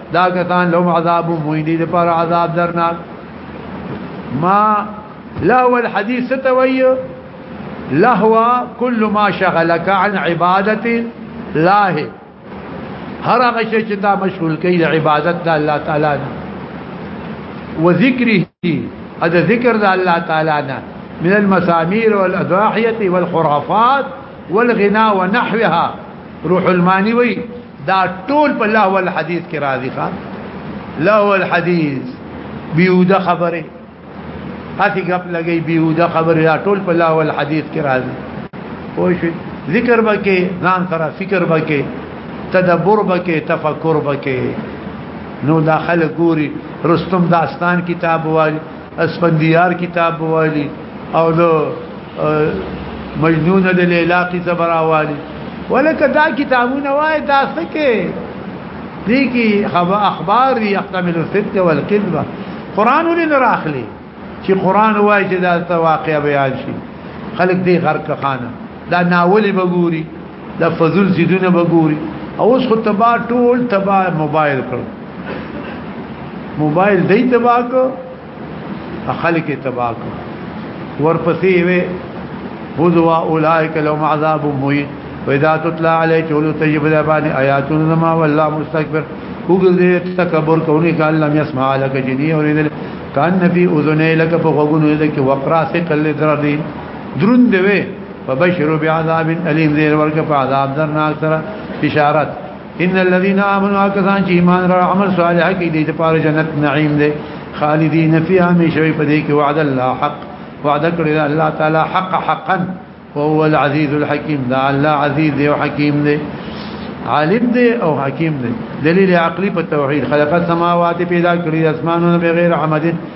دا کسان لهم عذاب مهین دي پر عذاب درناک ما لهو الحديث ستوي لهو كل ما شغلك عن عبادة الله هر هغه شي چې تا مشغول کوي د عبادت د الله تعالی نه و ذکره هذا ذکر د الله تعالی نه من المسامير والاضاحيه والخرافات والغناء ونحوها روح الماني وي دا ټول په لهو الحديث کې راضي ښا لهو الحديث بيوده خبره هڅه غپ لګي بيوده خبره دا ټول په لهو الحديث کې راضي خو شي ذکر بکې ځان سره فکر بکې تدبر بکې تفکر بکې نو داخله ګوري رستم داستان کتاب وایي اسفندیار کتاب والی او دو مجنون د لیلا قصه براوالی ولکه دا کتابونه وای دا سکه دي کی خبر اخبار دي يحتمل الصدق والكذب قران ولن راخلي چې قران وای چې دا واقع بیان شي خلک دې غرق خانه دا ناول بګوري دا فضل سیدونه بګوري او اوس خو تبا ټول تبا موبایل کړ موبایل دې تبا کو خلک تبا کو ورپسې وي هذوا اولئک لهم عذاب مهین واذا تطلع عليه چولو تجب ذبان آیاتنا ما والله مستكبر وګړي تکبر کوي ک الله يسمع لك جني اور دې کان نبی اذنه لك په غوګونو دې کې وقرا سه کله درني درون دی فبشروا بعذاب الیم ذیر ورکه په عذاب درناک سره بشارت ان الذين امنوا كسان چې ایمان را عمل صالح کې دي د پاره جنت نعیم دي خالدین فیها همیشه په دې کې وعد الله حق وعد کړی الله تعالی حق حقا وهو العزيز الحكيم دا الله عزيز دی او حکیم دی عالم دی او حکیم دی دلیل عقلی په توحید خلق السماوات پیدا کړی اسمانونه بغیر عمد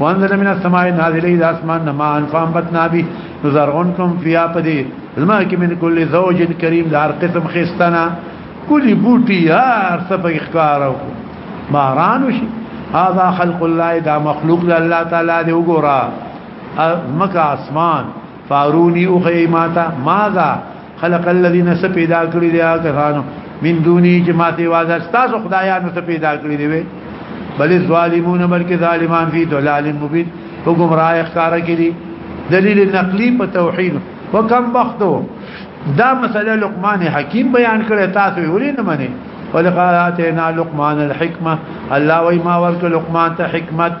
وانزل من السماء نازل الى اسمان نما ان فانبتنا به نزرغنكم فيها پدي زما کې من كل زوج كريم دار قسم خستنا كل بوټي هر څه په اخکارو مارانو شي هذا خلق الله دا مخلوق الله تعالی دی وګورا مکه اسمان فارونی او خیماتا ماذا خلق الذين سپیدا کړی دی هغه خانو من دونی چې ماته واځه تاسو خدایانو ته پیدا کړی دی بل ظالمون بلکې ظالمان فی ضلال مبین په گمراه ښکار کړي دلیل نقلی په توحید وکم بختو دا مسله لقمان حکیم بیان کړی تاسو ولې نه منئ ولقد اتینا لقمان الحکمه الله وای ما ورک لقمان ته حکمت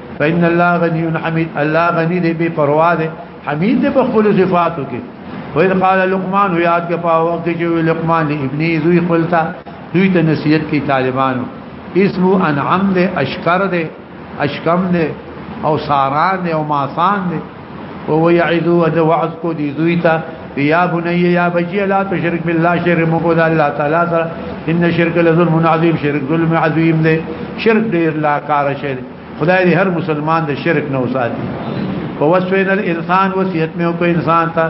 فإن الله غني حميد الله غني دې بے پروا دې حمید دې په خپل صفاتو کې وإذ قال لقمان یاد کې په وخت کې چې لقمان ابن ذوی خپلتا دوی ته نصیحت کې طالبانو اسم انعم دې اشکر دې اشکم دې او ساران دې او ماسان دې او یعذو د وعظ کو دی دوی ته یا بنی یا بچی لا تشرک بالله شرک مو کو د الله تعالی سره ان شرک لظلم عظیم شرک ظلم عظیم دی شرک ډیر لا کار شي خدای دې هر مسلمان د شرک نه وساتي ووسوین الانسان وصیت مې کو انسان ته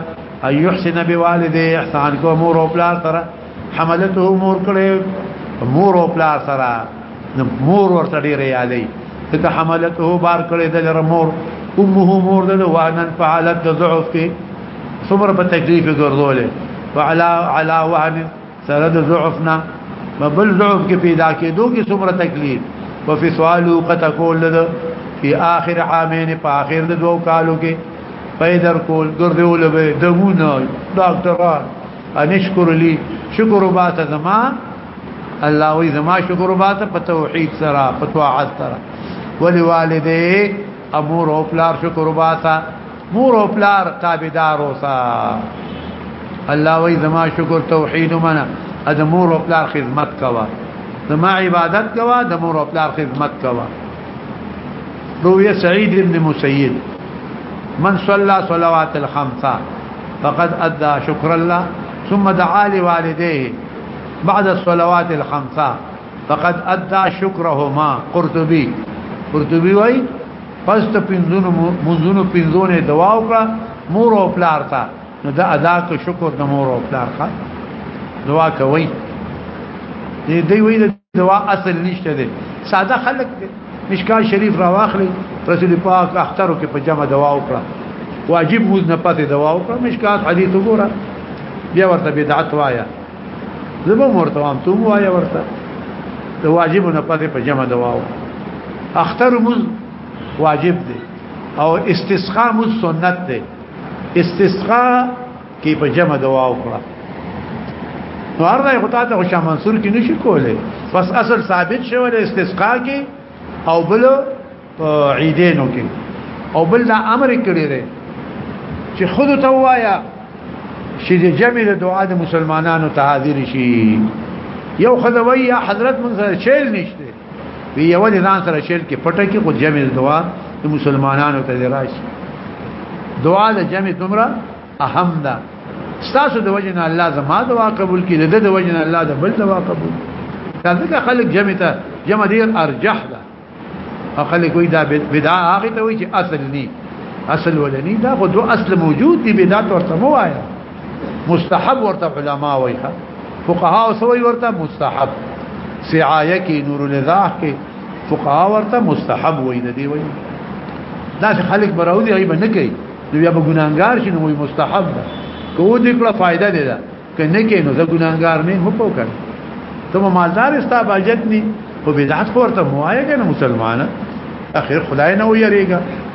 ايحسن بوالده احسان کو مور او پلار سره حملته مور کړې مور او پلا سره مور ورته ډیره یادې ته حملته بار کړې د لر مور امه مور د وانن فعلت ضعف کې صبر په تکلیف ګرځولې وعلى على وهن سره د ضعفنا بل ضعف کې پیدا کېدو کې صبر تکلیف وفي سوالو قد تقول له في اخر عامين په اخر د دوه کالو کې پیدر کول ګرځول به دمونه ډاکټران ان اشکر لي شکر وباته زما الله وي زما شکر وباته په توحید سره په طاعت سره ولي والدي امور او پلار شکر وباته مور او پلار تابعدار اوسه الله وي زما شکر توحید منه د مور او پلار خدمت کوا زما عبادت کوا د مور او پلار خدمت کوا رویه سعید ابن مسیب من صلى صلوات الخمسه فقد ادى شكر الله ثم دعا لوالديه بعد الصلوات الخمسه فقد ادى شكرهما قرطبي قرطبي وای پس ته پنځونو منځونو پنځونه دعا وکړه مور او پلار ته نو دا ادا کو شکر د مور او پلار ښه دعا کوي دې دوی ویل دوا اصل نشته دي ساده خلک دي مشکا شریف را واخلي رسول پاک اخترو کې په جمع دوا وکړه واجب موز نه پاتې دوا وکړه مشکات حدیث وګوره بیا ورته بدعت وایا زبو مرته وام ته وایا ورته د واجب نه پاتې په جمع دوا وکړه اختر موز واجب دي او استسقاء موز سنت دي استسقاء کې په جمع دوا وکړه نو هر راي خدای ته شاه منصور کې نشي کوله بس اصل ثابت شوی د استسقا کې او بل عیدینو کې او بل دا امر کړی دی چې خود ته وایا چې د جمع د دعا د مسلمانانو ته حاضر شي یو خدای یا حضرت منصور شیل نشته وی یو دې ځان سره شیل کې پټه کې خو جمع دعا د مسلمانانو ته راشي دعا د جمع تمره اهم ده ستاسو د وجه نه الله زما دعا قبول کړي د د وجه نه الله د بل دعا قبول ځکه خلک جمع ته جمع ډیر ارجح ده او خلک وي دا بدعه هغه ته وي چې اصل ني اصل ولني دا خو دو اصل موجود دي بدعت ورته مو آیا مستحب ورته علما وایي فقها او سوي ورته مستحب سعایه کې نور الذاه کې فقها ورته مستحب وایي نه دی وایي دا خلک براو دی غیب نه کوي نو بیا به ګناګار شي نو وایي مستحب ده کو دې کړه فائدہ دی دا کنه کې نو زه ګناګار نه هو پوکړ ته مالدار استا باجت ني په بدعت ورته موایه کنه مسلمانه اخر خدای نه ویریږي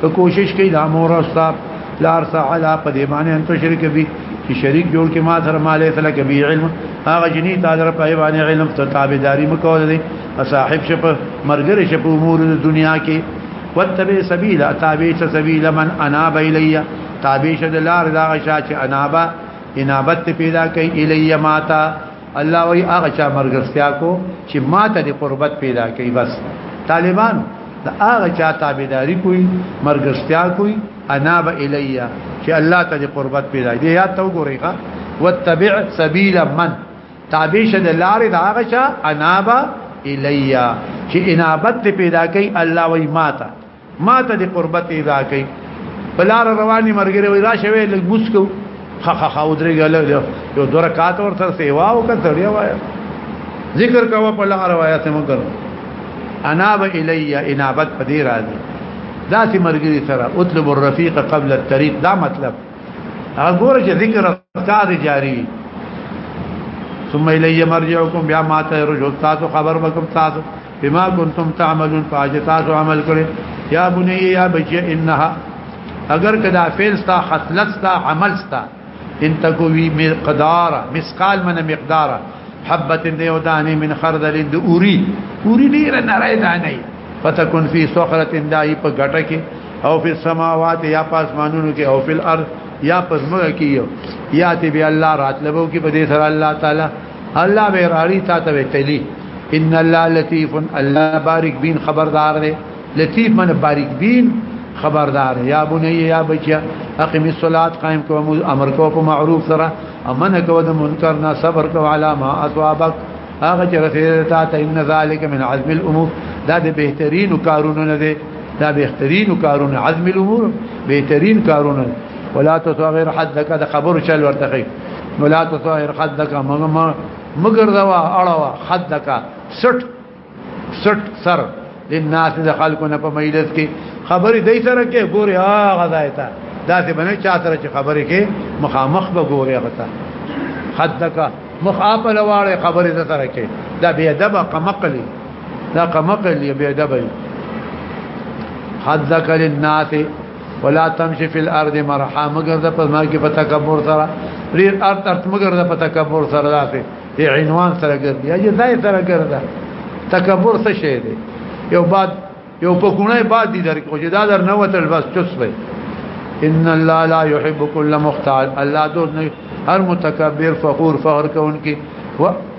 که کوشش کوي د امور او صاحب لار سعلا په دې باندې ان تشرک به چې شریک جوړ کې ما سره مالې سره کې به علم هغه جنې تعالی رب په باندې علم ته تابعداري مکول دي صاحب شپ مرګر شپ امور د دنیا کې وتبع سبیل تابع سبیل من اناب الیه تابع شد لار دا غشا چې انابه انابت پیدا کوي الیه ماتا الله وی هغه چا مرګستیا کو چې ماته د قربت پیدا کوي بس طالبان دا هغه چا تابعداري کوي مرګستیا کوي انا به الیا چې الله ته د قربت پیدا دی یا تو ګورې ښا وتتبع سبیل من تابع شد لارې دا هغه چا انا به الیا چې انابت پیدا کوي الله وی ماته ما ته د قربت ادا کوي بلار رواني مرګره وي را شوي لږ بوس کو خا خا خا ودري ګل یو دوه رکعات ورته سیوا او کړي وایا ذکر کوا په لار روایت مو کړو اناب الی انابت پدې راځي ذاتي مرګري سره اطلب الرفيق قبل الطريق دا مطلب هغه چې ذکر اذکار جاری ثم الی مرجعکم بیا ما ته رجوع تاسو خبر وکم تاسو بما كنتم تعملون فاجتاز عمل کړي یا بني یا بچي انها اگر کدا فعل ستا خصلت ستا عمل ستا ان تکوی مقدار مسقال من مقدار حبت دیو دانی من خردل د اوری اوری ډیر نه راي دانی فتكون في صخره دای په غټه کې او په سماوات یا په اسمانونو کې او په الارض یا په زمکه کې یو یاتی به الله راتلبو کې په دې سره الله تعالی الله به راړي تا ته تلی ان الله لطيف الله بارک بین خبردار دی لطيف من بارک بین خبردار یا بنی یا بچیا اقم الصلاه قائم کو امر کو په معروف سره امن کو د منکر نه صبر کو علامه اصحابک هغه چې رسیدل تا ته ان ذالک من عزم الامور دا د بهترین کارونه نه دي دا بهترین کارونه عزم الامور بهترین کارونه ولا تصغر حدك دا خبر چل ورتخي نو لا تصاهر خدک مغه مگر دوا اړوا خدک سټ سټ سر للناس د خلکو نه په مجلس کې خبرې دای سره کې ګوري هغه ځای ته دا څه بنه چا سره چې خبرې کې مخامخ به ګوري هغه ته خدک مخاف لواړې خبرې سره کې دا بی ادب قمقلی دا قمقلی بی ادب حدک للناس ولا تمشي في الارض مرحا مگر د پزما کې په تکبر سره ریر ارت ارت مگر د په تکبر سره راځي ای عنوان سره ګرځي یا ځای سره ګرځي تکبر څه شی دی یو بعد یو په کونه بعد دي درک او جدا در نه وتل بس چوس وي ان الله لا يحب كل مختال الله دو هر متکبر فخور فخر کوونکی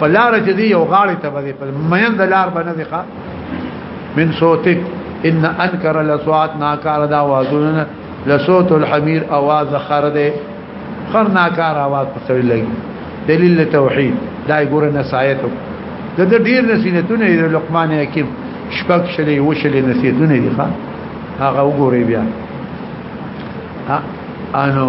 په لار چې دی یو غاړې ته باندې په مېن د لار باندې ښه من صوتک ان انکر لصوات ناکار دا وازونه لصوت الحمير اواز خر دی خر ناکار اواز په سړي لګي دلیل توحید دا ګور نصایتو د دې ډیر نصیحتونه د لقمان حکیم شپږ شلې وشلې نصیحتونه دي ښا هغه وګوري بیا ها انو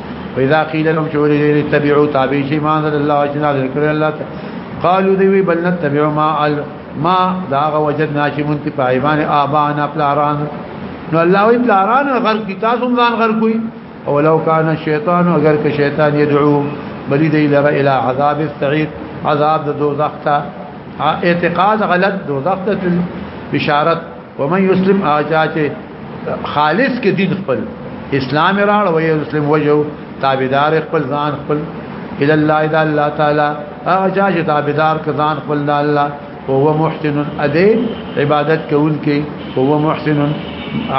واذا قيل لهم شوري اتبعوا تابع شي ما انزل الله اجنا ذكر الله قالوا دوی بل نتبع ما ال ما داغه وجدنا شي مونږ په ایمان ابانا پلاران نو الله وی پلاران غر کی تاسو ځان غر کوي او لو کان الشیطان اگر که شیطان يدعو بلی دی لره الى عذاب السعير عذاب دوزخ تا اعتقاد غلط دوزخ ته بشارت ومن يسلم اجاته خالص کې دین خپل اسلام راړ وې مسلم وجو تابعدار خپل ځان خپل الى الله اذا الله تعالی هغه چې تابعدار کزان خپل الله هو محسن ادي عبادت کول کې هو محسن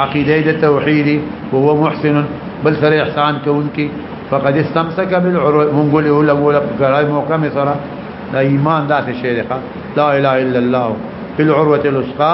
عقیده د توحید هو محسن بل سره احسان کول کې فقد استمسك بالعروه من قول اول اول قرای موقع سره دا ایمان داسې شی دی لا اله الا الله بالعروه الوثقا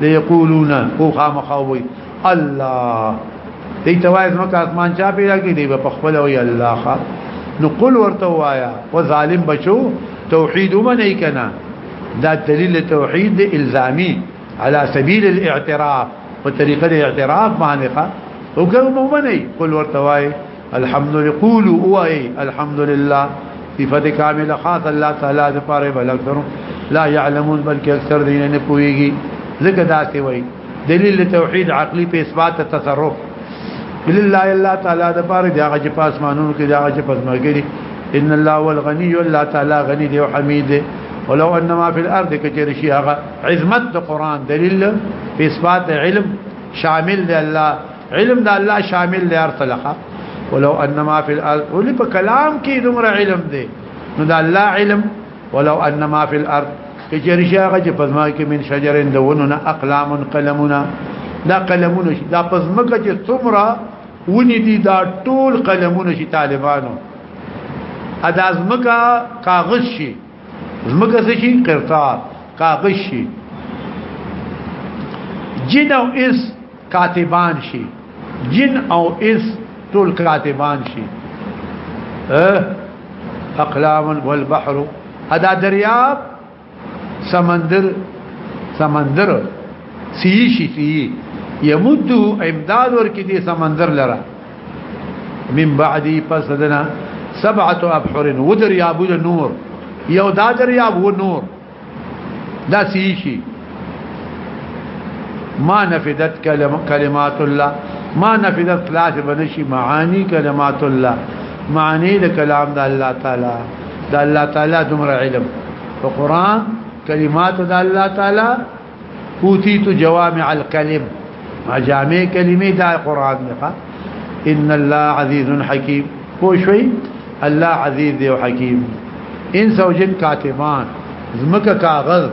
ليقولون هو خامخوي الله دې توایز نو کا اسمان چا پیدا کړی دی په خپل وی الله خا نو قل ورته وایا و ظالم بچو توحید ومنه کنا دا دلیل توحید الزامی على سبيل الاعتراف په طریقه اعتراف باندې ښه وګورم ومنه قل ورته وایا الحمد لله قول اوای الحمد لله صفت کامل خاص الله تعالی د پاره بل اکثر لا يعلمون بلکې اکثر دین نه پويږي ځکه دا څه وای دلیل توحید عقلی په اثبات تصرف لله الله تعالی د پاره دی هغه چې پاس مانونو کې دی هغه چې پزماګری ان الله والغني الله تعالی غني دی او حمید دی ولو انما في الارض كثير شيء عظمت القران دليل في اثبات علم شامل لله علم د الله شامل دی ارته لخه ولو انما في الارض ولي په کلام کې دومره علم دی نو د الله علم ولو انما في الارض کچری شاغه چې پزما کې من شجرن دوننا اقلام قلمنا دا قلمونه شي دا پزمکه چې څومره ونی دي دا ټول قلمونه شي طالبانو ادا زمکه کاغذ شي زمکه څه شي قرطاس کاغذ شي جن او اس کاتبان شي جن او اس ټول کاتبان شي اقلام والبحر ادا دریاب سمندر سمندر سی شي سی يمد امداد ورکې دي سمندر لره من بعدي پسدنا سبعه ابحر ودرياب نور یو دا دریاب و نور دا سیشی ما نفدت کلمات الله ما نفدت خلاص بنشي معاني کلمات الله معنی د کلام د الله تعالی د الله تعالی دمر علم په قران کلمات د الله تعالی اوتیت جوامع الکلم ما جامع کلمه دا قران نه ان الله عزیز حکیم خو شوي الله عزیز دی او حکیم ان زوجن کاتمان زمکه کاغذ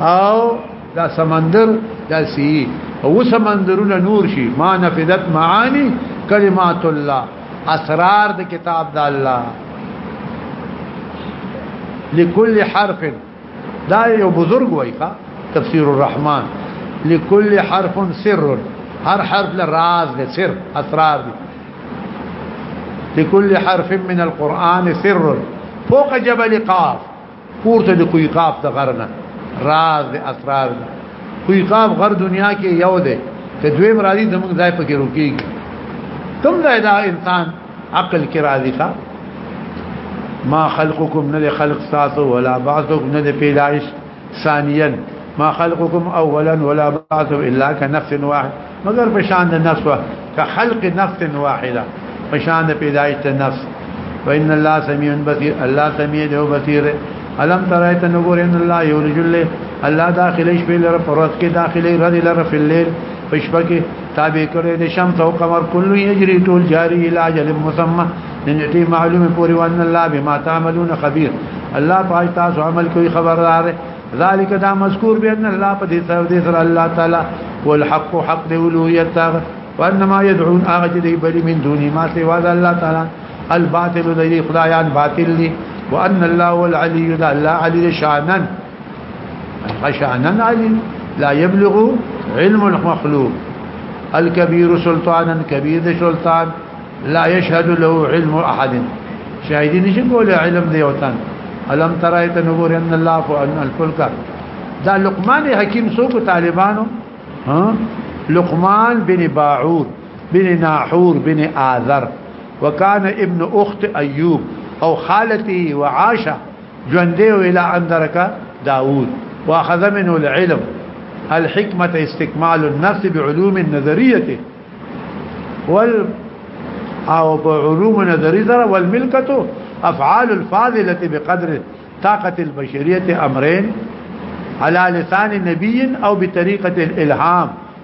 او دا سمندر دا سی او سمندرونه نور شي ما نفدت معانی کلمات الله اسرار د کتاب د الله لكل حرف دا یو بزرګ وای ښا تفسیر الرحمن لكل حرف سر هر حرف له راز ده سر اسرار دي لكل حرف من القران سر فوق جبل قاف پورته د کوی قاف د غرنه راز د اسرار ده کوی قاف غر دنیا کې یو ده ته دوی مرادي زموږ ځای پکې روکیږي کوم ځای دا انسان عقل کې راضي ښا ما خلقكم نه خلق تاسو ولا بعثكم نه پیدائش ثانيا ما خلقكم اولا ولا بعث الا كنفس واحد مگر بشان النفس كخلق نفس واحده بشان پیدائش النفس وان الله سميع بصير الله سميع له بصير الم ترایت نګور ان الله یولج الله داخلي شپې لره پرات کې داخلي رد لره فلل پښپکه تابع کړی د شمس او قمر کله یجری ټول جاری علاج المسمى ننټی معلوم پوری وان الله بما تعملون خبير الله پاج تاسو عمل کوي خبردار ذالک دا مذکور بان الله په دې سره دې سره الله تعالی والحق حق دی اولویت وانما يدعون اغجدي بل من دون ما سوى الله تعالی الباطل دی خدایان باطل دی وان الله والعلي ذا الله علي شانن شانا علي لا يبلغ علم المخلوق الكبير سلطانا كبير سلطان لا يشهد له علم أحد شاهدين ايش يقول علم ديوتان الم ترى تنور ان الله فان الفلك ذا لقمان حكيم سوق طالبانو ها لقمان بن باعور بن ناحور بن آذر وكان ابن اخت ايوب او خالته وعاش جنده الى اندرك داوود واخذ منه العلم الحكمة استكمال النفس بعلوم النظرية وال او بعلوم نظرية والملكة افعال الفاضلة بقدر طاقة البشرية امرين على لسان نبي او بطريقة الالهام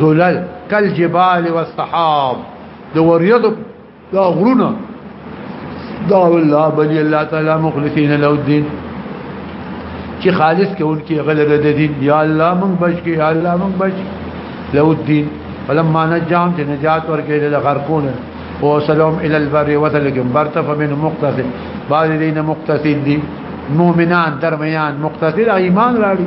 زلل کل جبال والسحاب د وریاد دا غرونه دا والله بلی الله تعالی مخلصین له الدين چې خالص کوونکی غلره د دین یا الله مونږ بچی یا الله مونږ بچی له الدين فلما نجام چې نجات ورکړي د غرقونه وصلهم الى البر وتلقم برتف من مقتصد بعد دين مقتصد دي مؤمنان درمیان مقتصد ایمان راړي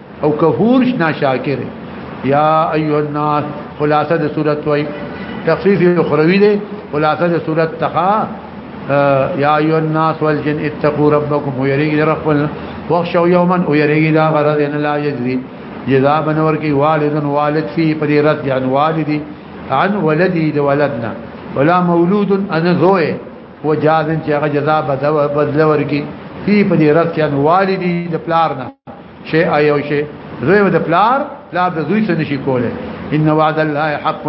او کفور شنا شاکر یا ایو الناس خلاصه د صورت وای تخفیف اخروی دی خلاصه د صورت تخا یا ایو الناس والجن اتقوا ربکم ویریږي ربن واخشوا یوما ویریږي دا غرض ان لا یجری جزاء بنور کی والد والد فی پدی رد یعنی والدی عن ولدی د ولدنا ولا مولود ان زوی وجازن چې هغه جزاء بدلور کی فی پدی رد یعنی والدی د پلارنا شي ايو شي زوی د پلار پلار د زوی سره نشي کوله ان وعد الله حق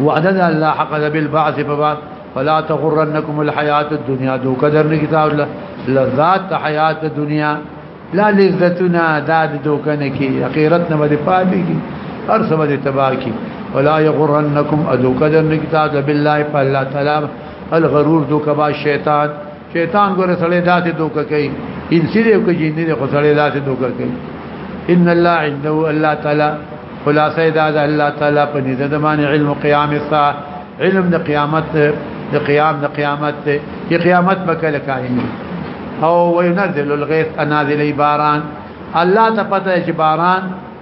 وعد الله حق بالبعث فبعث فلا تغرنكم الحياه الدنيا دو قدر نه کتاب الله لذات حیات دنیا لا لذتنا داد دوکنه کی اخرت نه باندې پاتې کی هر څه باندې تباہ کی ولا یغرنکم ادو قدر نکتا بالله فالله تعالی الغرور دوکبا شیطان شیطان ګوره سړی داسې دوکه کوي انسی دی او جن دی خو سړی داسې دوکه کوي ان الله عنده الله تعالی خلاصه دا ده الله تعالی په دې د معنی علم قیام الساعه علم د قیامت د قیام د قیامت چې قیامت به کله قائم او وينزل الغيث انازل باران الله ته پته چې باران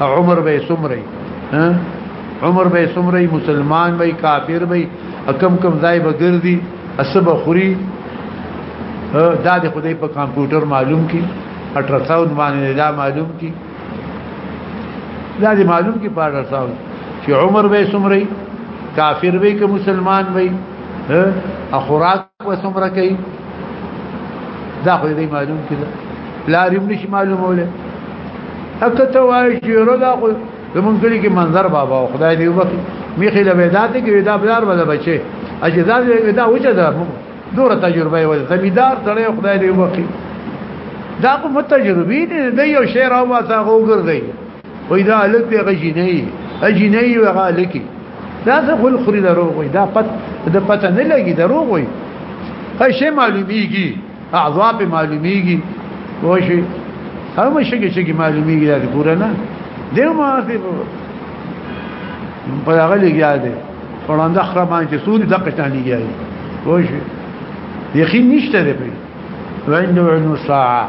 عمر به سمري ها عمر به سمري مسلمان به کافر به کم کم ځای به ګرځي اسب خوري دا د خدای په کمپیوټر معلوم کی الټراساوند باندې دا معلوم کی دا دې معلوم کی په الټراساوند چې عمر به سمري کافر به که مسلمان به اخراج په څومره کوي دا خو دې معلوم کړه لا ریم نشي معلوموله حتی ته وایي چې ردا خو زمونږ کلی کې منظر بابا او خدای دې وبخي میخي له بدات کې دا بلار ولا بچي اجزا دې دا وجه ده دوره تجربه وي زمیدار سره خدای دې وبخي دا کوم تجربه دې د یو شعر او واسه وګرځي وای دا الک دی غجینې اجینې وغه الکی دا څه خل خوري دروغ وای دا پت د پته نه لګي دروغ وای هي شی معلومیږي اعضاء په معلومیږي وشي هم شي چې معلومیږي دا پورا نه دیو ما په په هغه لګیا دی وړاندې خره باندې سوري دقه ثاني دی وشي یقین نشته دی په وینډو نو ساعه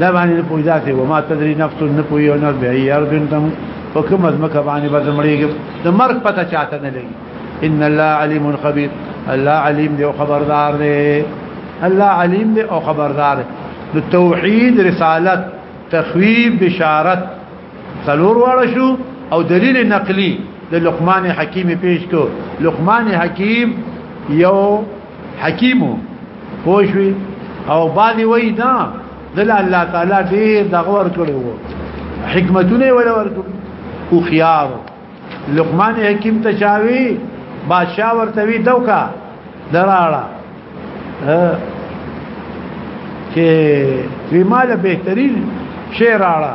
دا باندې په ذاته و ما تدري نفس نه پوي او نه به یار دین تم په کوم ځمکه باندې به زمړیږي د مرګ پته چاته نه لګي ان الله علیم خبیر الله علیم دی او خبردار دی الله علیم دی او خبردار دی توحید رسالت تخویب بشارت څلور واړه شو او دلیل نقلی د لقمان حکیم پیش کو لقمان حکیم یو حکیمو پوښوي او باندې وای دا دل الله تعالی ډیر دغه ور کړو حکمتونه ور ور کړو او خيار لقمان حکیم ته چاوي بادشاہ ورته وی دوکا دراړه چې وی مال بهترین شعر راړه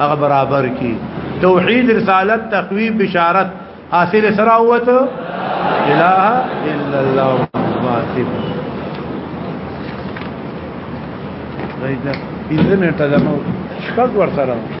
هغه برابر کی توحید رسالت تقویب بشارت حاصل سره ووت اله الا الله واسف راځه دې نه ته دمو شپږ ور سره